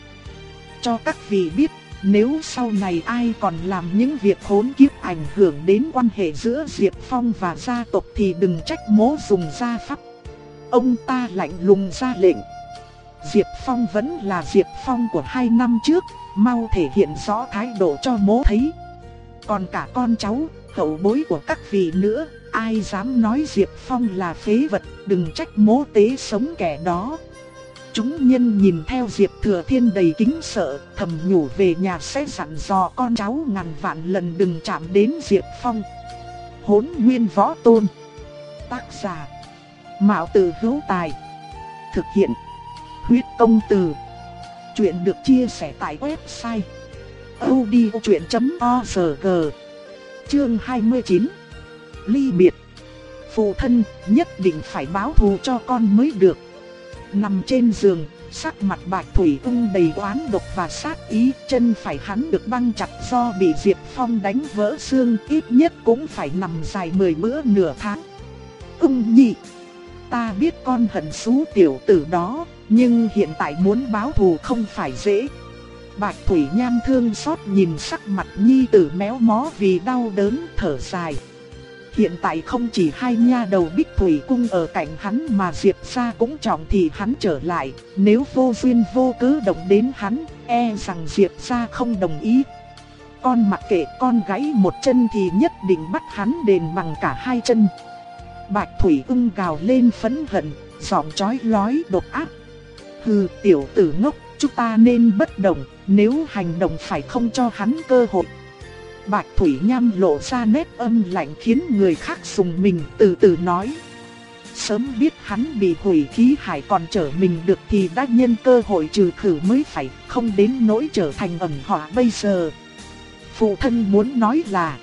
Cho các vị biết, nếu sau này ai còn làm những việc hỗn kiếp ảnh hưởng đến quan hệ giữa Diệp Phong và gia tộc thì đừng trách mố dùng gia pháp. Ông ta lạnh lùng ra lệnh. Diệp Phong vẫn là Diệp Phong của hai năm trước, mau thể hiện rõ thái độ cho mố thấy. Còn cả con cháu, hậu bối của các vị nữa, ai dám nói Diệp Phong là phế vật, đừng trách mố tế sống kẻ đó. Chúng nhân nhìn theo Diệp Thừa Thiên đầy kính sợ, thầm nhủ về nhà sẽ dặn dò con cháu ngàn vạn lần đừng chạm đến Diệp Phong. Hốn nguyên võ tôn. Tác giả. Mạo từ hữu tài. Thực hiện. Huyết công từ. Chuyện được chia sẻ tại website. odchuyện.org Chương 29 Ly biệt Phụ thân nhất định phải báo thù cho con mới được Nằm trên giường, sắc mặt bạch thủy ung đầy oán độc và sát ý Chân phải hắn được băng chặt do bị Diệp Phong đánh vỡ xương Ít nhất cũng phải nằm dài 10 bữa nửa tháng Ung nhị Ta biết con hận xú tiểu tử đó Nhưng hiện tại muốn báo thù không phải dễ Bạch Thủy nham thương xót nhìn sắc mặt nhi tử méo mó vì đau đớn thở dài. Hiện tại không chỉ hai nha đầu Bích Thủy Cung ở cạnh hắn mà Diệp Gia cũng trọng thì hắn trở lại. Nếu vô duyên vô cớ động đến hắn, e rằng Diệp Gia không đồng ý. Con mặc kệ con gãy một chân thì nhất định bắt hắn đền bằng cả hai chân. Bạch Thủy ưng gào lên phẫn hận, giọng chói lói độc ác. Hừ tiểu tử ngốc, chúng ta nên bất động, nếu hành động phải không cho hắn cơ hội. Bạch Thủy Nham lộ ra nét âm lạnh khiến người khác sùng mình từ từ nói. Sớm biết hắn bị hủy khí hải còn trở mình được thì đã nhân cơ hội trừ khử mới phải không đến nỗi trở thành ẩn họa bây giờ. Phụ thân muốn nói là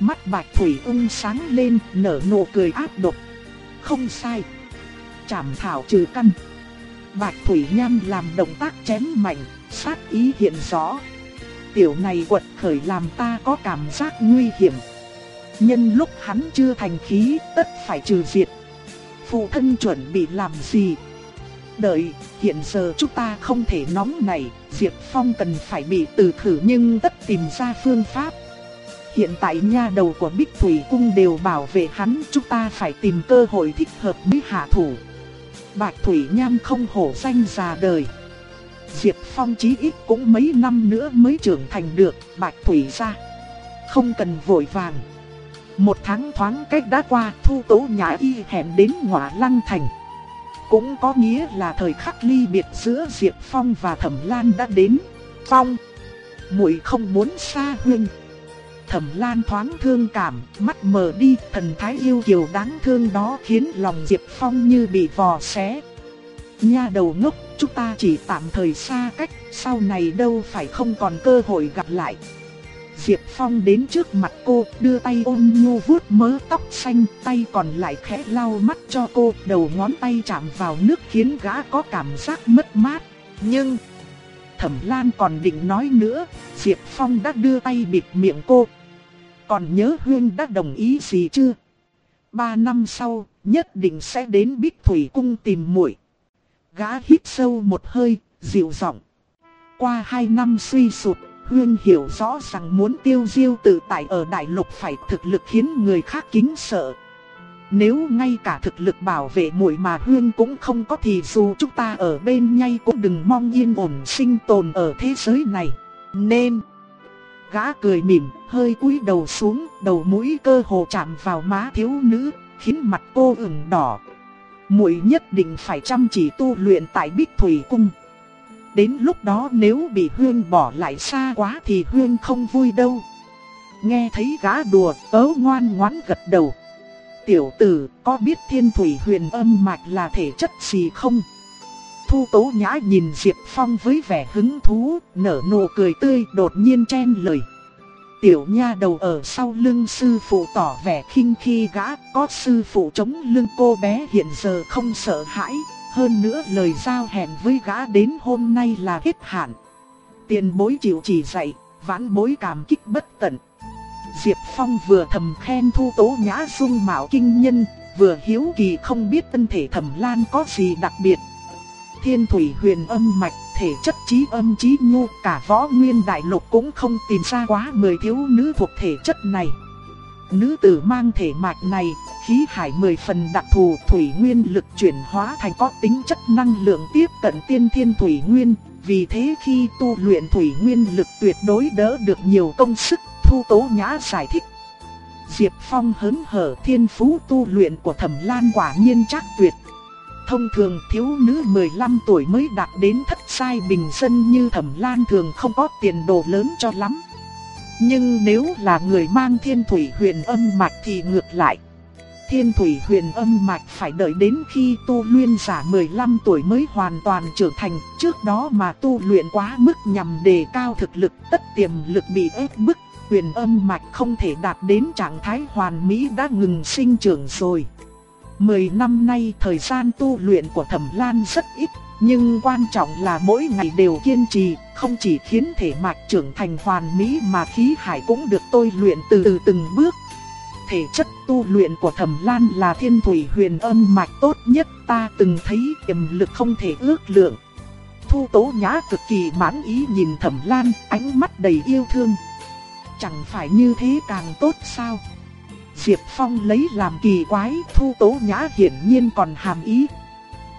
Mắt Bạch Thủy ung sáng lên nở nụ cười ác độc Không sai Chảm thảo trừ căn Bạch Thủy Nham làm động tác chém mạnh sát ý hiện rõ. Tiểu này quật khởi làm ta có cảm giác nguy hiểm. Nhân lúc hắn chưa thành khí, tất phải trừ diệt. Phụ thân chuẩn bị làm gì? Đợi, hiện giờ chúng ta không thể nóng này, Diệp Phong cần phải bị từ thử nhưng tất tìm ra phương pháp. Hiện tại nha đầu của Bích Thủy Cung đều bảo vệ hắn, chúng ta phải tìm cơ hội thích hợp mới hạ thủ. Bạch Thủy Nham không hổ danh già đời. Diệp Phong chí ít cũng mấy năm nữa mới trưởng thành được, Bạch Thủy ra. Không cần vội vàng. Một tháng thoáng cách đã qua, thu tố nhã y hẹn đến ngọa lăng thành. Cũng có nghĩa là thời khắc ly biệt giữa Diệp Phong và Thẩm Lan đã đến. Phong, muội không muốn xa huynh. Thẩm Lan thoáng thương cảm, mắt mở đi, thần thái yêu kiều đáng thương đó khiến lòng Diệp Phong như bị vò xé. Nha đầu ngốc, chúng ta chỉ tạm thời xa cách, sau này đâu phải không còn cơ hội gặp lại. Diệp Phong đến trước mặt cô, đưa tay ôn nhu vuốt mớ tóc xanh, tay còn lại khẽ lau mắt cho cô, đầu ngón tay chạm vào nước khiến gã có cảm giác mất mát. Nhưng, Thẩm Lan còn định nói nữa, Diệp Phong đã đưa tay bịt miệng cô. Còn nhớ Huyên đã đồng ý gì chưa? Ba năm sau, nhất định sẽ đến Bích Thủy Cung tìm muội. Gã hít sâu một hơi, dịu giọng. Qua hai năm suy sụp, Huyên hiểu rõ rằng muốn tiêu diêu tự tại ở đại lục phải thực lực khiến người khác kính sợ. Nếu ngay cả thực lực bảo vệ muội mà Huyên cũng không có thì dù chúng ta ở bên nhau cũng đừng mong yên ổn sinh tồn ở thế giới này. Nên, gã cười mỉm, hơi cúi đầu xuống, đầu mũi cơ hồ chạm vào má thiếu nữ, khiến mặt cô ửng đỏ, muội nhất định phải chăm chỉ tu luyện tại Bích Thủy Cung. Đến lúc đó nếu bị Huyên bỏ lại xa quá thì Huyên không vui đâu. Nghe thấy gã đùa, ấu ngoan ngoãn gật đầu. Tiểu tử, có biết thiên thủy huyền âm mạch là thể chất gì không? Thu tố nhã nhìn Diệp Phong với vẻ hứng thú, nở nụ cười tươi đột nhiên chen lời. Tiểu nha đầu ở sau lưng sư phụ tỏ vẻ khinh khi gã có sư phụ chống lưng cô bé hiện giờ không sợ hãi. Hơn nữa lời giao hẹn với gã đến hôm nay là hết hạn. Tiền bối chịu chỉ dạy, vãn bối cảm kích bất tận. Diệp Phong vừa thầm khen thu tố nhã dung mạo kinh nhân, vừa hiếu kỳ không biết thân thể thẩm lan có gì đặc biệt. Thiên thủy huyền âm mạch, thể chất trí âm trí nhu, cả võ nguyên đại lục cũng không tìm ra quá 10 thiếu nữ thuộc thể chất này. Nữ tử mang thể mạch này, khí hải 10 phần đặc thù thủy nguyên lực chuyển hóa thành có tính chất năng lượng tiếp cận tiên thiên thủy nguyên, vì thế khi tu luyện thủy nguyên lực tuyệt đối đỡ được nhiều công sức, thu tố nhã giải thích. Diệp Phong hớn hở thiên phú tu luyện của thẩm lan quả nhiên chắc tuyệt. Thông thường thiếu nữ 15 tuổi mới đạt đến thất sai bình dân như thẩm lan thường không có tiền đồ lớn cho lắm. Nhưng nếu là người mang thiên thủy huyền âm mạch thì ngược lại. Thiên thủy huyền âm mạch phải đợi đến khi tu luyện giả 15 tuổi mới hoàn toàn trưởng thành, trước đó mà tu luyện quá mức nhằm đề cao thực lực, tất tiềm lực bị ép bức, huyền âm mạch không thể đạt đến trạng thái hoàn mỹ đã ngừng sinh trưởng rồi. Mười năm nay thời gian tu luyện của Thẩm Lan rất ít, nhưng quan trọng là mỗi ngày đều kiên trì, không chỉ khiến thể mạch trưởng thành hoàn mỹ mà khí hải cũng được tôi luyện từ từ từng bước. Thể chất tu luyện của Thẩm Lan là thiên thủy huyền âm mạch tốt nhất ta từng thấy tiềm lực không thể ước lượng. Thu Tố Nhã cực kỳ mãn ý nhìn Thẩm Lan, ánh mắt đầy yêu thương. Chẳng phải như thế càng tốt sao? Diệp Phong lấy làm kỳ quái, Thu Tố Nhã hiển nhiên còn hàm ý.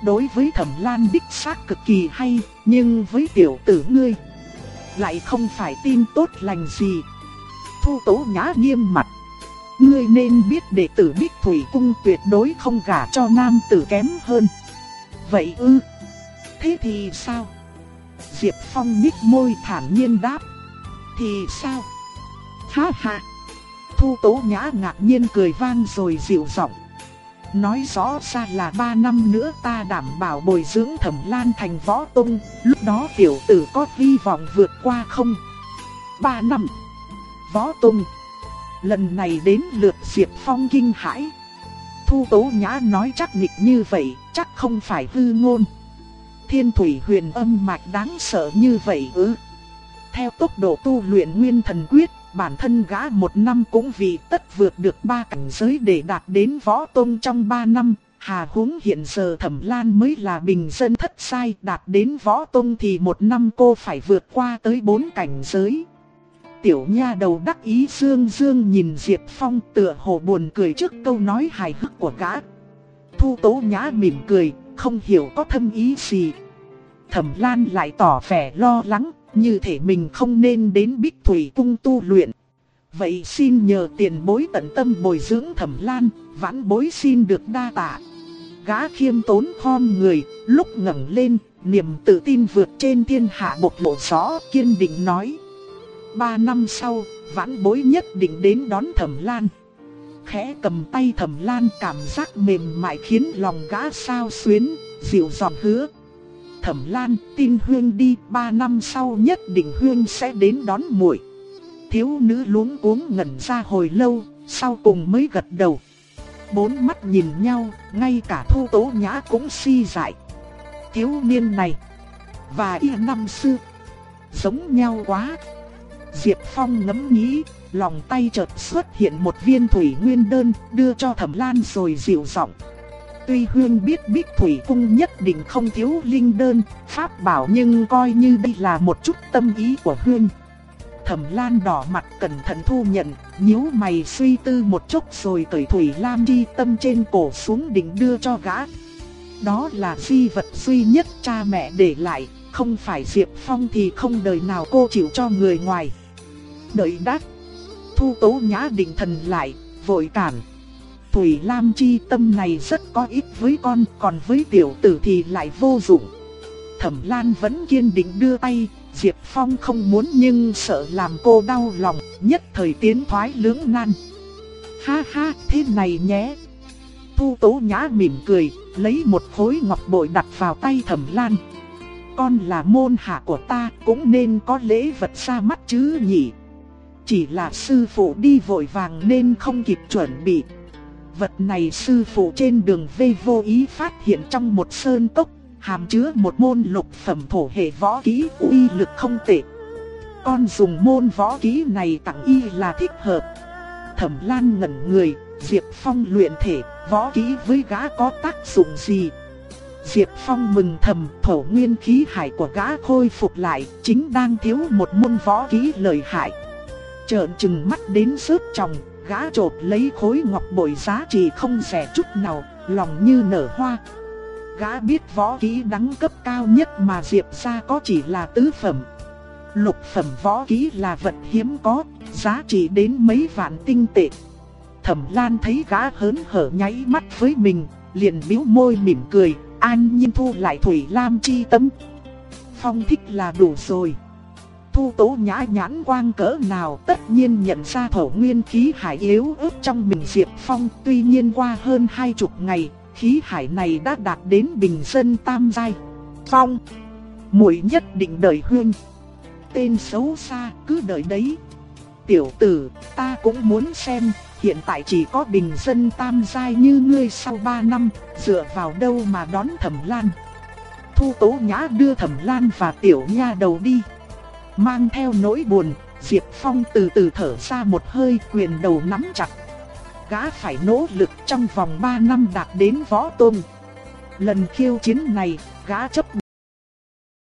Đối với Thẩm Lan đích xác cực kỳ hay, nhưng với tiểu tử ngươi lại không phải tin tốt lành gì. Thu Tố Nhã nghiêm mặt. Ngươi nên biết đệ tử Bích Thủy Cung tuyệt đối không gả cho nam tử kém hơn. Vậy ư? Thế thì sao? Diệp Phong nhích môi thản nhiên đáp. Thì sao? Ha ha! Thu Tố Nhã ngạc nhiên cười vang rồi dịu giọng. Nói rõ ra là ba năm nữa ta đảm bảo bồi dưỡng thẩm lan thành võ tung, lúc đó tiểu tử có hy vọng vượt qua không? Ba năm. Võ tung. Lần này đến lượt Diệp Phong kinh hãi. Thu Tố Nhã nói chắc nịch như vậy, chắc không phải hư ngôn. Thiên thủy huyền âm mạch đáng sợ như vậy ư. Theo tốc độ tu luyện nguyên thần quyết, bản thân gã một năm cũng vì tất vượt được ba cảnh giới để đạt đến võ tôn trong ba năm. Hà huống hiện giờ thẩm lan mới là bình dân thất sai đạt đến võ tôn thì một năm cô phải vượt qua tới bốn cảnh giới. Tiểu nha đầu đắc ý dương dương nhìn Diệp Phong tựa hồ buồn cười trước câu nói hài hước của gã. Thu tố nhã mỉm cười, không hiểu có thâm ý gì. Thẩm Lan lại tỏ vẻ lo lắng, như thể mình không nên đến Bích Thủy Cung tu luyện. Vậy xin nhờ tiền bối tận tâm bồi dưỡng Thẩm Lan, vãn bối xin được đa tạ. Gã khiêm tốn khom người, lúc ngẩng lên, niềm tự tin vượt trên thiên hạ bộc lộ rõ, kiên định nói. Ba năm sau, vãn bối nhất định đến đón Thẩm Lan. Khẽ cầm tay Thẩm Lan cảm giác mềm mại khiến lòng gã sao xuyến, dịu giọng hứa. Thẩm Lan, tin Huyên đi, ba năm sau nhất định Huyên sẽ đến đón muội. Thiếu nữ luống cuống ngẩn ra hồi lâu, sau cùng mới gật đầu. Bốn mắt nhìn nhau, ngay cả Thu Tố Nhã cũng si dại. Thiếu niên này và y năm xưa giống nhau quá. Diệp Phong ngẫm nghĩ, lòng tay chợt xuất hiện một viên thủy nguyên đơn, đưa cho Thẩm Lan rồi dịu giọng. Tuy Hương biết Bích Thủy Cung nhất định không thiếu linh đơn, pháp bảo nhưng coi như đây là một chút tâm ý của Hương. Thẩm Lan đỏ mặt cẩn thận thu nhận, nhíu mày suy tư một chút rồi cởi Thủy Lam đi tâm trên cổ xuống định đưa cho gã. Đó là di vật duy nhất cha mẹ để lại, không phải Diệp Phong thì không đời nào cô chịu cho người ngoài. Đợi đắc, thu tố nhã định thần lại, vội cản. Thủy Lam chi tâm này rất có ích với con, còn với tiểu tử thì lại vô dụng. Thẩm Lan vẫn kiên định đưa tay, Diệp Phong không muốn nhưng sợ làm cô đau lòng, nhất thời tiến thoái lưỡng nan. Ha ha, thế này nhé. Thu Tố Nhã mỉm cười, lấy một khối ngọc bội đặt vào tay Thẩm Lan. Con là môn hạ của ta, cũng nên có lễ vật ra mắt chứ nhỉ. Chỉ là sư phụ đi vội vàng nên không kịp chuẩn bị. Vật này sư phụ trên đường vây vô ý phát hiện trong một sơn cốc, hàm chứa một môn lục phẩm thổ hệ võ kỹ uy lực không tệ. Con dùng môn võ kỹ này tặng y là thích hợp. Thẩm Lan ngẩn người, Diệp Phong luyện thể, võ kỹ với gã có tác dụng gì. Diệp Phong mừng thầm thổ nguyên khí hải của gã khôi phục lại, chính đang thiếu một môn võ kỹ lợi hại. Trợn trừng mắt đến sướt chồng, gã trột lấy khối ngọc bội giá trị không rẻ chút nào, lòng như nở hoa. Gã biết võ kỹ đẳng cấp cao nhất mà Diệp gia có chỉ là tứ phẩm. Lục phẩm võ kỹ là vật hiếm có, giá trị đến mấy vạn tinh tệ. Thẩm Lan thấy gã hớn hở nháy mắt với mình, liền bĩu môi mỉm cười, an nhiên thu lại Thủy Lam chi tâm. Phong thích là đủ rồi. Thu tố nhã nhãn quang cỡ nào tất nhiên nhận ra thổ nguyên khí hải yếu ớt trong mình Diệp Phong tuy nhiên qua hơn hai chục ngày, khí hải này đã đạt đến bình dân tam giai. Phong, muội nhất định đợi huynh. Tên xấu xa cứ đợi đấy. Tiểu tử, ta cũng muốn xem, hiện tại chỉ có bình dân tam giai như ngươi sau ba năm, dựa vào đâu mà đón thẩm lan. Thu tố nhã đưa thẩm lan và tiểu nha đầu đi. Mang theo nỗi buồn, Diệp Phong từ từ thở ra một hơi quyền đầu nắm chặt. Gã phải nỗ lực trong vòng 3 năm đạt đến võ tôn. Lần khiêu chiến này, gã chấp